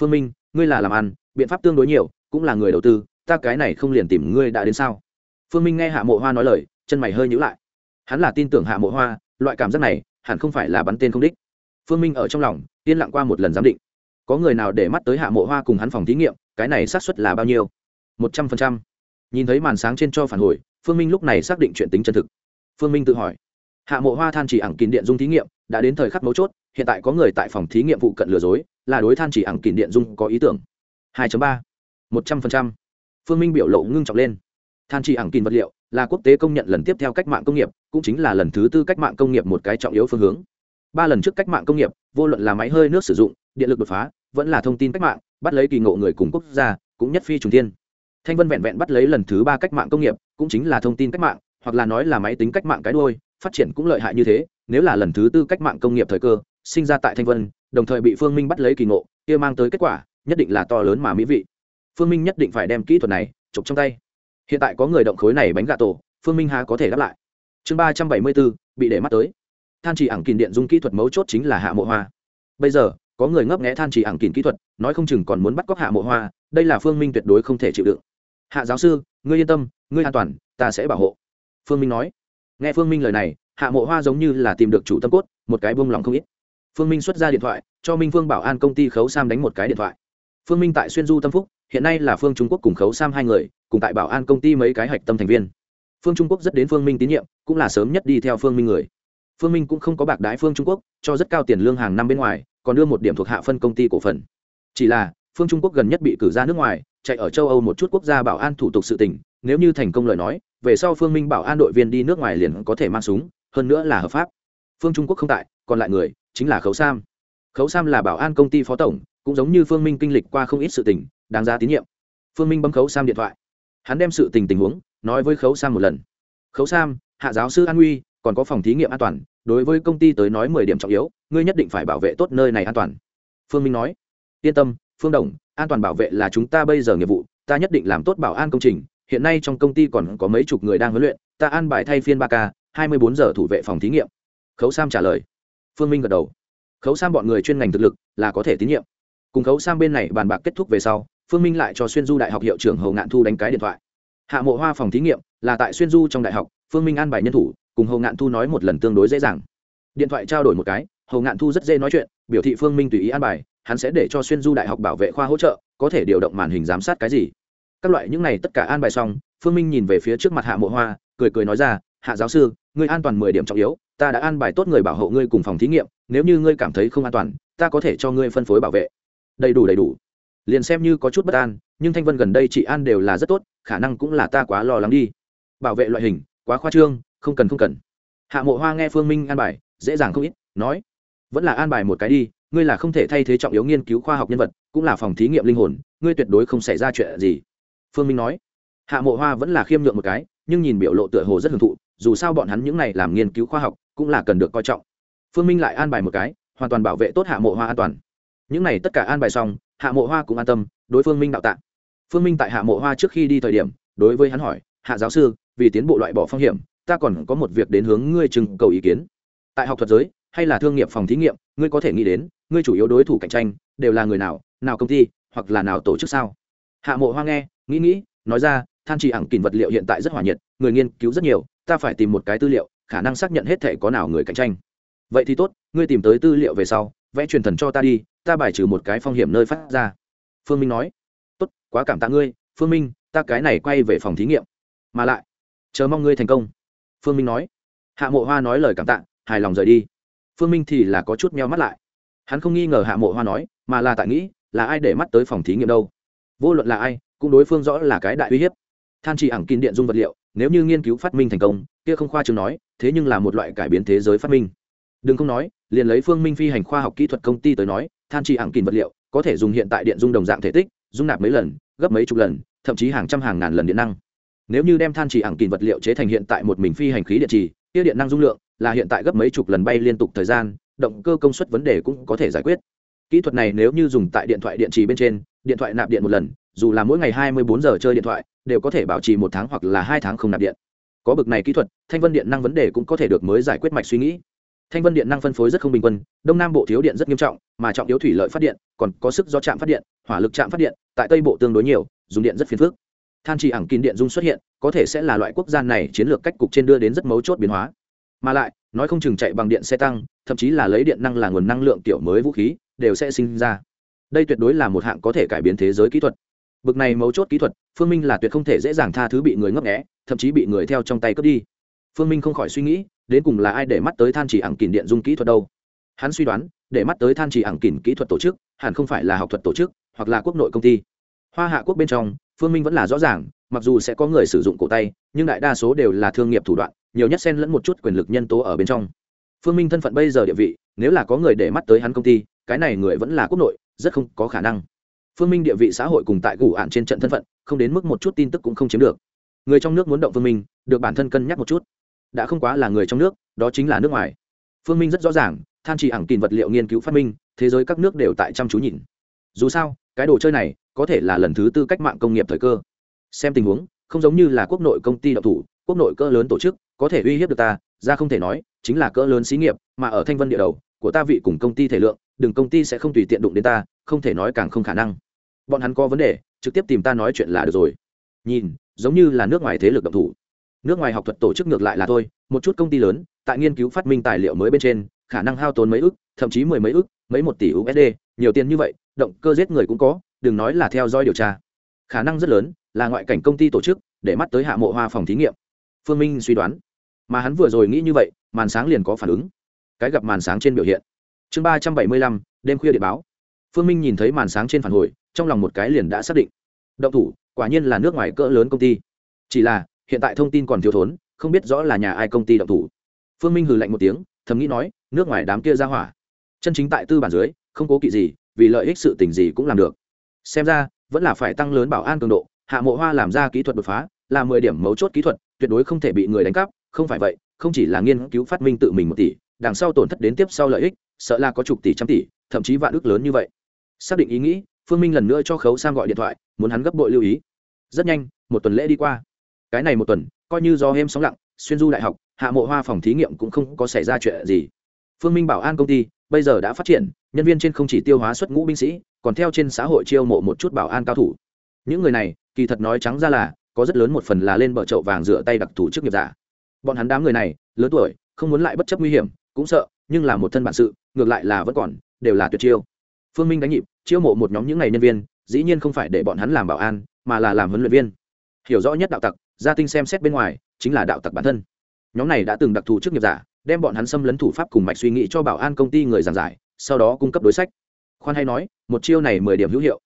Phương minh, ngươi là làm ăn, biện pháp tương đối nhiều, cũng là người đầu tư, ta cái này không liền tìm ngươi đã đến sao? Phương minh nghe hạ mộ hoa nói lời, chân mày hơi nhữ lại. Hắn là tin tưởng hạ mộ hoa, loại cảm giác này hẳn không phải là bắn tên không đích. Phương minh ở trong lòng, yên lặng qua một lần giám định. Có người nào để mắt tới hạ mộ hoa cùng hắn phòng thí nghiệm, cái này xác suất là bao nhiêu? Một trăm phần trăm. Nhìn thấy màn sáng trên cho phản hồi, phương minh lúc này xác định chuyện tính chân thực. Phương minh tự hỏi, hạ mộ hoa than chỉ ẳng kín điện dung thí nghiệm, đã đến thời khắc mấu chốt, hiện tại có người tại phòng thí nghiệm vụ cận lừa dối, là đối than chỉ ẳng kín điện dung có ý tưởng. 2.3 100% phương minh biểu lộ ngưng trọng lên. Than chỉ ẳng kín vật liệu là quốc tế công nhận lần tiếp theo cách mạng công nghiệp, cũng chính là lần thứ tư cách mạng công nghiệp một cái trọng yếu phương hướng. Ba lần trước cách mạng công nghiệp, vô luận là máy hơi nước sử dụng, điện lực đột phá, vẫn là thông tin cách mạng, bắt lấy kỳ ngộ người cùng quốc gia, cũng nhất phi trùng tiên thanh vân vẹn vẹn bắt lấy lần thứ ba cách mạng công nghiệp, cũng chính là thông tin cách mạng, hoặc là nói là máy tính cách mạng cái đôi phát triển cũng lợi hại như thế, nếu là lần thứ tư cách mạng công nghiệp thời cơ, sinh ra tại thanh vân, đồng thời bị phương minh bắt lấy kỳ ngộ, kia mang tới kết quả, nhất định là to lớn mà mỹ vị. Phương minh nhất định phải đem kỹ thuật này chụp trong tay hiện tại có người động khối này bánh gà tổ, phương minh hà có thể đáp lại. Chương ba trăm bảy mươi bốn, bị để mắt tới. Than chỉ ảng kìn điện dung kỹ thuật mấu chốt chính là hạ mộ hoa. Bây giờ, có người ngấp nghẽ than chỉ ảng kìn kỹ thuật, nói không chừng còn muốn bắt cóc hạ mộ hoa, đây là phương minh tuyệt đối không thể chịu đựng. Hạ giáo sư, ngươi yên tâm, ngươi an toàn, ta sẽ bảo hộ. Phương minh nói. Nghe phương minh lời này, hạ mộ hoa giống như là tìm được chủ tâm cốt, một cái buông lòng không ít. Phương minh xuất ra điện thoại, cho minh phương bảo an công ty khấu sam đánh một cái điện thoại. Phương minh tại xuyên du tâm phúc hiện nay là phương trung quốc cùng khấu sam hai người, cùng tại bảo an công ty mấy cái hạch tâm thành viên. Phương trung quốc rất đến phương minh tín nhiệm, cũng là sớm nhất đi theo phương minh người. Phương minh cũng không có bạc đái phương trung quốc, cho rất cao tiền lương hàng năm bên ngoài, còn đưa một điểm thuộc hạ phân công ty cổ phần. Chỉ là, phương trung quốc gần nhất bị cử ra nước ngoài, chạy ở châu âu một chút quốc gia bảo an thủ tục sự tỉnh nếu như thành công lời nói, về sau phương minh bảo an đội viên đi nước ngoài liền có thể mang súng, hơn nữa là hợp pháp. Phương trung quốc không tại, còn lại người chính là khấu sam. Khấu sam là bảo an công ty phó tổng, cũng giống như phương minh kinh lịch qua không ít sự tình đáng giá tín nhiệm. Phương minh bấm khấu sam điện thoại. Hắn đem sự tình tình huống nói với khấu sam một lần. Khấu sam, hạ giáo sư an uy còn có phòng thí nghiệm an toàn, đối với công ty tới nói mười điểm trọng yếu, ngươi nhất định phải bảo vệ tốt nơi này an toàn. Phương minh nói. Yên tâm, phương đồng, an toàn bảo vệ là chúng ta bây giờ nghiệp vụ, ta nhất định làm tốt bảo an công trình. Hiện nay trong công ty còn có mấy chục người đang huấn luyện, ta an bài thay phiên ba k hai mươi bốn giờ thủ vệ phòng thí nghiệm. Khấu sam trả lời. Phương minh gật đầu. Khấu sam bọn người chuyên ngành thực lực là có thể tín nhiệm. Cùng khấu sam bên này bàn bạc kết thúc về sau phương minh lại cho xuyên du đại học hiệu trưởng hầu ngạn thu đánh cái điện thoại. Hạ mộ hoa phòng thí nghiệm, là tại xuyên du trong đại học, phương minh an bài nhân thủ, cùng hầu ngạn thu nói một lần tương đối dễ dàng. Điện thoại trao đổi một cái hầu ngạn thu rất dễ nói chuyện, biểu thị phương minh tùy ý an bài, hắn sẽ để cho xuyên du đại học bảo vệ khoa hỗ trợ, có thể điều động màn hình giám sát cái gì. Các loại những này tất cả an bài xong, phương minh nhìn về phía trước mặt hạ mộ hoa, cười cười nói ra, hạ giáo sư, ngươi an toàn mười điểm trọng yếu, ta đã an bài tốt người bảo hộ ngươi cùng phòng thí nghiệm, nếu như ngươi cảm thấy không an toàn, ta có thể cho ngươi phân phối bảo vệ. Đầy đủ đầy đủ liền xem như có chút bất an, nhưng thanh vân gần đây chị an đều là rất tốt, khả năng cũng là ta quá lo lắng đi. Bảo vệ loại hình, quá khoa trương, không cần không cần. Hạ mộ hoa nghe phương minh an bài, dễ dàng không ít, nói, vẫn là an bài một cái đi, ngươi là không thể thay thế trọng yếu nghiên cứu khoa học nhân vật, cũng là phòng thí nghiệm linh hồn, ngươi tuyệt đối không xảy ra chuyện gì. Phương minh nói, hạ mộ hoa vẫn là khiêm nhượng một cái, nhưng nhìn biểu lộ tựa hồ rất hưởng thụ, dù sao bọn hắn những này làm nghiên cứu khoa học cũng là cần được coi trọng. Phương minh lại an bài một cái, hoàn toàn bảo vệ tốt hạ mộ hoa an toàn những này tất cả an bài xong, hạ mộ hoa cũng an tâm, đối phương minh đạo tạng phương minh tại hạ mộ hoa trước khi đi thời điểm, đối với hắn hỏi, hạ giáo sư, vì tiến bộ loại bỏ phong hiểm, ta còn có một việc đến hướng ngươi trưng cầu ý kiến. Tại học thuật giới, hay là thương nghiệp phòng thí nghiệm, ngươi có thể nghĩ đến, ngươi chủ yếu đối thủ cạnh tranh, đều là người nào nào công ty, hoặc là nào tổ chức sao? Hạ mộ hoa nghe, nghĩ nghĩ, nói ra, than trì ẳng kìm vật liệu hiện tại rất hòa nhiệt, người nghiên cứu rất nhiều, ta phải tìm một cái tư liệu, khả năng xác nhận hết thể có nào người cạnh tranh. Vậy thì tốt, ngươi tìm tới tư liệu về sau vẽ truyền thần cho ta đi, ta bài trừ một cái phong hiểm nơi phát ra. Phương minh nói. Tốt, quá cảm tạ ngươi, phương minh, ta cái này quay về phòng thí nghiệm. Mà lại, chờ mong ngươi thành công. Phương minh nói. Hạ mộ hoa nói lời cảm tạ, hài lòng rời đi. Phương minh thì là có chút meo mắt lại. Hắn không nghi ngờ hạ mộ hoa nói, mà là tại nghĩ, là ai để mắt tới phòng thí nghiệm đâu? Vô luận là ai, cũng đối phương rõ là cái đại uy hiếp. Than chỉ ẳng kín điện dung vật liệu, nếu như nghiên cứu phát minh thành công, kia không khoa chứng nói, thế nhưng là một loại cải biến thế giới phát minh đừng không nói, liền lấy phương minh phi hành khoa học kỹ thuật công ty tới nói, than chỉ hàng kín vật liệu, có thể dùng hiện tại điện dung đồng dạng thể tích, dung nạp mấy lần, gấp mấy chục lần, thậm chí hàng trăm hàng ngàn lần điện năng. Nếu như đem than chỉ hàng kín vật liệu chế thành hiện tại một mình phi hành khí điện trì tiêu điện năng dung lượng là hiện tại gấp mấy chục lần bay liên tục thời gian, động cơ công suất vấn đề cũng có thể giải quyết. Kỹ thuật này nếu như dùng tại điện thoại điện trì bên trên, điện thoại nạp điện một lần, dù là mỗi ngày hai mươi bốn giờ chơi điện thoại, đều có thể bảo trì một tháng hoặc là hai tháng không nạp điện. Có bực này kỹ thuật, thanh vân điện năng vấn đề cũng có thể được mới giải quyết mạch suy nghĩ thanh vân điện năng phân phối rất không bình quân, đông nam bộ thiếu điện rất nghiêm trọng, mà trọng yếu thủy lợi phát điện, còn có sức do trạm phát điện, hỏa lực trạm phát điện, tại tây bộ tương đối nhiều, dùng điện rất phiền phức. Than chỉ ẳng kín điện dung xuất hiện, có thể sẽ là loại quốc gia này chiến lược cách cục trên đưa đến rất mấu chốt biến hóa. Mà lại, nói không chừng chạy bằng điện xe tăng, thậm chí là lấy điện năng là nguồn năng lượng tiểu mới vũ khí, đều sẽ sinh ra. Đây tuyệt đối là một hạng có thể cải biến thế giới kỹ thuật. Bực này mấu chốt kỹ thuật, phương minh là tuyệt không thể dễ dàng tha thứ bị người ngấp nghẽ thậm chí bị người theo trong tay cướp đi phương minh không khỏi suy nghĩ, đến cùng là ai để mắt tới than chỉ ẳng kìn điện dung kỹ thuật đâu? Hắn suy đoán, để mắt tới than chỉ ẳng kìn kỹ thuật tổ chức, hẳn không phải là học thuật tổ chức, hoặc là quốc nội công ty. Hoa hạ quốc bên trong, phương minh vẫn là rõ ràng, mặc dù sẽ có người sử dụng cổ tay, nhưng đại đa số đều là thương nghiệp thủ đoạn, nhiều nhất xen lẫn một chút quyền lực nhân tố ở bên trong. Phương minh thân phận bây giờ địa vị, nếu là có người để mắt tới hắn công ty, cái này người vẫn là quốc nội, rất không có khả năng. Phương minh địa vị xã hội cùng tại gủ ạn trên trận thân phận, không đến mức một chút tin tức cũng không chiếm được. Người trong nước muốn động phương minh, được bản thân cân nhắc một chút đã không quá là người trong nước, đó chính là nước ngoài. Phương minh rất rõ ràng, than chỉ ẳng kìn vật liệu nghiên cứu phát minh, thế giới các nước đều tại chăm chú nhìn. Dù sao, cái đồ chơi này có thể là lần thứ tư cách mạng công nghiệp thời cơ. Xem tình huống, không giống như là quốc nội công ty độc thủ, quốc nội cỡ lớn tổ chức, có thể uy hiếp được ta, ra không thể nói, chính là cỡ lớn xí nghiệp, mà ở thanh vân địa đầu, của ta vị cùng công ty thể lượng, đừng công ty sẽ không tùy tiện đụng đến ta, không thể nói càng không khả năng. Bọn hắn có vấn đề, trực tiếp tìm ta nói chuyện là được rồi. Nhìn, giống như là nước ngoài thế lực độc thủ nước ngoài học thuật tổ chức ngược lại là thôi, một chút công ty lớn, tại nghiên cứu phát minh tài liệu mới bên trên, khả năng hao tốn mấy ức, thậm chí mười mấy ức, mấy một tỷ usd nhiều tiền như vậy, động cơ giết người cũng có, đừng nói là theo dõi điều tra. Khả năng rất lớn, là ngoại cảnh công ty tổ chức, để mắt tới hạ mộ hoa phòng thí nghiệm. Phương minh suy đoán. Mà hắn vừa rồi nghĩ như vậy, màn sáng liền có phản ứng. Cái gặp màn sáng trên biểu hiện. Chương ba trăm bảy mươi lăm, đêm khuya điện báo. Phương minh nhìn thấy màn sáng trên phản hồi, trong lòng một cái liền đã xác định. Động thủ, quả nhiên là nước ngoài cỡ lớn công ty. Chỉ là hiện tại thông tin còn thiếu thốn, không biết rõ là nhà ai công ty động thủ. Phương minh hừ lạnh một tiếng, thầm nghĩ nói, nước ngoài đám kia ra hỏa. Chân chính tại tư bản dưới, không cố kỵ gì, vì lợi ích sự tình gì cũng làm được. Xem ra, vẫn là phải tăng lớn bảo an cường độ, hạ mộ hoa làm ra kỹ thuật đột phá, là mười điểm mấu chốt kỹ thuật, tuyệt đối không thể bị người đánh cắp, không phải vậy, không chỉ là nghiên cứu phát minh tự mình một tỷ, đằng sau tổn thất đến tiếp sau lợi ích, sợ là có chục tỷ, trăm tỷ, thậm chí vạn ước lớn như vậy. Xác định ý nghĩ, phương minh lần nữa cho khấu sam gọi điện thoại, muốn hắn gấp bội lưu ý. Rất nhanh, một tuần lễ đi qua cái này một tuần, coi như do êm sóng lặng, xuyên du đại học, hạ mộ hoa phòng thí nghiệm cũng không có xảy ra chuyện gì. Phương minh bảo an công ty, bây giờ đã phát triển, nhân viên trên không chỉ tiêu hóa xuất ngũ binh sĩ, còn theo trên xã hội chiêu mộ một chút bảo an cao thủ. Những người này, kỳ thật nói trắng ra là, có rất lớn một phần là lên bờ chậu vàng rửa tay đặc thù trước nghiệp giả. Bọn hắn đám người này, lớn tuổi, không muốn lại bất chấp nguy hiểm, cũng sợ, nhưng là một thân bản sự, ngược lại là vẫn còn, đều là tuyệt chiêu. Phương minh đánh nhịp, chiêu mộ một nhóm những ngày nhân viên, dĩ nhiên không phải để bọn hắn làm bảo an, mà là làm huấn luyện viên. Hiểu rõ nhất đạo tặc gia tinh xem xét bên ngoài, chính là đạo tặc bản thân. Nhóm này đã từng đặc thù trước nghiệp giả, đem bọn hắn xâm lấn thủ pháp cùng mạch suy nghĩ cho bảo an công ty người giảng giải, sau đó cung cấp đối sách. Khoan hay nói, một chiêu này mười điểm hữu hiệu.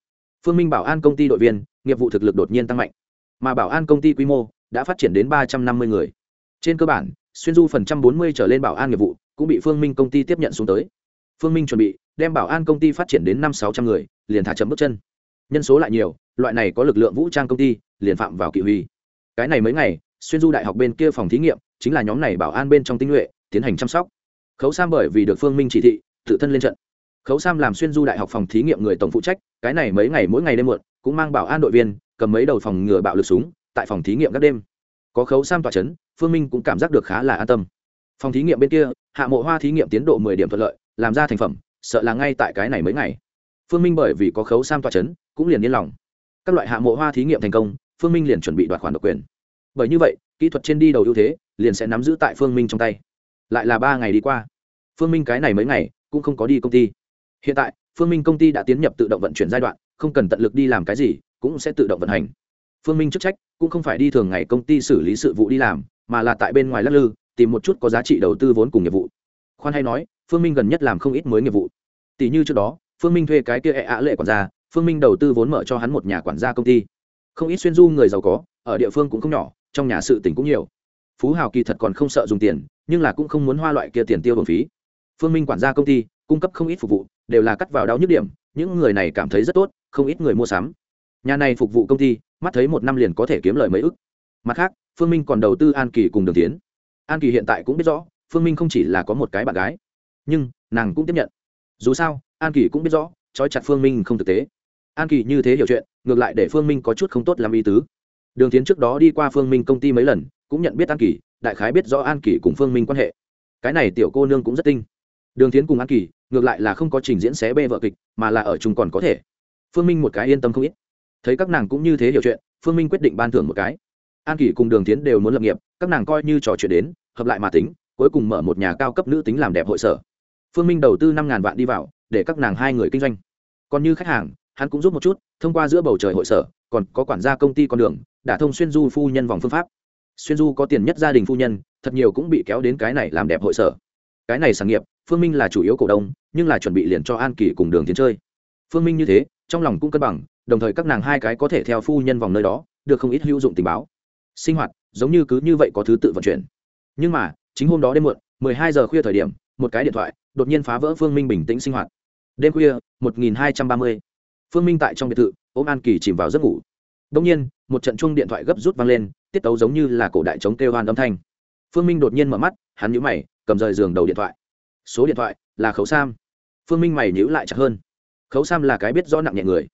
Phương minh bảo an công ty đội viên, nghiệp vụ thực lực đột nhiên tăng mạnh. Mà bảo an công ty quy mô đã phát triển đến ba trăm năm mươi người. Trên cơ bản, xuyên du phần trăm bốn mươi trở lên bảo an nghiệp vụ cũng bị phương minh công ty tiếp nhận xuống tới. Phương minh chuẩn bị đem bảo an công ty phát triển đến năm sáu trăm người, liền thả chậm bước chân. Nhân số lại nhiều, loại này có lực lượng vũ trang công ty, liền phạm vào kỵ huy cái này mấy ngày xuyên du đại học bên kia phòng thí nghiệm chính là nhóm này bảo an bên trong tinh nhuệ tiến hành chăm sóc. Khấu sam bởi vì được phương minh chỉ thị tự thân lên trận. Khấu sam làm xuyên du đại học phòng thí nghiệm người tổng phụ trách cái này mấy ngày mỗi ngày đêm muộn cũng mang bảo an đội viên cầm mấy đầu phòng ngừa bạo lực súng tại phòng thí nghiệm các đêm. Có khấu sam tỏa chấn, phương minh cũng cảm giác được khá là an tâm. Phòng thí nghiệm bên kia hạ mộ hoa thí nghiệm tiến độ mười điểm thuận lợi làm ra thành phẩm sợ là ngay tại cái này mấy ngày. Phương minh bởi vì có khấu sam tỏa chấn, cũng liền yên lòng. Các loại hạ mộ hoa thí nghiệm thành công phương minh liền chuẩn bị đoạt khoản độc quyền. Bởi như vậy, kỹ thuật trên đi đầu ưu thế liền sẽ nắm giữ tại phương minh trong tay. Lại là ba ngày đi qua, phương minh cái này mấy ngày cũng không có đi công ty. Hiện tại, phương minh công ty đã tiến nhập tự động vận chuyển giai đoạn, không cần tận lực đi làm cái gì cũng sẽ tự động vận hành. Phương minh chức trách cũng không phải đi thường ngày công ty xử lý sự vụ đi làm, mà là tại bên ngoài lắc lư, tìm một chút có giá trị đầu tư vốn cùng nghiệp vụ. Khoan hay nói, phương minh gần nhất làm không ít mới nghiệp vụ. Tỷ như trước đó, phương minh thuê cái kia ẹ ạ lệ quản gia, phương minh đầu tư vốn mở cho hắn một nhà quản gia công ty không ít xuyên du người giàu có, ở địa phương cũng không nhỏ, trong nhà sự tỉnh cũng nhiều. Phú hào kỳ thật còn không sợ dùng tiền, nhưng là cũng không muốn hoa loại kia tiền tiêu bổng phí. Phương minh quản gia công ty, cung cấp không ít phục vụ, đều là cắt vào đau nhức điểm, những người này cảm thấy rất tốt, không ít người mua sắm. Nhà này phục vụ công ty, mắt thấy một năm liền có thể kiếm lời mấy ức. Mặt khác, phương minh còn đầu tư an kỳ cùng đường tiến. An kỳ hiện tại cũng biết rõ, phương minh không chỉ là có một cái bạn gái, nhưng nàng cũng tiếp nhận. Dù sao, an kỳ cũng biết rõ, trói chặt phương minh không thực tế an kỳ như thế hiểu chuyện, ngược lại để phương minh có chút không tốt làm ý tứ. Đường tiến trước đó đi qua phương minh công ty mấy lần, cũng nhận biết an kỳ, đại khái biết rõ an kỳ cùng phương minh quan hệ. Cái này tiểu cô nương cũng rất tinh. Đường tiến cùng an kỳ, ngược lại là không có trình diễn xé bê vợ kịch, mà là ở chung còn có thể. Phương minh một cái yên tâm không ít. Thấy các nàng cũng như thế hiểu chuyện, phương minh quyết định ban thưởng một cái. An Kỳ cùng đường tiến đều muốn lập nghiệp, các nàng coi như trò chuyện đến, hợp lại mà tính, cuối cùng mở một nhà cao cấp nữ tính làm đẹp hội sở. Phương minh đầu tư năm ngàn vạn đi vào, để các nàng hai người kinh doanh. Còn như khách hàng hắn cũng giúp một chút, thông qua giữa bầu trời hội sở, còn có quản gia công ty con đường đã thông xuyên du phu nhân vòng phương pháp. Xuyên du có tiền nhất gia đình phu nhân, thật nhiều cũng bị kéo đến cái này làm đẹp hội sở. Cái này sản nghiệp, phương minh là chủ yếu cổ đông, nhưng là chuẩn bị liền cho an kỳ cùng đường tiến chơi. Phương minh như thế, trong lòng cũng cân bằng, đồng thời các nàng hai cái có thể theo phu nhân vòng nơi đó, được không ít hữu dụng tình báo. Sinh hoạt, giống như cứ như vậy có thứ tự vận chuyển. Nhưng mà, chính hôm đó đêm muộn 12 giờ khuya thời điểm, một cái điện thoại, đột nhiên phá vỡ phương minh bình tĩnh sinh hoạt. Đêm khuya 1230 phương minh tại trong biệt thự, ôm an kỳ chìm vào giấc ngủ. Đông nhiên, một trận chuông điện thoại gấp rút vang lên, tiết tấu giống như là cổ đại chống kêu hoan âm thanh. Phương minh đột nhiên mở mắt, hắn nhũ mày, cầm rời giường đầu điện thoại. Số điện thoại là khấu sam. Phương minh mày nhữ lại chặt hơn. Khấu sam là cái biết rõ nặng nhẹ người.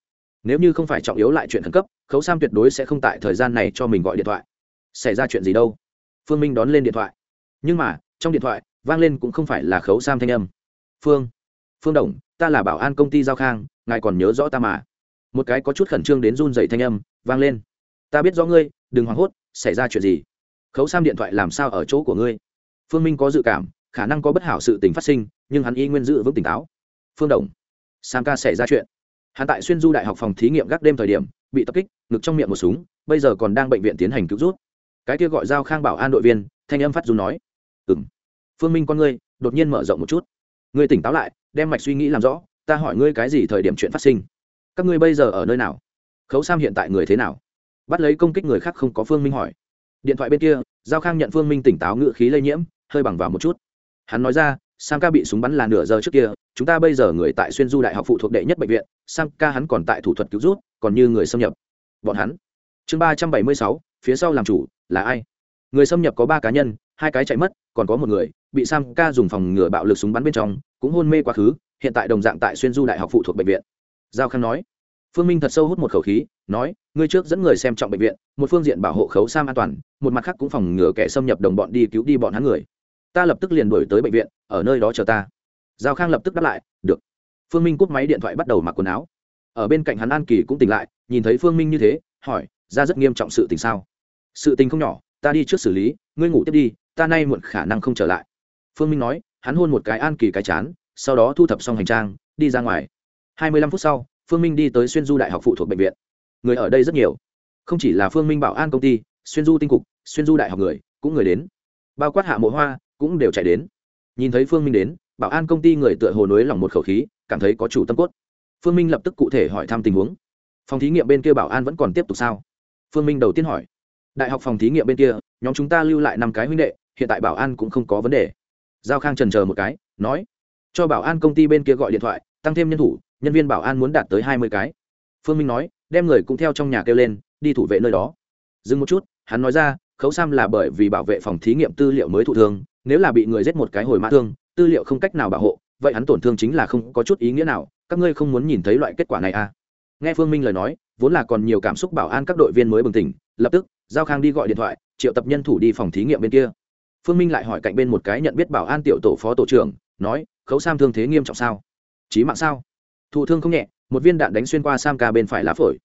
Nếu như không phải trọng yếu lại chuyện khẩn cấp, khấu sam tuyệt đối sẽ không tại thời gian này cho mình gọi điện thoại. Xảy ra chuyện gì đâu? Phương minh đón lên điện thoại. Nhưng mà, trong điện thoại, vang lên cũng không phải là khấu sam thanh âm. Phương phương đồng, ta là bảo an công ty giao khang ngài còn nhớ rõ ta mà. Một cái có chút khẩn trương đến run dày thanh âm vang lên. Ta biết rõ ngươi, đừng hoảng hốt, xảy ra chuyện gì? Khấu sam điện thoại làm sao ở chỗ của ngươi? Phương minh có dự cảm, khả năng có bất hảo sự tình phát sinh, nhưng hắn y nguyên dự vững tỉnh táo. Phương đồng, sam ca xảy ra chuyện. Hắn tại xuyên du đại học phòng thí nghiệm gác đêm thời điểm, bị tập kích, ngực trong miệng một súng, bây giờ còn đang bệnh viện tiến hành cứu rút. Cái kia gọi giao khang bảo an đội viên, thanh âm phát dù nói. Ừ m phương minh con ngươi đột nhiên mở rộng một chút. Ngươi tỉnh táo lại, đem mạch suy nghĩ làm rõ ta hỏi ngươi cái gì thời điểm chuyện phát sinh? Các ngươi bây giờ ở nơi nào? Khấu sam hiện tại người thế nào? Bắt lấy công kích người khác không có phương minh hỏi. Điện thoại bên kia, giao khang nhận phương minh tỉnh táo ngự khí lây nhiễm, hơi bằng vào một chút. Hắn nói ra, sam ca bị súng bắn là nửa giờ trước kia, chúng ta bây giờ người tại xuyên du đại học phụ thuộc đệ nhất bệnh viện, sam ca hắn còn tại thủ thuật cứu rút còn như người xâm nhập. Bọn hắn. Chương ba trăm bảy mươi sáu, phía sau làm chủ, là ai? Người xâm nhập có ba cá nhân, hai cái chạy mất, còn có một người, bị sam ca dùng phòng ngừa bạo lực súng bắn bên trong, cũng hôn mê quá khứ hiện tại đồng dạng tại xuyên du đại học phụ thuộc bệnh viện. Giao khang nói. Phương minh thật sâu hút một khẩu khí, nói, ngươi trước dẫn người xem trọng bệnh viện, một phương diện bảo hộ khấu sam an toàn, một mặt khác cũng phòng ngừa kẻ xâm nhập đồng bọn đi cứu đi bọn hắn người. Ta lập tức liền đổi tới bệnh viện, ở nơi đó chờ ta. Giao khang lập tức đáp lại, được. Phương minh cúp máy điện thoại bắt đầu mặc quần áo. Ở bên cạnh hắn an kỳ cũng tỉnh lại, nhìn thấy phương minh như thế, hỏi, ra rất nghiêm trọng sự tình sao? Sự tình không nhỏ, ta đi trước xử lý, ngươi ngủ tiếp đi, ta nay muộn khả năng không trở lại. Phương minh nói, hắn hôn một cái an kỳ cái chán sau đó thu thập xong hành trang, đi ra ngoài. Hai mươi lăm phút sau, phương minh đi tới xuyên du đại học phụ thuộc bệnh viện. Người ở đây rất nhiều. Không chỉ là phương minh bảo an công ty, xuyên du tinh cục, xuyên du đại học người, cũng người đến. Bao quát hạ mộ hoa, cũng đều chạy đến. Nhìn thấy phương minh đến, bảo an công ty người tựa hồ nối lòng một khẩu khí, cảm thấy có chủ tâm cốt. Phương minh lập tức cụ thể hỏi thăm tình huống. Phòng thí nghiệm bên kia bảo an vẫn còn tiếp tục sao? Phương minh đầu tiên hỏi. Đại học phòng thí nghiệm bên kia, nhóm chúng ta lưu lại năm cái huynh đệ, hiện tại bảo an cũng không có vấn đề. Giao khang trần chờ một cái, nói cho bảo an công ty bên kia gọi điện thoại, tăng thêm nhân thủ, nhân viên bảo an muốn đạt tới hai mươi cái. Phương minh nói, đem người cũng theo trong nhà kêu lên, đi thủ vệ nơi đó. Dừng một chút, hắn nói ra, khấu sam là bởi vì bảo vệ phòng thí nghiệm tư liệu mới thụ thương, nếu là bị người giết một cái hồi mã thương, tư liệu không cách nào bảo hộ, vậy hắn tổn thương chính là không có chút ý nghĩa nào, các ngươi không muốn nhìn thấy loại kết quả này à? Nghe phương minh lời nói, vốn là còn nhiều cảm xúc bảo an các đội viên mới bừng tỉnh, lập tức, giao khang đi gọi điện thoại, triệu tập nhân thủ đi phòng thí nghiệm bên kia. Phương minh lại hỏi cạnh bên một cái nhận biết bảo an tiểu tổ phó tổ trưởng, nói khấu sam thương thế nghiêm trọng sao? Chí mạng sao? Thụ thương không nhẹ, một viên đạn đánh xuyên qua sam ca bên phải lá phổi.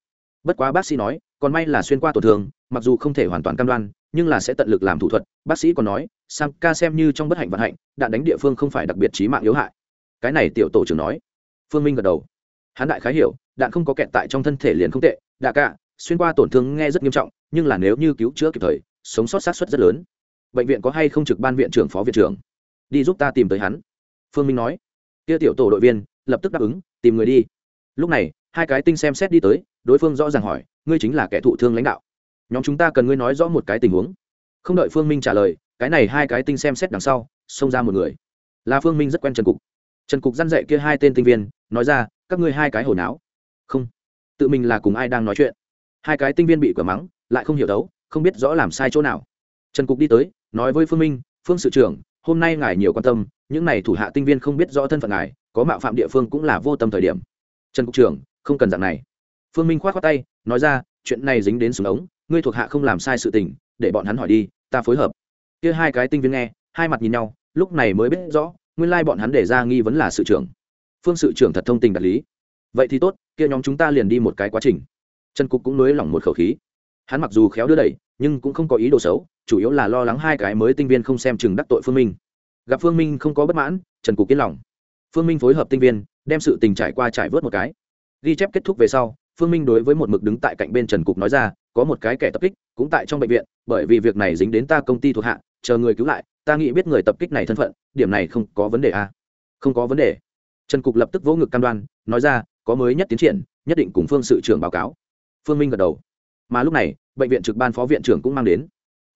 Bất quá bác sĩ nói, còn may là xuyên qua tổn thương, mặc dù không thể hoàn toàn cam đoan, nhưng là sẽ tận lực làm thủ thuật. Bác sĩ còn nói, sam ca xem như trong bất hạnh vận hạnh, đạn đánh địa phương không phải đặc biệt trí mạng yếu hại. Cái này tiểu tổ trưởng nói. Phương minh gật đầu. Hắn đại khái hiểu, đạn không có kẹt tại trong thân thể liền không tệ, đạ cả, xuyên qua tổn thương nghe rất nghiêm trọng, nhưng là nếu như cứu chữa kịp thời, sống sót sát xuất rất lớn. Bệnh viện có hay không trực ban viện trưởng, phó viện trưởng? Đi giúp ta tìm tới hắn phương minh nói. Kia tiểu tổ đội viên, lập tức đáp ứng, tìm người đi. Lúc này, hai cái tinh xem xét đi tới, đối phương rõ ràng hỏi, ngươi chính là kẻ thụ thương lãnh đạo. Nhóm chúng ta cần ngươi nói rõ một cái tình huống. Không đợi phương minh trả lời, cái này hai cái tinh xem xét đằng sau, xông ra một người. Là phương minh rất quen trần cục. Trần cục dăn dạy kia hai tên tinh viên, nói ra, các ngươi hai cái hồi náo không. Tự mình là cùng ai đang nói chuyện? Hai cái tinh viên bị quả mắng, lại không hiểu đấu, không biết rõ làm sai chỗ nào. Trần cục đi tới, nói với phương minh, phương sự trưởng hôm nay ngài nhiều quan tâm, những này thủ hạ tinh viên không biết rõ thân phận ngài, có mạo phạm địa phương cũng là vô tâm thời điểm. Trần cục trưởng, không cần dạng này. Phương minh k h o á t khoác tay, nói ra, chuyện này dính đến súng ống, ngươi thuộc hạ không làm sai sự tình, để bọn hắn hỏi đi, ta phối hợp. Kia hai cái tinh viên nghe, hai mặt nhìn nhau, lúc này mới biết rõ, nguyên lai bọn hắn để ra nghi vấn là sự trưởng. Phương sự trưởng thật thông tình đạt lý. Vậy thì tốt, kia nhóm chúng ta liền đi một cái quá trình. Trần cục cũng nới lỏng một khẩu khí hắn mặc dù khéo đưa đẩy, nhưng cũng không có ý đồ xấu, chủ yếu là lo lắng hai cái mới tinh viên không xem chừng đắc tội phương minh. Gặp phương minh không có bất mãn, trần cục yên lòng. Phương minh phối hợp tinh viên, đem sự tình trải qua trải vớt một cái. Ghi chép kết thúc về sau, phương minh đối với một mực đứng tại cạnh bên trần cục nói ra, có một cái kẻ tập kích cũng tại trong bệnh viện, bởi vì việc này dính đến ta công ty thuộc hạ, chờ người cứu lại, ta nghĩ biết người tập kích này thân phận, điểm này không có vấn đề à? không có vấn đề. Trần cục lập tức vỗ ngực cam đoan, nói ra, có mới nhất tiến triển, nhất định cùng phương sự trưởng báo cáo. Phương minh gật đầu mà lúc này, bệnh viện trực ban phó viện trưởng cũng mang đến.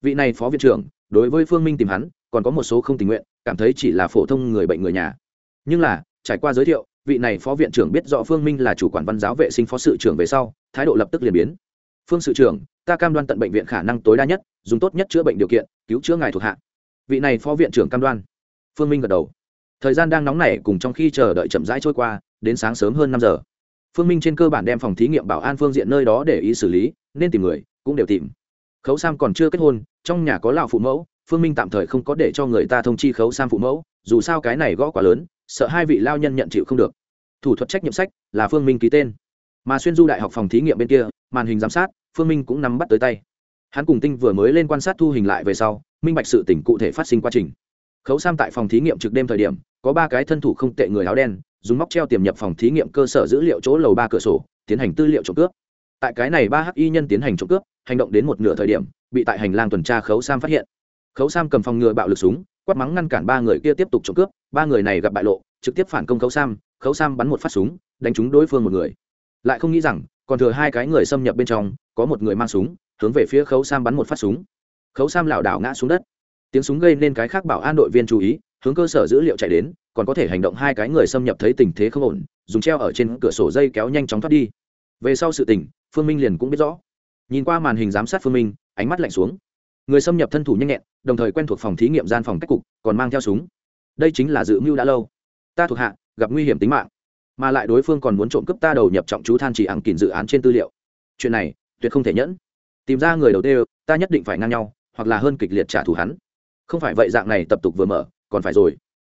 Vị này phó viện trưởng, đối với phương minh tìm hắn, còn có một số không tình nguyện, cảm thấy chỉ là phổ thông người bệnh người nhà. Nhưng là, trải qua giới thiệu, vị này phó viện trưởng biết rõ phương minh là chủ quản văn giáo vệ sinh phó sự trưởng về sau, thái độ lập tức liền biến. Phương sự trưởng, ta cam đoan tận bệnh viện khả năng tối đa nhất, dùng tốt nhất chữa bệnh điều kiện, cứu chữa ngài thuộc hạ. Vị này phó viện trưởng cam đoan. Phương minh gật đầu. Thời gian đang nóng nảy cùng trong khi chờ đợi chậm rãi trôi qua, đến sáng sớm hơn năm giờ. Phương minh trên cơ bản đem phòng thí nghiệm bảo an phương diện nơi đó để ý xử lý nên tìm người, cũng đều tìm. Khấu sam còn chưa kết hôn, trong nhà có lão phụ mẫu, phương minh tạm thời không có để cho người ta thông chi khấu sam phụ mẫu, dù sao cái này gõ quá lớn, sợ hai vị lao nhân nhận chịu không được. Thủ thuật trách nhiệm sách là phương minh ký tên. Mà xuyên du đại học phòng thí nghiệm bên kia, màn hình giám sát, phương minh cũng nắm bắt tới tay. Hắn cùng tinh vừa mới lên quan sát thu hình lại về sau, minh bạch sự tỉnh cụ thể phát sinh quá trình. Khấu sam tại phòng thí nghiệm trực đêm thời điểm, có ba cái thân thủ không tệ người áo đen, dùng móc treo tiềm nhập phòng thí nghiệm cơ sở dữ liệu chỗ lầu ba cửa sổ, tiến hành tư liệu trộm cướp tại cái này ba hắc y nhân tiến hành trộm cướp, hành động đến một nửa thời điểm, bị tại hành lang tuần tra khấu sam phát hiện. Khấu sam cầm phòng ngừa bạo lực súng, quát mắng ngăn cản ba người kia tiếp tục trộm cướp, ba người này gặp bại lộ, trực tiếp phản công khấu sam khấu sam bắn một phát súng, đánh trúng đối phương một người. Lại không nghĩ rằng, còn thừa hai cái người xâm nhập bên trong, có một người mang súng, hướng về phía khấu sam bắn một phát súng. Khấu sam lảo đảo ngã xuống đất. Tiếng súng gây nên cái khác bảo an đội viên chú ý, hướng cơ sở dữ liệu chạy đến, còn có thể hành động hai cái người xâm nhập thấy tình thế không ổn, dùng treo ở trên cửa sổ dây kéo nhanh chóng thoát đi về sau sự tình, phương minh liền cũng biết rõ. Nhìn qua màn hình giám sát phương minh, ánh mắt lạnh xuống. Người xâm nhập thân thủ nhanh nhẹn, đồng thời quen thuộc phòng thí nghiệm gian phòng cách cục, còn mang theo súng. Đây chính là dự mưu đã lâu. Ta thuộc hạ, gặp nguy hiểm tính mạng. Mà lại đối phương còn muốn trộm cướp ta đầu nhập trọng chú than chỉ ẳng kìn dự án trên tư liệu. Chuyện này, tuyệt không thể nhẫn. Tìm ra người đầu tiên, ta nhất định phải ngang nhau, hoặc là hơn kịch liệt trả thù hắn. Không phải vậy dạng này tập tục vừa mở, còn phải rồi.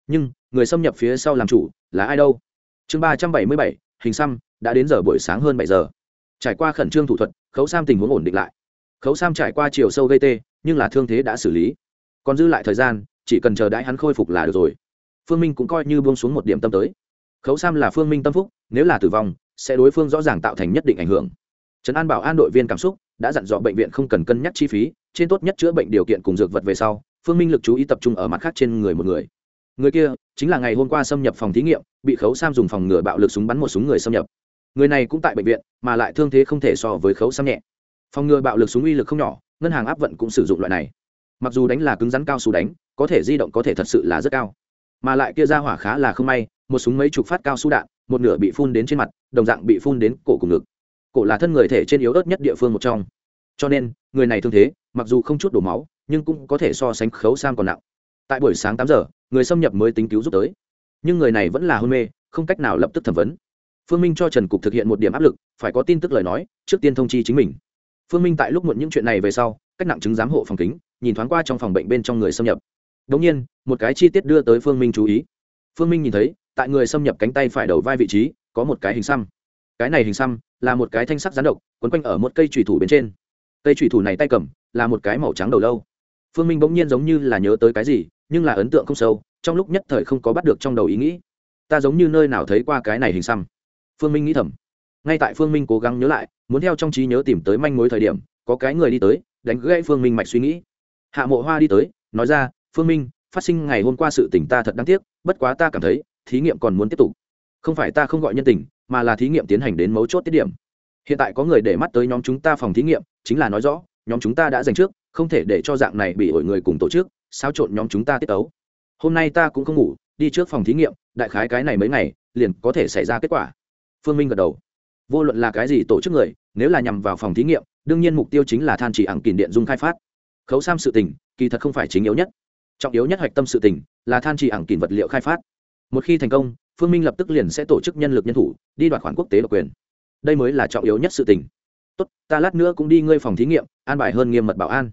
Nhưng, người xâm nhập phía sau làm chủ, là ai đâu? Chương ba trăm bảy mươi bảy, hình xăm đã đến giờ buổi sáng hơn bảy giờ. Trải qua khẩn trương thủ thuật, khấu sam tình huống ổn định lại. Khấu sam trải qua chiều sâu gây tê, nhưng là thương thế đã xử lý. Còn dư lại thời gian, chỉ cần chờ đãi hắn khôi phục là được rồi. Phương minh cũng coi như buông xuống một điểm tâm tới. Khấu sam là phương minh tâm phúc, nếu là tử vong, sẽ đối phương rõ ràng tạo thành nhất định ảnh hưởng. Trấn an bảo an đội viên cảm xúc đã dặn dò bệnh viện không cần cân nhắc chi phí, trên tốt nhất chữa bệnh điều kiện cùng dược vật về sau, phương minh lực chú ý tập trung ở mặt khác trên người một người. Người kia chính là ngày hôm qua xâm nhập phòng thí nghiệm, bị khấu sam dùng phòng ngừa bạo lực súng bắn một súng người xâm nhập người này cũng tại bệnh viện, mà lại thương thế không thể so với khấu xăm nhẹ. Phòng ngừa bạo lực súng uy lực không nhỏ, ngân hàng áp vận cũng sử dụng loại này. Mặc dù đánh là cứng rắn cao su đánh, có thể di động có thể thật sự là rất cao. Mà lại kia ra hỏa khá là không may, một súng mấy chục phát cao su đạn, một nửa bị phun đến trên mặt, đồng dạng bị phun đến cổ cùng ngực. Cổ là thân người thể trên yếu ớt nhất địa phương một trong. Cho nên, người này thương thế, mặc dù không chút đổ máu, nhưng cũng có thể so sánh khấu sam còn nặng. Tại buổi sáng tám giờ, người xâm nhập mới tính cứu giúp tới. Nhưng người này vẫn là hôn mê, không cách nào lập tức thẩm vấn phương minh cho trần cục thực hiện một điểm áp lực, phải có tin tức lời nói, trước tiên thông chi chính mình. Phương minh tại lúc muộn những chuyện này về sau, cách nặng chứng giám hộ phòng kính, nhìn thoáng qua trong phòng bệnh bên trong người xâm nhập. Đ ỗ n g nhiên, một cái chi tiết đưa tới phương minh chú ý. Phương minh nhìn thấy, tại người xâm nhập cánh tay phải đầu vai vị trí, có một cái hình xăm. Cái này hình xăm là một cái thanh sắc rán độc, quấn quanh ở một cây trùy thủ bên trên. Cây trùy thủ này tay cầm, là một cái màu trắng đầu lâu. Phương minh bỗng nhiên giống như là nhớ tới cái gì, nhưng là ấn tượng không sâu, trong lúc nhất thời không có bắt được trong đầu ý nghĩ. Ta giống như nơi nào thấy qua cái này hình xăm phương minh nghĩ thầm. Ngay tại phương minh cố gắng nhớ lại, muốn theo trong trí nhớ tìm tới manh mối thời điểm, có cái người đi tới, đánh gãy phương minh mạch suy nghĩ. Hạ mộ hoa đi tới, nói ra, phương minh, phát sinh ngày hôm qua sự tình ta thật đáng tiếc, bất quá ta cảm thấy, thí nghiệm còn muốn tiếp tục. Không phải ta không gọi nhân tình, mà là thí nghiệm tiến hành đến mấu chốt tiết điểm. Hiện tại có người để mắt tới nhóm chúng ta phòng thí nghiệm, chính là nói rõ, nhóm chúng ta đã dành trước, không thể để cho dạng này bị ổi người cùng tổ chức, xáo trộn nhóm chúng ta tiết tấu. Hôm nay ta cũng không ngủ, đi trước phòng thí nghiệm, đại khái cái này mấy ngày, liền có thể xảy ra kết quả phương minh gật đầu. Vô luận là cái gì tổ chức người, nếu là nhằm vào phòng thí nghiệm, đương nhiên mục tiêu chính là than chỉ ẳng kìn điện dung khai phát. Khấu sam sự tình, kỳ thật không phải chính yếu nhất. Trọng yếu nhất hoạch tâm sự tình, là than chỉ ẳng kìn vật liệu khai phát. Một khi thành công, phương minh lập tức liền sẽ tổ chức nhân lực nhân thủ, đi đoạt khoản quốc tế độc quyền. Đây mới là trọng yếu nhất sự tình. Tốt, ta lát nữa cũng đi ngơi phòng thí nghiệm, an bài hơn nghiêm mật bảo an.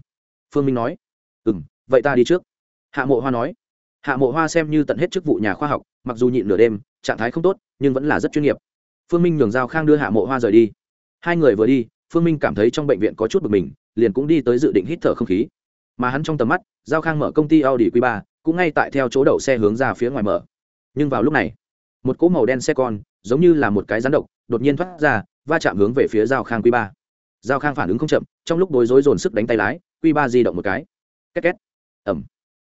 Phương minh nói. Ừ m vậy ta đi trước. Hạ mộ hoa nói. Hạ mộ hoa xem như tận hết chức vụ nhà khoa học, mặc dù nhịn nửa đêm, trạng thái không tốt, nhưng vẫn là rất chuyên nghiệp phương minh nhường giao khang đưa hạ mộ hoa rời đi. Hai người vừa đi, phương minh cảm thấy trong bệnh viện có chút bực mình, liền cũng đi tới dự định hít thở không khí. Mà hắn trong tầm mắt, giao khang mở công ty audi q ba, cũng ngay tại theo chỗ đậu xe hướng ra phía ngoài mở. Nhưng vào lúc này, một cỗ màu đen xe con, giống như là một cái rắn độc, đột nhiên thoát ra, va chạm hướng về phía giao khang q ba. Giao khang phản ứng không chậm, trong lúc bối rối dồn sức đánh tay lái, q ba di động một cái. Két két. Ẩm.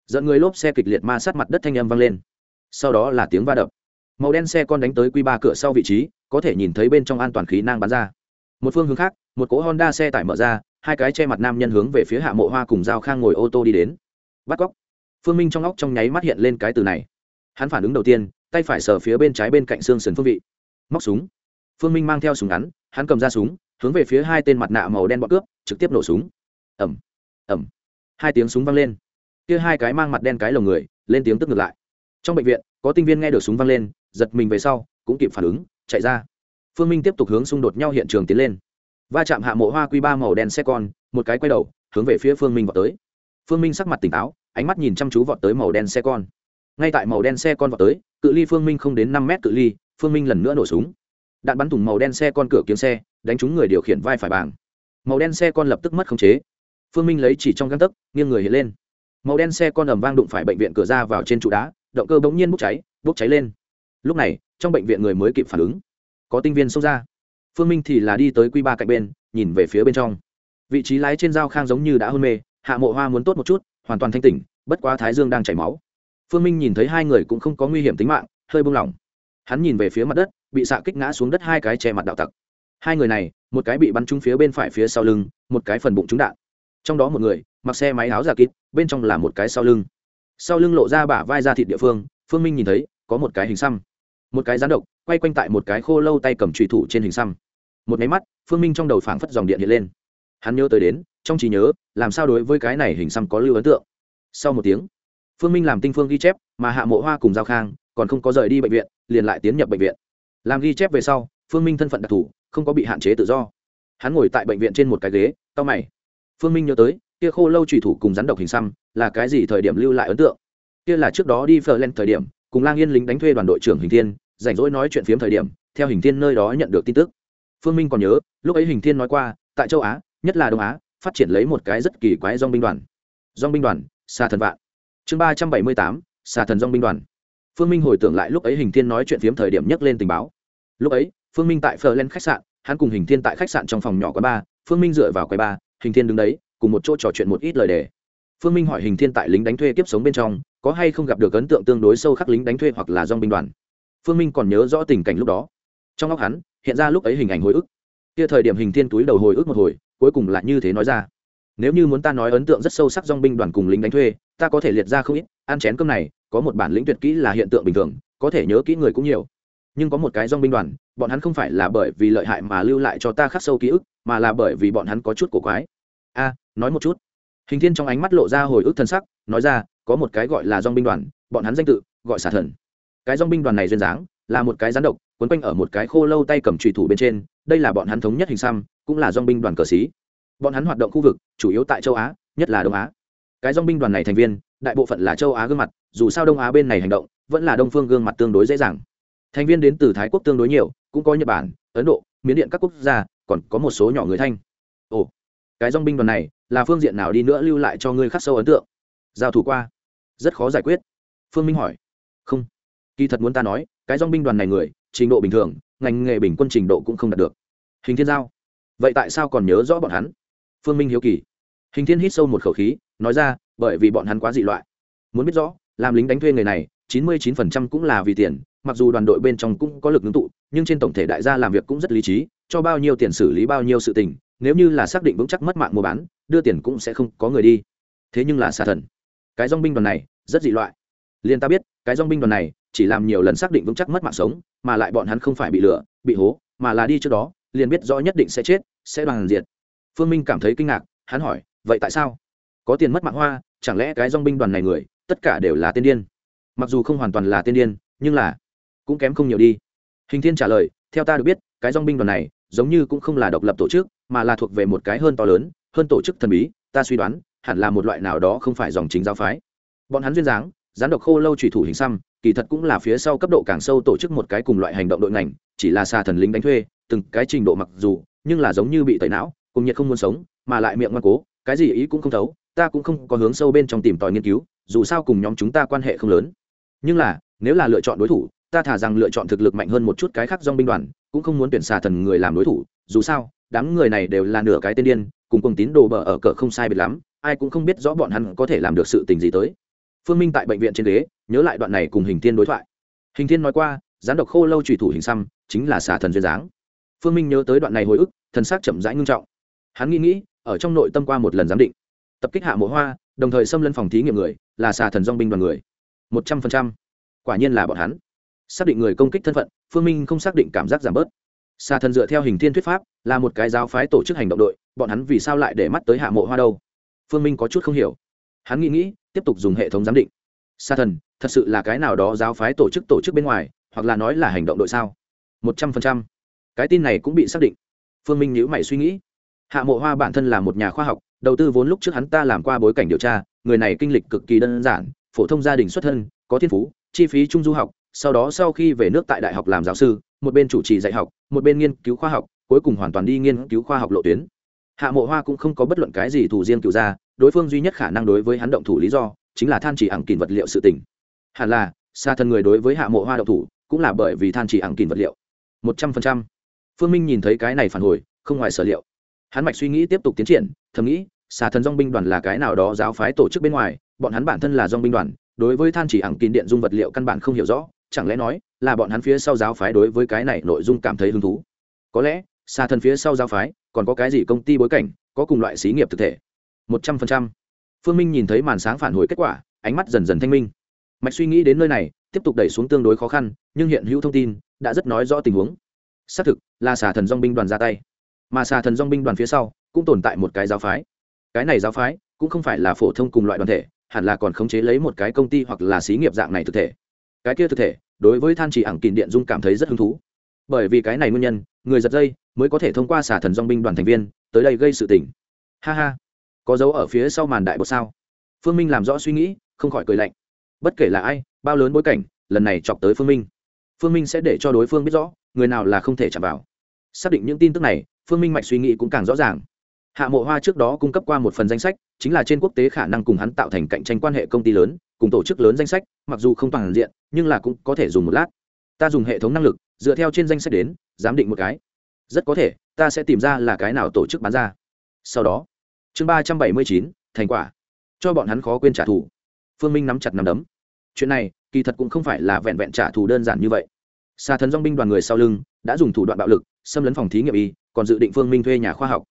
Dẫn người lốp xe kịch liệt ma sát mặt đất thanh âm vang lên. Sau đó là tiếng va đập màu đen xe con đánh tới q ba cửa sau vị trí, có thể nhìn thấy bên trong an toàn khí nang bắn ra. Một phương hướng khác, một cỗ honda xe tải mở ra, hai cái che mặt nam nhân hướng về phía hạ mộ hoa cùng giao khang ngồi ô tô đi đến. Bắt cóc phương minh trong óc trong nháy mắt hiện lên cái từ này. Hắn phản ứng đầu tiên, tay phải sờ phía bên trái bên cạnh xương sườn phương vị. Móc súng. Phương minh mang theo súng ngắn, hắn cầm ra súng, hướng về phía hai tên mặt nạ màu đen bọ cướp, trực tiếp nổ súng. Ẩm ẩm hai tiếng súng vang lên. Kia hai cái mang mặt đen cái lồng người, lên tiếng tức ngược lại. Trong bệnh viện, có tinh viên nghe được súng vang lên giật mình về sau, cũng kịp phản ứng, chạy ra. Phương minh tiếp tục hướng xung đột nhau hiện trường tiến lên. Va chạm hạ mộ hoa q ba màu đen xe con, một cái quay đầu, hướng về phía phương minh vào tới. Phương minh sắc mặt tỉnh táo, ánh mắt nhìn chăm chú vọt tới màu đen xe con. Ngay tại màu đen xe con vọt tới, cự ly phương minh không đến năm mét cự ly, phương minh lần nữa nổ súng. Đạn bắn thủng màu đen xe con cửa kiếm xe, đánh trúng người điều khiển vai phải bảng. Màu đen xe con lập tức mất khống chế. Phương minh lấy chỉ trong găng tấc, nghiêng người hiện lên. Màu đen xe con ầm vang đụng phải bệnh viện cửa ra vào trên trụ đá, động cơ bỗng nhiên bốc cháy bốc cháy lên lúc này, trong bệnh viện người mới kịp phản ứng. Có tinh viên xông ra. Phương minh thì là đi tới q ba cạnh bên, nhìn về phía bên trong. Vị trí lái trên dao khang giống như đã hôn mê, hạ mộ hoa muốn tốt một chút, hoàn toàn thanh tỉnh, bất quá thái dương đang chảy máu. Phương minh nhìn thấy hai người cũng không có nguy hiểm tính mạng, hơi buông lỏng. Hắn nhìn về phía mặt đất, bị xạ kích ngã xuống đất hai cái che mặt đạo tặc. Hai người này, một cái bị bắn trúng phía bên phải phía sau lưng, một cái phần bụng trúng đạn. Trong đó một người, mặc xe máy áo giả kít, bên trong là một cái sau lưng. Sau lưng lộ ra bả vai ra thịt địa phương phương minh nhìn thấy, có một cái hình xăm một cái rán độc, quay quanh tại một cái khô lâu tay cầm trùy thủ trên hình xăm. Một máy mắt, phương minh trong đầu phảng phất dòng điện hiện lên. Hắn nhớ tới đến, trong trí nhớ, làm sao đối với cái này hình xăm có lưu ấn tượng? Sau một tiếng, phương minh làm tinh phương ghi chép, mà hạ mộ hoa cùng giao khang còn không có rời đi bệnh viện, liền lại tiến nhập bệnh viện. Làm ghi chép về sau, phương minh thân phận đặc thù, không có bị hạn chế tự do. Hắn ngồi tại bệnh viện trên một cái ghế tao mày. Phương minh nhớ tới, kia khô lâu trùy thủ cùng rắn độc hình xăm là cái gì thời điểm lưu lại ấn tượng? Kia là trước đó đi phờ lên thời điểm cùng lang yên lính đánh thuê đoàn đội trưởng hình thiên, rảnh rỗi nói chuyện phiếm thời điểm, theo hình thiên nơi đó nhận được tin tức. Phương minh còn nhớ, lúc ấy hình thiên nói qua, tại châu á, nhất là đông á, phát triển lấy một cái rất kỳ quái dong binh đoàn. Dong binh đoàn xa thần vạn. Chương ba trăm bảy mươi tám xa thần dong binh đoàn. Phương minh hồi tưởng lại lúc ấy hình thiên nói chuyện phiếm thời điểm nhắc lên tình báo. Lúc ấy, phương minh tại phờ lên khách sạn, hắn cùng hình thiên tại khách sạn trong phòng nhỏ quán ba phương minh dựa vào quầy ba hình thiên đứng đấy, cùng một chỗ trò chuyện một ít lời đề phương minh hỏi hình thiên tại lính đánh thuê kiếp sống bên trong, có hay không gặp được ấn tượng tương đối sâu khắc lính đánh thuê hoặc là dong binh đoàn? Phương minh còn nhớ rõ tình cảnh lúc đó. Trong óc hắn, hiện ra lúc ấy hình ảnh hồi ức. Kia thời điểm hình thiên túi đầu hồi ức một hồi, cuối cùng lại như thế nói ra. Nếu như muốn ta nói ấn tượng rất sâu sắc dong binh đoàn cùng lính đánh thuê, ta có thể liệt ra không ít, ăn chén cơm này, có một bản lĩnh tuyệt kỹ là hiện tượng bình thường, có thể nhớ kỹ người cũng nhiều. Nhưng có một cái dong binh đoàn, bọn hắn không phải là bởi vì lợi hại mà lưu lại cho ta khắc sâu ký ức, mà là bởi vì bọn hắn có chút cổ quái. A, nói một chút hình thiên trong ánh mắt lộ ra hồi ức thân sắc, nói ra, có một cái gọi là dong binh đoàn, bọn hắn danh tự, gọi xả thần. Cái dong binh đoàn này duyên dáng, là một cái rắn độc, quấn quanh ở một cái khô lâu tay cầm trùy thủ bên trên, đây là bọn hắn thống nhất hình xăm, cũng là dong binh đoàn cờ xí bọn hắn hoạt động khu vực, chủ yếu tại châu á, nhất là đông á. Cái dong binh đoàn này thành viên, đại bộ phận là châu á gương mặt, dù sao đông á bên này hành động, vẫn là đông phương gương mặt tương đối dễ dàng. Thành viên đến từ thái quốc tương đối nhiều, cũng có nhật bản, ấn độ, miến điện các quốc gia, còn có một số nhỏ người thanh cái dong binh đoàn này là phương diện nào đi nữa lưu lại cho ngươi khắc sâu ấn tượng? Giao thủ qua. Rất khó giải quyết. Phương minh hỏi. Không. Kỳ thật muốn ta nói, cái dong binh đoàn này người, trình độ bình thường, ngành nghề bình quân trình độ cũng không đạt được. Hình thiên giao. Vậy tại sao còn nhớ rõ bọn hắn? Phương minh hiếu kỳ. Hình thiên hít sâu một khẩu khí, nói ra, bởi vì bọn hắn quá dị loại. Muốn biết rõ, làm lính đánh thuê người này, chín mươi chín phần trăm cũng là vì tiền, mặc dù đoàn đội bên trong cũng có lực ngưng tụ, nhưng trên tổng thể đại gia làm việc cũng rất lý trí, cho bao nhiêu tiền xử lý bao nhiêu sự tình nếu như là xác định vững chắc mất mạng mua bán, đưa tiền cũng sẽ không có người đi. Thế nhưng là xà thần. Cái dong binh đoàn này, rất dị loại. Liền ta biết, cái dong binh đoàn này, chỉ làm nhiều lần xác định vững chắc mất mạng sống, mà lại bọn hắn không phải bị lừa, bị hố, mà là đi trước đó, liền biết rõ nhất định sẽ chết, sẽ đoàn diệt. Phương minh cảm thấy kinh ngạc, hắn hỏi, vậy tại sao? Có tiền mất mạng hoa, chẳng lẽ cái dong binh đoàn này người, tất cả đều là tiên điên? Mặc dù không hoàn toàn là tiên điên, nhưng là cũng kém không nhiều đi. Hình thiên trả lời, theo ta được biết, cái dong binh đoàn này giống như cũng không là độc lập tổ chức mà là thuộc về một cái hơn to lớn, hơn tổ chức thần bí, ta suy đoán, hẳn là một loại nào đó không phải dòng chính giáo phái. Bọn hắn duyên dáng, gián độc khô lâu trùy thủ hình xăm, kỳ thật cũng là phía sau cấp độ càng sâu tổ chức một cái cùng loại hành động đội ngành, chỉ là xa thần lính đánh thuê, từng cái trình độ mặc dù, nhưng là giống như bị tẩy não, cùng nhiệt không muốn sống, mà lại miệng ngoan cố, cái gì ý cũng không thấu, ta cũng không có hướng sâu bên trong tìm tòi nghiên cứu, dù sao cùng nhóm chúng ta quan hệ không lớn. Nhưng là, nếu là lựa chọn đối thủ, ta thả rằng lựa chọn thực lực mạnh hơn một chút cái khác dong binh đoàn, cũng không muốn tuyển xà thần người làm đối thủ, dù sao đám người này đều là nửa cái tên điên, cùng cùng tín đồ bờ ở cỡ không sai biệt lắm, ai cũng không biết rõ bọn hắn có thể làm được sự tình gì tới. Phương minh tại bệnh viện trên ghế, nhớ lại đoạn này cùng hình thiên đối thoại. Hình thiên nói qua, gián độc khô lâu trùy thủ hình xăm, chính là xà thần duyên dáng. Phương minh nhớ tới đoạn này hồi ức, thần xác chậm rãi ngưng trọng. Hắn nghĩ nghĩ, ở trong nội tâm qua một lần giám định. Tập kích hạ mộ hoa, đồng thời xâm lấn phòng thí nghiệm người, là xà thần dong binh đoàn người. Một trăm phần trăm. Quả nhiên là bọn hắn. Xác định người công kích thân phận, phương minh không xác định cảm giác giảm bớt xà thần dựa theo hình thiên thuyết pháp, là một cái giáo phái tổ chức hành động đội, bọn hắn vì sao lại để mắt tới hạ mộ hoa đâu? Phương minh có chút không hiểu. Hắn nghĩ nghĩ, tiếp tục dùng hệ thống giám định. Xà thần thật sự là cái nào đó giáo phái tổ chức tổ chức bên ngoài, hoặc là nói là hành động đội sao? Một trăm phần trăm. Cái tin này cũng bị xác định. Phương minh nhữ mày suy nghĩ. Hạ mộ hoa bản thân là một nhà khoa học, đầu tư vốn lúc trước hắn ta làm qua bối cảnh điều tra, người này kinh lịch cực kỳ đơn giản, phổ thông gia đình xuất thân, có thiên phú, chi phí trung du học sau đó sau khi về nước tại đại học làm giáo sư, một bên chủ trì dạy học, một bên nghiên cứu khoa học, cuối cùng hoàn toàn đi nghiên cứu khoa học lộ tuyến. Hạ mộ hoa cũng không có bất luận cái gì thủ riêng cựu ra đối phương duy nhất khả năng đối với hắn động thủ lý do, chính là than chỉ ẳng kìn vật liệu sự tỉnh hẳn là xa thân người đối với hạ mộ hoa động thủ, cũng là bởi vì than chỉ ẳng kìn vật liệu. Một trăm phần trăm. Phương minh nhìn thấy cái này phản hồi, không ngoài sở liệu. Hắn mạch suy nghĩ tiếp tục tiến triển, thầm nghĩ xà thần dong binh đoàn là cái nào đó giáo phái tổ chức bên ngoài, bọn hắn bản thân là dong binh đoàn, đối với than chỉ ẳng kín điện dung vật liệu căn bản không hiểu rõ chẳng lẽ nói là bọn hắn phía sau giáo phái đối với cái này nội dung cảm thấy hứng thú? Có lẽ, xa thần phía sau giáo phái, còn có cái gì công ty bối cảnh, có cùng loại xí nghiệp thực thể? Một trăm phần trăm. Phương minh nhìn thấy màn sáng phản hồi kết quả, ánh mắt dần dần thanh minh. Mạch suy nghĩ đến nơi này, tiếp tục đẩy xuống tương đối khó khăn, nhưng hiện hữu thông tin đã rất nói rõ tình huống. Xác thực, là xà thần dong binh đoàn ra tay. Mà xà thần dong binh đoàn phía sau cũng tồn tại một cái giáo phái. Cái này giáo phái cũng không phải là phổ thông cùng loại đoàn thể, hẳn là còn khống chế lấy một cái công ty hoặc là xí nghiệp dạng này thực thể cái kia thực thể, đối với than chỉ ảng kìn điện dung cảm thấy rất hứng thú. Bởi vì cái này nguyên nhân, người giật dây mới có thể thông qua xả thần dong binh đoàn thành viên tới đây gây sự tình. Ha ha. Có dấu ở phía sau màn đại bột sao? Phương minh làm rõ suy nghĩ, không khỏi cười lạnh. Bất kể là ai, bao lớn bối cảnh, lần này chọc tới phương minh. Phương minh sẽ để cho đối phương biết rõ, người nào là không thể chạm vào. Xác định những tin tức này, phương minh mạch suy nghĩ cũng càng rõ ràng. Hạ mộ hoa trước đó cung cấp qua một phần danh sách, chính là trên quốc tế khả năng cùng hắn tạo thành cạnh tranh quan hệ công ty lớn cùng tổ chức lớn danh sách, mặc dù không toàn diện, nhưng là cũng có thể dùng một lát. Ta dùng hệ thống năng lực, dựa theo trên danh sách đến, giám định một cái. Rất có thể, ta sẽ tìm ra là cái nào tổ chức bán ra. Sau đó, chương ba trăm bảy mươi chín, thành quả. Cho bọn hắn khó quên trả thù. Phương minh nắm chặt nắm đấm. Chuyện này, kỳ thật cũng không phải là vẹn vẹn trả thù đơn giản như vậy. Xa thần dong binh đoàn người sau lưng, đã dùng thủ đoạn bạo lực, xâm lấn phòng thí nghiệm y, còn dự định phương minh thuê nhà khoa học.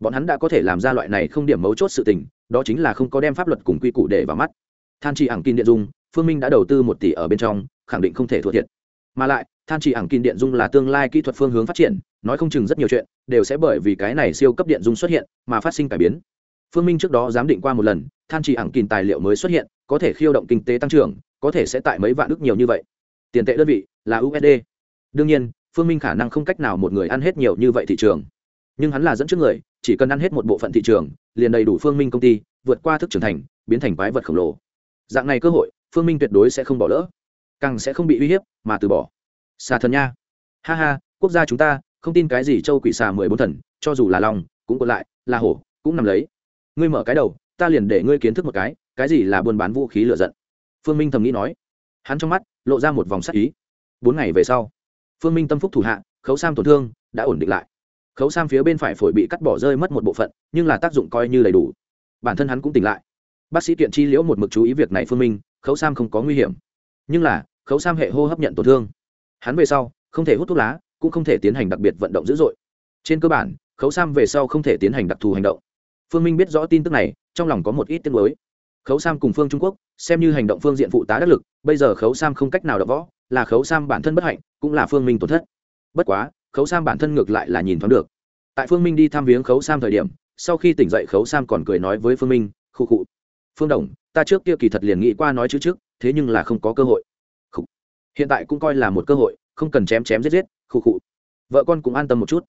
Bọn hắn đã có thể làm ra loại này không điểm mấu chốt sự tình, đó chính là không có đem pháp luật cùng quy củ để vào mắt than chỉ ảng kim điện dung, phương minh đã đầu tư một tỷ ở bên trong, khẳng định không thể thua thiệt. Mà lại, than chỉ ảng kim điện dung là tương lai kỹ thuật phương hướng phát triển, nói không chừng rất nhiều chuyện đều sẽ bởi vì cái này siêu cấp điện dung xuất hiện mà phát sinh cải biến. Phương minh trước đó giám định qua một lần, than chỉ ảng kim tài liệu mới xuất hiện, có thể khiêu động kinh tế tăng trưởng, có thể sẽ tại mấy vạn ước nhiều như vậy. Tiền tệ đơn vị là usd đương nhiên, phương minh khả năng không cách nào một người ăn hết nhiều như vậy thị trường. Nhưng hắn là dẫn trước người, chỉ cần ăn hết một bộ phận thị trường, liền đầy đủ phương minh công ty, vượt qua thức trưởng thành, biến thành quái vật khổng lồ dạng này cơ hội, phương minh tuyệt đối sẽ không bỏ lỡ. Càng sẽ không bị uy hiếp, mà từ bỏ. Xà thần nha. Ha ha, quốc gia chúng ta, không tin cái gì châu quỷ xà mười bốn thần, cho dù là lòng, cũng còn lại, là hổ, cũng nằm lấy. Ngươi mở cái đầu, ta liền để ngươi kiến thức một cái cái gì là buôn bán vũ khí lựa giận. Phương minh thầm nghĩ nói. Hắn trong mắt, lộ ra một vòng sắc ý. Bốn ngày về sau, phương minh tâm phúc thủ hạ, khấu sam tổn thương, đã ổn định lại. Khấu sam phía bên phải phổi bị cắt bỏ rơi mất một bộ phận, nhưng là tác dụng coi như đầy đủ. Bản thân hắn cũng tỉnh lại bác sĩ kiện chi liễu một mực chú ý việc này phương minh, khấu sam không có nguy hiểm. Nhưng là, khấu sam hệ hô hấp nhận tổn thương. Hắn về sau, không thể hút thuốc lá, cũng không thể tiến hành đặc biệt vận động dữ dội. Trên cơ bản, khấu sam về sau không thể tiến hành đặc thù hành động. Phương minh biết rõ tin tức này, trong lòng có một ít tiếng mới khấu sam cùng phương trung quốc, xem như hành động phương diện phụ tá đắc lực, bây giờ khấu sam không cách nào đập võ, là khấu sam bản thân bất hạnh, cũng là phương minh tổn thất. Bất quá, khấu sam bản thân ngược lại là nhìn thoáng được. Tại phương minh đi thăm viếng khấu sam thời điểm, sau khi tỉnh dậy khấu sam còn cười nói với phương minh khu khụ phương đồng, ta trước kia kỳ thật liền nghĩ qua nói chữ trước, thế nhưng là không có cơ hội. Khủ. hiện tại cũng coi là một cơ hội, không cần chém chém giết giết, khụ khụ. Vợ con cũng an tâm một chút.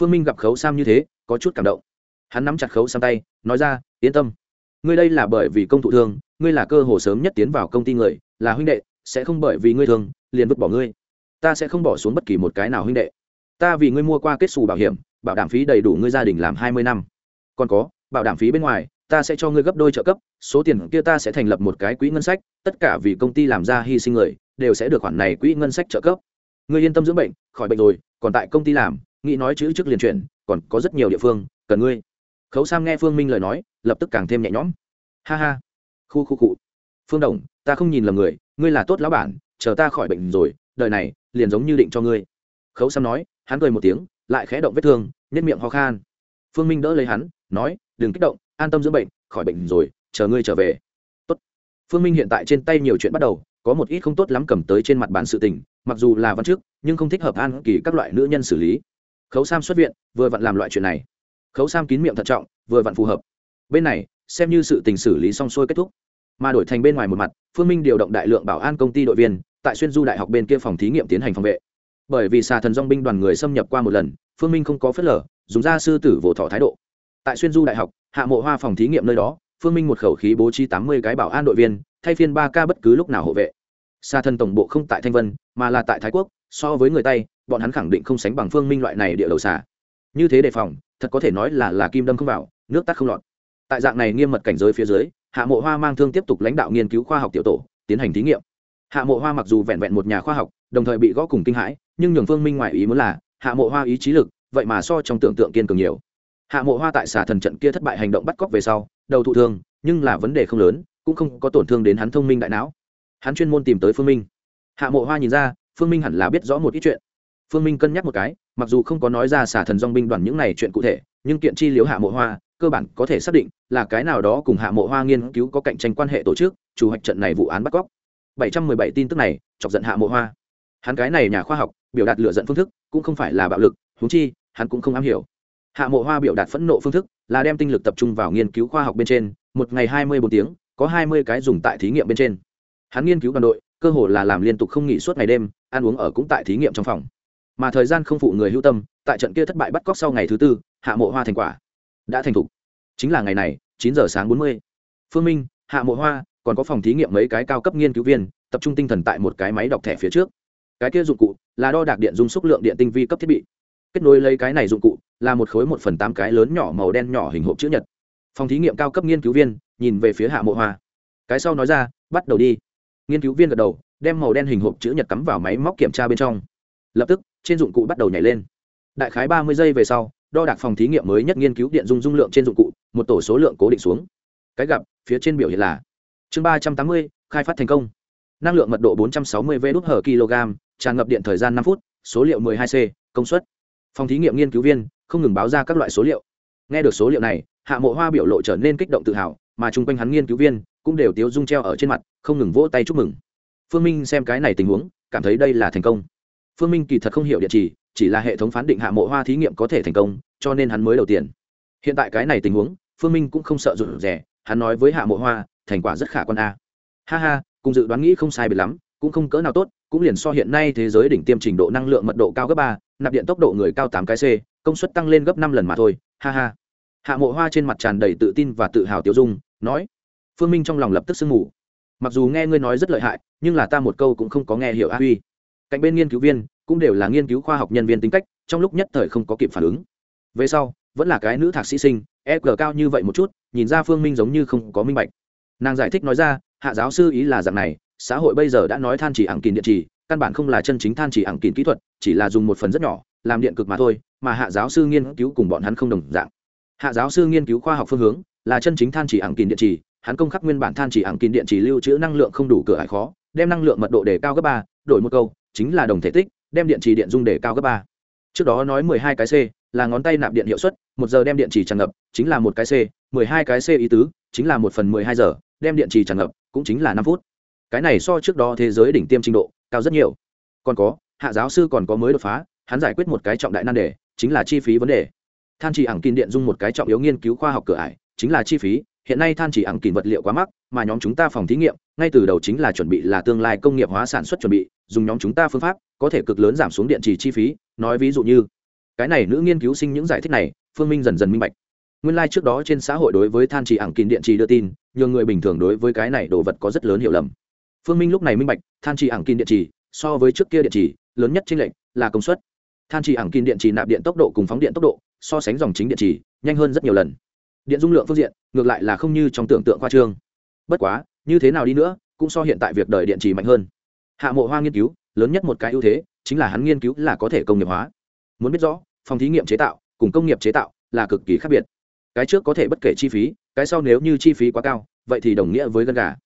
Phương minh gặp khấu sam như thế, có chút cảm động. Hắn nắm chặt khấu sam tay, nói ra, yên tâm. Ngươi đây là bởi vì công thụ thương, ngươi là cơ hồ sớm nhất tiến vào công ty người, là huynh đệ, sẽ không bởi vì ngươi thương, liền vứt bỏ ngươi. Ta sẽ không bỏ xuống bất kỳ một cái nào huynh đệ. Ta vì ngươi mua qua kết xù bảo hiểm, bảo đảm phí đầy đủ ngươi gia đình làm hai mươi năm. Còn có, bảo đảm phí bên ngoài, ta sẽ cho ngươi gấp đôi trợ cấp số tiền kia ta sẽ thành lập một cái quỹ ngân sách, tất cả vì công ty làm ra hy sinh người, đều sẽ được khoản này quỹ ngân sách trợ cấp. Ngươi yên tâm dưỡng bệnh, khỏi bệnh rồi, còn tại công ty làm, nghĩ nói chữ trước liền chuyển, còn có rất nhiều địa phương, cần ngươi. Khấu sam nghe phương minh lời nói, lập tức càng thêm nhẹ nhõm. Ha ha. Khu khu cụ phương đồng, ta không nhìn lầm người, ngươi là tốt lão bản, chờ ta khỏi bệnh rồi, đời này, liền giống như định cho ngươi. Khấu sam nói, hắn cười một tiếng, lại khẽ động vết thương nhất miệng ho khan. Phương minh đỡ lấy hắn, nói, đừng kích động, an tâm dưỡng bệnh, khỏi bệnh rồi chờ ngươi trở về. Tốt. phương minh hiện tại trên tay nhiều chuyện bắt đầu, có một ít không tốt lắm cầm tới trên mặt bản sự tình, mặc dù là văn trước nhưng không thích hợp an kỳ các loại nữ nhân xử lý. Khấu sam xuất viện, vừa vặn làm loại chuyện này. Khấu sam kín miệng thận trọng, vừa vặn phù hợp. Bên này, xem như sự tình xử lý xong xuôi kết thúc. Mà đổi thành bên ngoài một mặt, phương minh điều động đại lượng bảo an công ty đội viên, tại xuyên du đại học bên kia phòng thí nghiệm tiến hành phòng vệ. Bởi vì xà thần dong binh đoàn người xâm nhập qua một lần, phương minh không có phớt lờ, dùng ra sư tử vỗ thọ thái độ. Tại xuyên du đại học, hạ mộ hoa phòng thí nghiệm nơi đó phương minh một khẩu khí bố trí tám mươi cái bảo an đội viên, thay phiên ba ca bất cứ lúc nào hộ vệ. Xa thân tổng bộ không tại thanh vân, mà là tại thái quốc, so với người tây bọn hắn khẳng định không sánh bằng phương minh loại này địa đầu xả như thế đề phòng, thật có thể nói là là kim đâm không vào, nước tắt không lọt. Tại dạng này nghiêm mật cảnh giới phía dưới, hạ mộ hoa mang thương tiếp tục lãnh đạo nghiên cứu khoa học tiểu tổ, tiến hành thí nghiệm. Hạ mộ hoa mặc dù vẹn vẹn một nhà khoa học, đồng thời bị gõ cùng kinh hãi, nhưng nhường phương minh ngoại ý muốn là, hạ mộ hoa ý chí lực, vậy mà so trong tưởng tượng kiên cường nhiều hạ mộ hoa tại xà thần trận kia thất bại hành động bắt cóc về sau, đầu thụ thương, nhưng là vấn đề không lớn, cũng không có tổn thương đến hắn thông minh đại não. Hắn chuyên môn tìm tới phương minh. Hạ mộ hoa nhìn ra, phương minh hẳn là biết rõ một ít chuyện. Phương minh cân nhắc một cái, mặc dù không có nói ra xả thần dong binh đoàn những này chuyện cụ thể, nhưng kiện chi liếu hạ mộ hoa, cơ bản có thể xác định là cái nào đó cùng hạ mộ hoa nghiên cứu có cạnh tranh quan hệ tổ chức, chủ hoạch trận này vụ án bắt cóc. 717 tin tức này chọc giận hạ mộ hoa. Hắn cái này nhà khoa học, biểu đạt lựa giận phương thức, cũng không phải là bạo lực húng chi, hắn cũng không am hiểu hạ mộ hoa biểu đạt phẫn nộ phương thức là đem tinh lực tập trung vào nghiên cứu khoa học bên trên, một ngày hai mươi bốn tiếng, có hai mươi cái dùng tại thí nghiệm bên trên. Hắn nghiên cứu đoàn đội, cơ hồ là làm liên tục không nghỉ suốt ngày đêm, ăn uống ở cũng tại thí nghiệm trong phòng. Mà thời gian không phụ người hữu tâm, tại trận kia thất bại bắt cóc sau ngày thứ tư, hạ mộ hoa thành quả đã thành thục. Chính là ngày này, chín giờ sáng bốn mươi. Phương minh, hạ mộ hoa, còn có phòng thí nghiệm mấy cái cao cấp nghiên cứu viên, tập trung tinh thần tại một cái máy đọc thẻ phía trước. Cái kia dụng cụ là đo đạc điện dung xúc lượng điện tinh vi cấp thiết bị kết nối lấy cái này dụng cụ là một khối một phần tám cái lớn nhỏ màu đen nhỏ hình hộp chữ nhật. Phòng thí nghiệm cao cấp nghiên cứu viên, nhìn về phía hạ mộ hoa. Cái sau nói ra, bắt đầu đi. Nghiên cứu viên gật đầu, đem màu đen hình hộp chữ nhật cắm vào máy móc kiểm tra bên trong. Lập tức, trên dụng cụ bắt đầu nhảy lên. Đại khái ba mươi giây về sau, đo đạc phòng thí nghiệm mới nhất nghiên cứu điện dung dung lượng trên dụng cụ, một tổ số lượng cố định xuống. Cái gặp, phía trên biểu hiện là, chương ba trăm tám mươi, khai phát thành công. Năng lượng mật độ bốn trăm sáu mươi v đốt hở kg tràn ngập điện thời gian năm phút, số liệu 12 c, công suất phòng thí nghiệm nghiên cứu viên không ngừng báo ra các loại số liệu. Nghe được số liệu này, hạ mộ hoa biểu lộ trở nên kích động tự hào, mà chung quanh hắn nghiên cứu viên cũng đều tiếu dung treo ở trên mặt, không ngừng vỗ tay chúc mừng. Phương minh xem cái này tình huống, cảm thấy đây là thành công. Phương minh kỳ thật không hiểu địa chỉ chỉ là hệ thống phán định hạ mộ hoa thí nghiệm có thể thành công, cho nên hắn mới đầu tiền hiện tại cái này tình huống, phương minh cũng không sợ rụt rẻ hắn nói với hạ mộ hoa, thành quả rất khả quan a. Ha ha, cùng dự đoán nghĩ không sai biệt lắm cũng không cỡ nào tốt, cũng liền so hiện nay thế giới đỉnh tiêm trình độ năng lượng mật độ cao gấp ba, nạp điện tốc độ người cao tám cái c, công suất tăng lên gấp năm lần mà thôi, ha ha. Hạ mộ hoa trên mặt tràn đầy tự tin và tự hào tiêu dung, nói, phương minh trong lòng lập tức sương mù. Mặc dù nghe ngươi nói rất lợi hại, nhưng là ta một câu cũng không có nghe hiểu a huy. Cạnh bên nghiên cứu viên, cũng đều là nghiên cứu khoa học nhân viên tính cách, trong lúc nhất thời không có kịp phản ứng. Về sau, vẫn là cái nữ thạc sĩ sinh e g cao như vậy một chút, nhìn ra phương minh giống như không có minh bạch. Nàng giải thích nói ra, hạ giáo sư ý là rằng này xã hội bây giờ đã nói than chỉ ảng kín điện trì căn bản không là chân chính than chỉ ảng kín kỹ thuật, chỉ là dùng một phần rất nhỏ, làm điện cực mà thôi, mà hạ giáo sư nghiên cứu cùng bọn hắn không đồng dạng. Hạ giáo sư nghiên cứu khoa học phương hướng là chân chính than chỉ ảng kín điện trì hắn công khắc nguyên bản than chỉ ảng kín điện trì lưu trữ năng lượng không đủ cửa hải khó, đem năng lượng mật độ đề cao gấp ba, đổi một câu, chính là đồng thể tích, đem điện trì điện dung đề cao gấp ba. Trước đó nói mười hai cái c là ngón tay nạp điện hiệu suất, một giờ đem điện trì tràn ngập, chính là một cái c, mười hai cái c ý tứ, chính là một phần mười hai giờ, đem điện trì tràn ngập, cũng chính là năm phút cái này so trước đó thế giới đỉnh tiêm trình độ cao rất nhiều. Còn có, hạ giáo sư còn có mới đột phá, hắn giải quyết một cái trọng đại nan đề, chính là chi phí vấn đề. Than chỉ ảng kín điện dung một cái trọng yếu nghiên cứu khoa học cửa ải, chính là chi phí. Hiện nay than chỉ ảng kín vật liệu quá mắc, mà nhóm chúng ta phòng thí nghiệm, ngay từ đầu chính là chuẩn bị là tương lai công nghiệp hóa sản xuất chuẩn bị, dùng nhóm chúng ta phương pháp, có thể cực lớn giảm xuống điện trì chi phí. Nói ví dụ như, cái này nữ nghiên cứu sinh những giải thích này, phương minh dần dần minh bạch. Nguyên lai、like、trước đó trên xã hội đối với than trì ảng kín điện trì đưa tin, nhiều người bình thường đối với cái này đồ vật có rất lớn hiểu lầm phương minh lúc này minh bạch, than trì ảng kín điện trì, so với trước kia điện trì, lớn nhất chính lệnh là công suất. Than trì ảng kín điện trì nạp điện tốc độ cùng phóng điện tốc độ, so sánh dòng chính điện trì, nhanh hơn rất nhiều lần. Điện dung lượng phương diện, ngược lại là không như trong tưởng tượng khoa trương. Bất quá, như thế nào đi nữa, cũng so hiện tại việc đợi điện trì mạnh hơn. Hạ mộ hoa nghiên cứu, lớn nhất một cái ưu thế, chính là hắn nghiên cứu là có thể công nghiệp hóa. Muốn biết rõ, phòng thí nghiệm chế tạo cùng công nghiệp chế tạo là cực kỳ khác biệt. Cái trước có thể bất kể chi phí, cái sau nếu như chi phí quá cao, vậy thì đồng nghĩa với gân gà.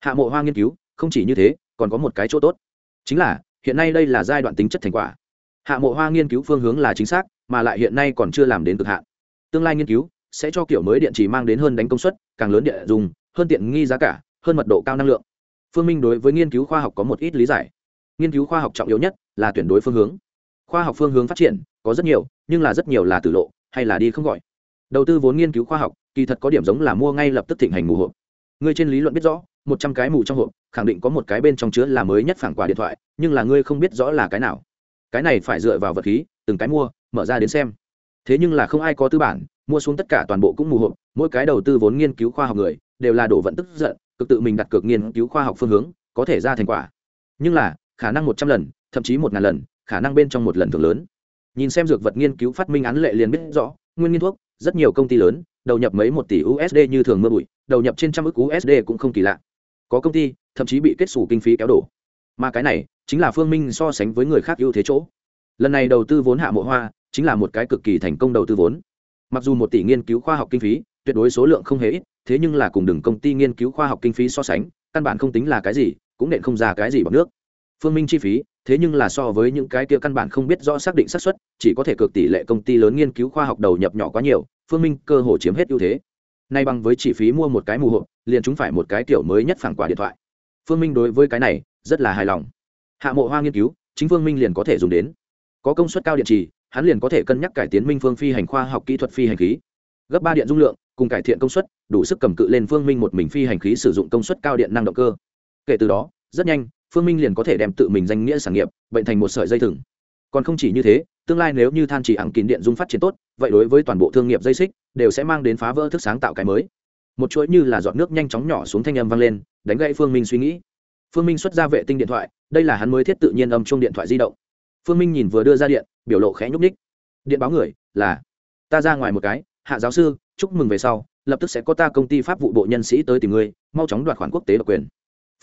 Hạ mộ hoa nghiên cứu không chỉ như thế, còn có một cái chỗ tốt. Chính là, hiện nay đây là giai đoạn tính chất thành quả. Hạ mộ hoa nghiên cứu phương hướng là chính xác, mà lại hiện nay còn chưa làm đến cực hạn. Tương lai nghiên cứu sẽ cho kiểu mới điện chỉ mang đến hơn đánh công suất, càng lớn điện dùng, hơn tiện nghi giá cả, hơn mật độ cao năng lượng. Phương minh đối với nghiên cứu khoa học có một ít lý giải. Nghiên cứu khoa học trọng yếu nhất là tuyển đối phương hướng. Khoa học phương hướng phát triển có rất nhiều, nhưng là rất nhiều là tử lộ, hay là đi không gọi. Đầu tư vốn nghiên cứu khoa học, kỳ thật có điểm giống là mua ngay lập tức thịnh hành mù hộp. Người trên lý luận biết rõ một trăm cái mù trong hộp, khẳng định có một cái bên trong chứa là mới nhất phản quả điện thoại, nhưng là ngươi không biết rõ là cái nào. Cái này phải dựa vào vật khí, từng cái mua, mở ra đến xem. Thế nhưng là không ai có tư bản, mua xuống tất cả toàn bộ cũng mù hộp, mỗi cái đầu tư vốn nghiên cứu khoa học người, đều là đổ vận tức giận, cực tự mình đặt cược nghiên cứu khoa học phương hướng, có thể ra thành quả. Nhưng là, khả năng một trăm lần, thậm chí một ngàn lần, khả năng bên trong một lần thường lớn. Nhìn xem dược vật nghiên cứu phát minh án lệ liền biết rõ, nguyên nghiên thuốc, rất nhiều công ty lớn, đầu nhập mấy một tỷ usd như thường mưa bụi, đầu nhập trên trăm ức usd cũng không kỳ lạ có công ty, thậm chí bị kết xù kinh phí kéo đổ. Mà cái này chính là phương minh so sánh với người khác ưu thế chỗ. Lần này đầu tư vốn hạ mộ hoa chính là một cái cực kỳ thành công đầu tư vốn. Mặc dù một tỷ nghiên cứu khoa học kinh phí, tuyệt đối số lượng không hề ít, thế nhưng là cùng đừng công ty nghiên cứu khoa học kinh phí so sánh, căn bản không tính là cái gì, cũng nện không ra cái gì bằng nước. Phương minh chi phí, thế nhưng là so với những cái kia căn bản không biết rõ xác định xác suất, chỉ có thể cực tỷ lệ công ty lớn nghiên cứu khoa học đầu nhập nhỏ quá nhiều, phương minh cơ hồ chiếm hết ưu thế nay bằng với chi phí mua một cái mù hộp, liền chúng phải một cái kiểu mới nhất phản quả điện thoại. Phương minh đối với cái này rất là hài lòng. Hạ mộ hoa nghiên cứu, chính phương minh liền có thể dùng đến. Có công suất cao điện trì, hắn liền có thể cân nhắc cải tiến minh phương phi hành khoa học kỹ thuật phi hành khí. Gấp ba điện dung lượng, cùng cải thiện công suất, đủ sức cầm cự lên phương minh một mình phi hành khí sử dụng công suất cao điện năng động cơ. Kể từ đó, rất nhanh, phương minh liền có thể đem tự mình danh nghĩa sản nghiệp, bệnh thành một sợi dây thừng. Còn không chỉ như thế, tương lai nếu như than chỉ ẳng kín điện dung phát triển tốt, vậy đối với toàn bộ thương nghiệp dây xích đều sẽ mang đến phá vỡ thức sáng tạo cái mới. Một chuỗi như là giọt nước nhanh chóng nhỏ xuống thanh âm vang lên, đánh gãy phương minh suy nghĩ. Phương minh xuất ra vệ tinh điện thoại, đây là hắn mới thiết tự nhiên âm chung điện thoại di động. Phương minh nhìn vừa đưa ra điện, biểu lộ khẽ nhúc ních điện báo người, là, ta ra ngoài một cái, hạ giáo sư, chúc mừng về sau, lập tức sẽ có ta công ty pháp vụ bộ nhân sĩ tới tìm ngươi, mau chóng đoạt khoản quốc tế độc quyền.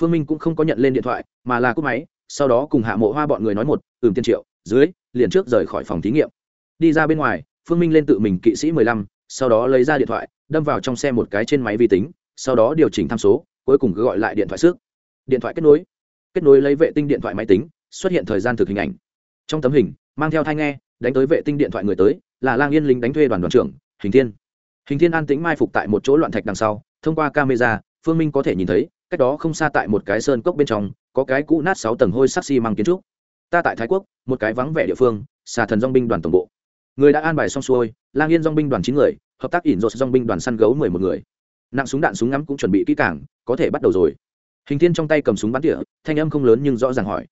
Phương minh cũng không có nhận lên điện thoại, mà là cúp máy, sau đó cùng hạ mộ hoa bọn người nói một, ừm, tiên triệu, dưới, liền trước rời khỏi phòng thí nghiệm. Đi ra bên ngoài, phương minh lên tự mình kỵ sĩ mười lăm sau đó lấy ra điện thoại, đâm vào trong xe một cái trên máy vi tính, sau đó điều chỉnh tham số, cuối cùng cứ gọi lại điện thoại sức. Điện thoại kết nối. Kết nối lấy vệ tinh điện thoại máy tính, xuất hiện thời gian thực hình ảnh. Trong tấm hình, mang theo thai nghe, đánh tới vệ tinh điện thoại người tới, là lang yên lính đánh thuê đoàn đoàn trưởng, hình thiên. Hình thiên an tĩnh mai phục tại một chỗ loạn thạch đằng sau, thông qua camera, phương minh có thể nhìn thấy, cách đó không xa tại một cái sơn cốc bên trong, có cái cũ nát sáu tầng hôi sắc xi mang kiến trúc. Ta tại thái quốc, một cái vắng vẻ địa phương, xà thần dong binh đoàn tổng bộ người đã an bài xong xuôi, lang yên dong binh đoàn chín người, hợp tác ỉn rột dong binh đoàn săn gấu mười một người. Nặng súng đạn súng ngắm cũng chuẩn bị kỹ càng, có thể bắt đầu rồi. Hình thiên trong tay cầm súng bắn tỉa, thanh âm không lớn nhưng rõ ràng hỏi.